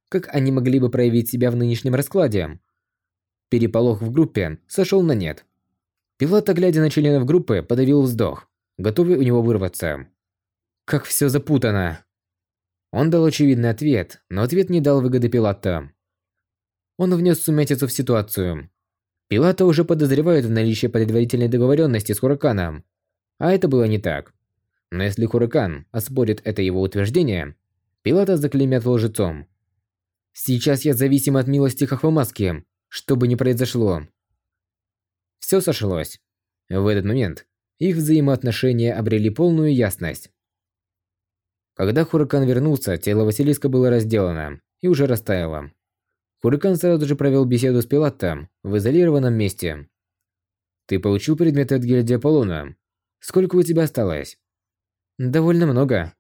как они могли бы проявить себя в нынешнем раскладе. Переполох в группе сошел на нет. Пилот, глядя на членов группы, подавил вздох, готовый у него вырваться. Как все запутано. Он дал очевидный ответ, но ответ не дал выгоды Пилата. Он внес сумятицу в ситуацию. Пилата уже подозревают в наличии предварительной договоренности с Хураканом. А это было не так. Но если Хуракан оспорит это его утверждение, Пилата заклеймят лжецом. Сейчас я зависим от милости Хахвамаски, что бы ни произошло. Все сошлось. В этот момент их взаимоотношения обрели полную ясность. Когда Хуракан вернулся, тело Василиска было разделано и уже растаяло. Хуракан сразу же провел беседу с Пилатом в изолированном месте. «Ты получил предметы от гильдии Аполлона. Сколько у тебя осталось?» «Довольно много».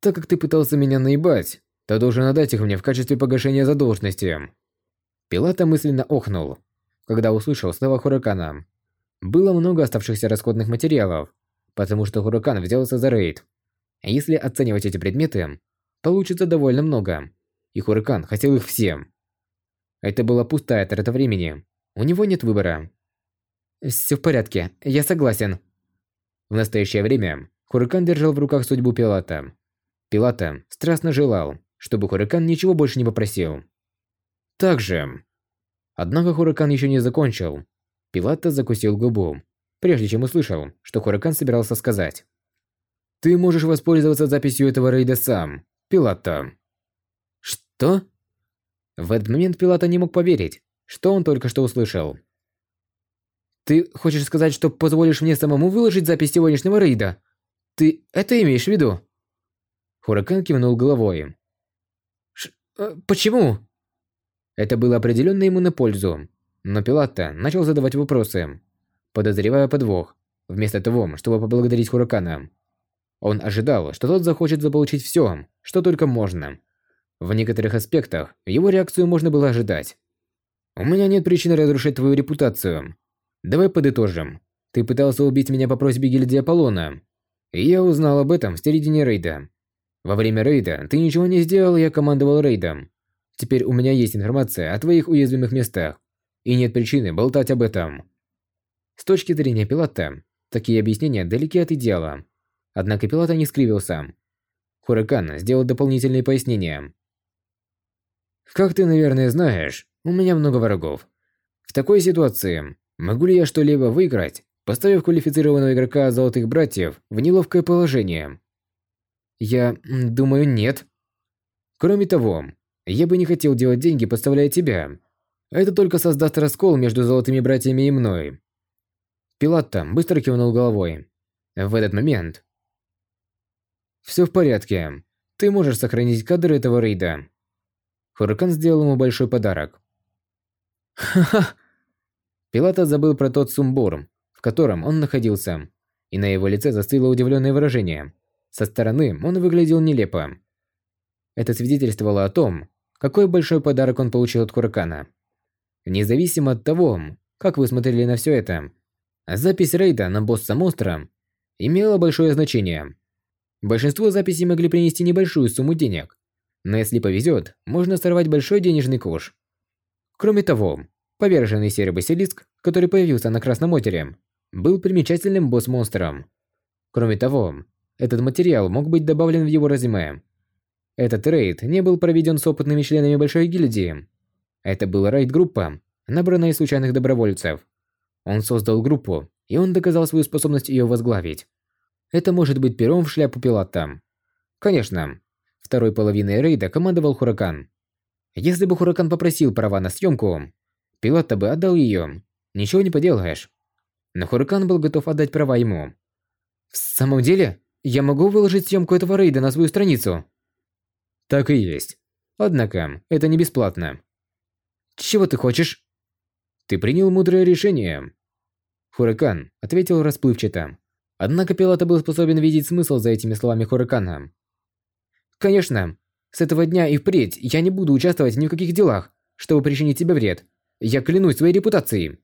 «Так как ты пытался меня наебать, то должен отдать их мне в качестве погашения задолженности». Пилата мысленно охнул, когда услышал слова Хуракана. Было много оставшихся расходных материалов, потому что Хуракан взялся за рейд. Если оценивать эти предметы, получится довольно много, и Хуракан хотел их все. Это была пустая трата времени, у него нет выбора. Все в порядке, я согласен. В настоящее время Хуракан держал в руках судьбу Пилата. Пилата страстно желал, чтобы Хуракан ничего больше не попросил. Также... Однако Хуракан еще не закончил. Пилата закусил губу, прежде чем услышал, что Хуракан собирался сказать. «Ты можешь воспользоваться записью этого рейда сам, Пилата». «Что?» В этот момент Пилата не мог поверить, что он только что услышал. «Ты хочешь сказать, что позволишь мне самому выложить запись сегодняшнего рейда? Ты это имеешь в виду?» Хуракан кивнул головой. Ш э, «Почему?» Это было определенно ему на пользу. Но Пилатта начал задавать вопросы, подозревая подвох, вместо того, чтобы поблагодарить Хуракана. Он ожидал, что тот захочет заполучить все, что только можно. В некоторых аспектах его реакцию можно было ожидать. «У меня нет причины разрушать твою репутацию. Давай подытожим. Ты пытался убить меня по просьбе гильдии Аполлона. И я узнал об этом в середине рейда. Во время рейда ты ничего не сделал, я командовал рейдом. Теперь у меня есть информация о твоих уязвимых местах, и нет причины болтать об этом. С точки зрения Пилата, такие объяснения далеки от идеала. Однако Пилата не скривился. Хуракан сделал дополнительные пояснения. Как ты, наверное, знаешь, у меня много врагов. В такой ситуации, могу ли я что-либо выиграть, поставив квалифицированного игрока Золотых Братьев в неловкое положение? Я думаю, нет. Кроме того, я бы не хотел делать деньги, подставляя тебя. Это только создаст раскол между золотыми братьями и мной. Пилатта быстро кивнул головой. В этот момент... Все в порядке. Ты можешь сохранить кадры этого рейда. Хуракан сделал ему большой подарок. Ха-ха! Пилата забыл про тот сумбур, в котором он находился, и на его лице застыло удивленное выражение. Со стороны он выглядел нелепо. Это свидетельствовало о том, какой большой подарок он получил от Хуракана. Независимо от того, как вы смотрели на все это, запись рейда на босса монстра имела большое значение. Большинство записей могли принести небольшую сумму денег, но если повезет, можно сорвать большой денежный куш. Кроме того, поверженный серый Басилиск, который появился на Красном Отере, был примечательным босс-монстром. Кроме того, этот материал мог быть добавлен в его резюме. Этот рейд не был проведен с опытными членами Большой Гильдии. Это была рейд-группа, набранная из случайных добровольцев. Он создал группу, и он доказал свою способность ее возглавить. Это может быть пером в шляпу пилота. Конечно, второй половиной рейда командовал Хуракан. Если бы Хуракан попросил права на съемку, пилот бы отдал ее. Ничего не поделаешь. Но Хуракан был готов отдать права ему. В самом деле, я могу выложить съемку этого рейда на свою страницу. Так и есть. Однако, это не бесплатно. Чего ты хочешь? Ты принял мудрое решение. Хуракан ответил расплывчато. Однако Пилата был способен видеть смысл за этими словами Хуракана. Конечно, с этого дня и впредь я не буду участвовать ни в каких делах, чтобы причинить тебе вред. Я клянусь своей репутацией.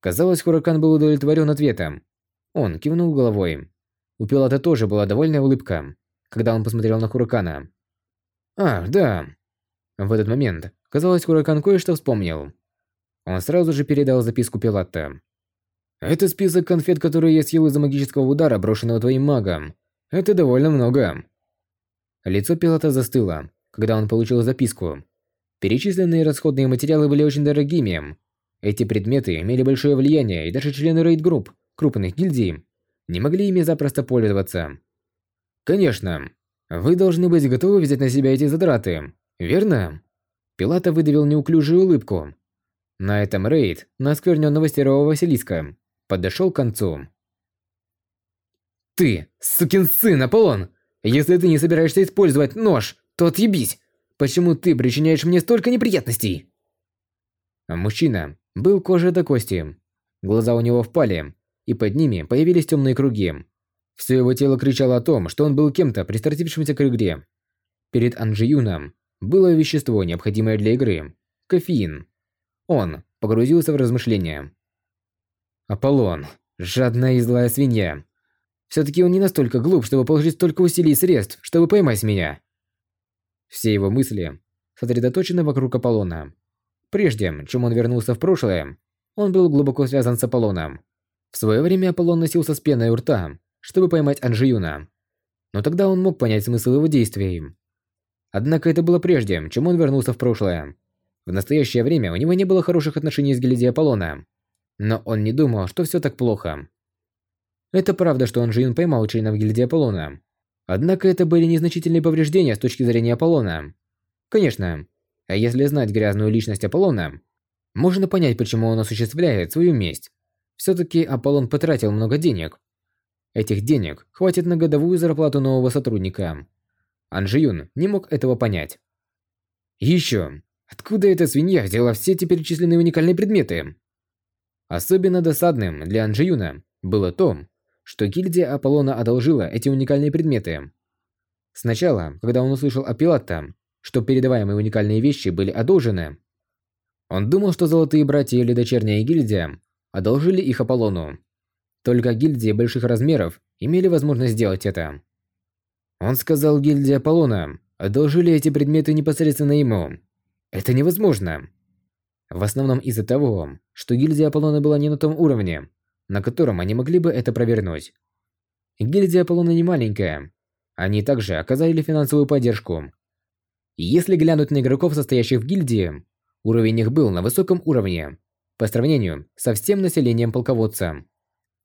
Казалось, Хуракан был удовлетворен ответом. Он кивнул головой. У Пилата тоже была довольная улыбка, когда он посмотрел на Хуракана. Ах, да. В этот момент, казалось, Хуракан кое-что вспомнил. Он сразу же передал записку Пилата. Это список конфет, которые я съел из-за магического удара, брошенного твоим магом. Это довольно много. Лицо Пилата застыло, когда он получил записку. Перечисленные расходные материалы были очень дорогими. Эти предметы имели большое влияние, и даже члены рейд-групп, крупных гильдий, не могли ими запросто пользоваться. Конечно, вы должны быть готовы взять на себя эти затраты, верно? Пилата выдавил неуклюжую улыбку. На этом рейд на оскверненного серого Василиска подошел к концу. «Ты, сукин сын, Аполлон! Если ты не собираешься использовать нож, то отъебись! Почему ты причиняешь мне столько неприятностей?» Мужчина был кожей до кости. Глаза у него впали, и под ними появились темные круги. Все его тело кричало о том, что он был кем-то, пристрастившимся к игре. Перед Анжиюном было вещество, необходимое для игры – кофеин. Он погрузился в размышления. Аполлон, жадная и злая свинья. Все-таки он не настолько глуп, чтобы положить столько усилий и средств, чтобы поймать меня. Все его мысли сосредоточены вокруг Аполлона. Прежде, чем он вернулся в прошлое, он был глубоко связан с Аполлоном. В свое время Аполлон носился с пеной у рта, чтобы поймать Анжиюна. Но тогда он мог понять смысл его действий. Однако это было прежде, чем он вернулся в прошлое. В настоящее время у него не было хороших отношений с гильдией Аполлона. Но он не думал, что все так плохо. Это правда, что Анжиюн поймал членов гильдии Аполлона. Однако это были незначительные повреждения с точки зрения Аполлона. Конечно, а если знать грязную личность Аполлона, можно понять, почему он осуществляет свою месть. Все-таки Аполлон потратил много денег. Этих денег хватит на годовую зарплату нового сотрудника. Анжиюн не мог этого понять. Еще, откуда эта свинья взяла все эти перечисленные уникальные предметы? Особенно досадным для Анжиюна было то, что гильдия Аполлона одолжила эти уникальные предметы. Сначала, когда он услышал о Пилатта, что передаваемые уникальные вещи были одолжены, он думал, что Золотые Братья или Дочерняя Гильдия одолжили их Аполлону. Только гильдии больших размеров имели возможность сделать это. Он сказал гильдии Аполлона, одолжили эти предметы непосредственно ему. Это невозможно. В основном из-за того, что гильдия Аполлона была не на том уровне, на котором они могли бы это провернуть. Гильдия Аполлона не маленькая. Они также оказали финансовую поддержку. Если глянуть на игроков, состоящих в гильдии, уровень их был на высоком уровне, по сравнению со всем населением полководца.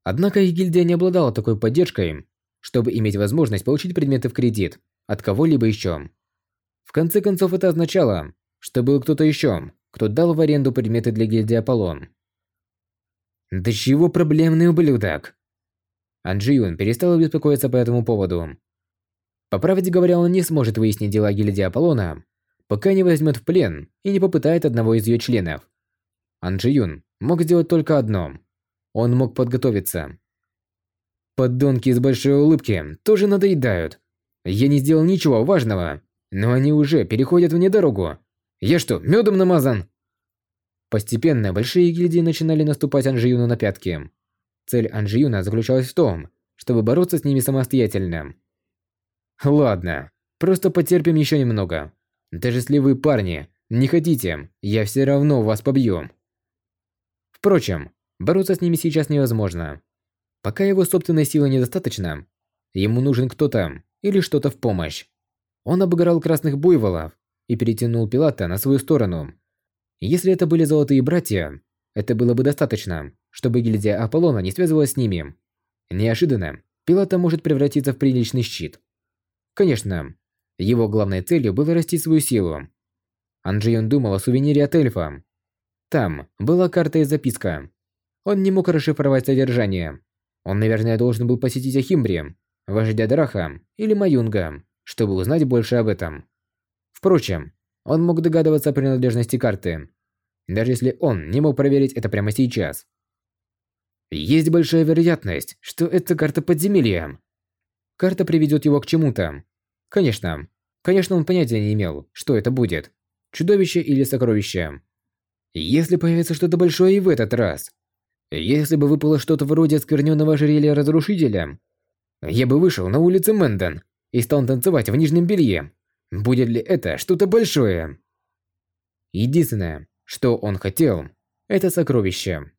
Однако их гильдия не обладала такой поддержкой, чтобы иметь возможность получить предметы в кредит от кого-либо еще. В конце концов, это означало, что был кто-то еще, кто дал в аренду предметы для гильдии Аполлон. Да чего проблемный ублюдок? Анджиюн перестал беспокоиться по этому поводу. По правде говоря, он не сможет выяснить дела гильдии Аполлона, пока не возьмет в плен и не попытает одного из ее членов. Ан Юн мог сделать только одно. Он мог подготовиться. Поддонки из большой улыбки тоже надоедают. Я не сделал ничего важного, но они уже переходят вне дорогу. Я что, медом намазан? Постепенно большие гильдии начинали наступать Анжиюну на пятки. Цель Анжиюна заключалась в том, чтобы бороться с ними самостоятельно. Ладно, просто потерпим еще немного. Даже если вы, парни, не хотите, я все равно вас побью. Впрочем, бороться с ними сейчас невозможно. Пока его собственной силы недостаточно, ему нужен кто-то или что-то в помощь. Он обыграл красных буйволов и перетянул Пилата на свою сторону. Если это были золотые братья, это было бы достаточно, чтобы гильдия Аполлона не связывалась с ними. Неожиданно, Пилата может превратиться в приличный щит. Конечно, его главной целью было расти свою силу. Анджион думал о сувенире от эльфа, там была карта и записка. Он не мог расшифровать содержание. Он, наверное, должен был посетить Ахимбри, вождя Драха или Маюнга, чтобы узнать больше об этом. Впрочем, он мог догадываться о принадлежности карты, даже если он не мог проверить это прямо сейчас. Есть большая вероятность, что это карта подземелья. Карта приведет его к чему-то. Конечно, конечно, он понятия не имел, что это будет. Чудовище или сокровище. Если появится что-то большое и в этот раз. Если бы выпало что-то вроде оскверненного ожерелья разрушителя, я бы вышел на улицу Мэндон и стал танцевать в нижнем белье. Будет ли это что-то большое? Единственное, что он хотел, это сокровище.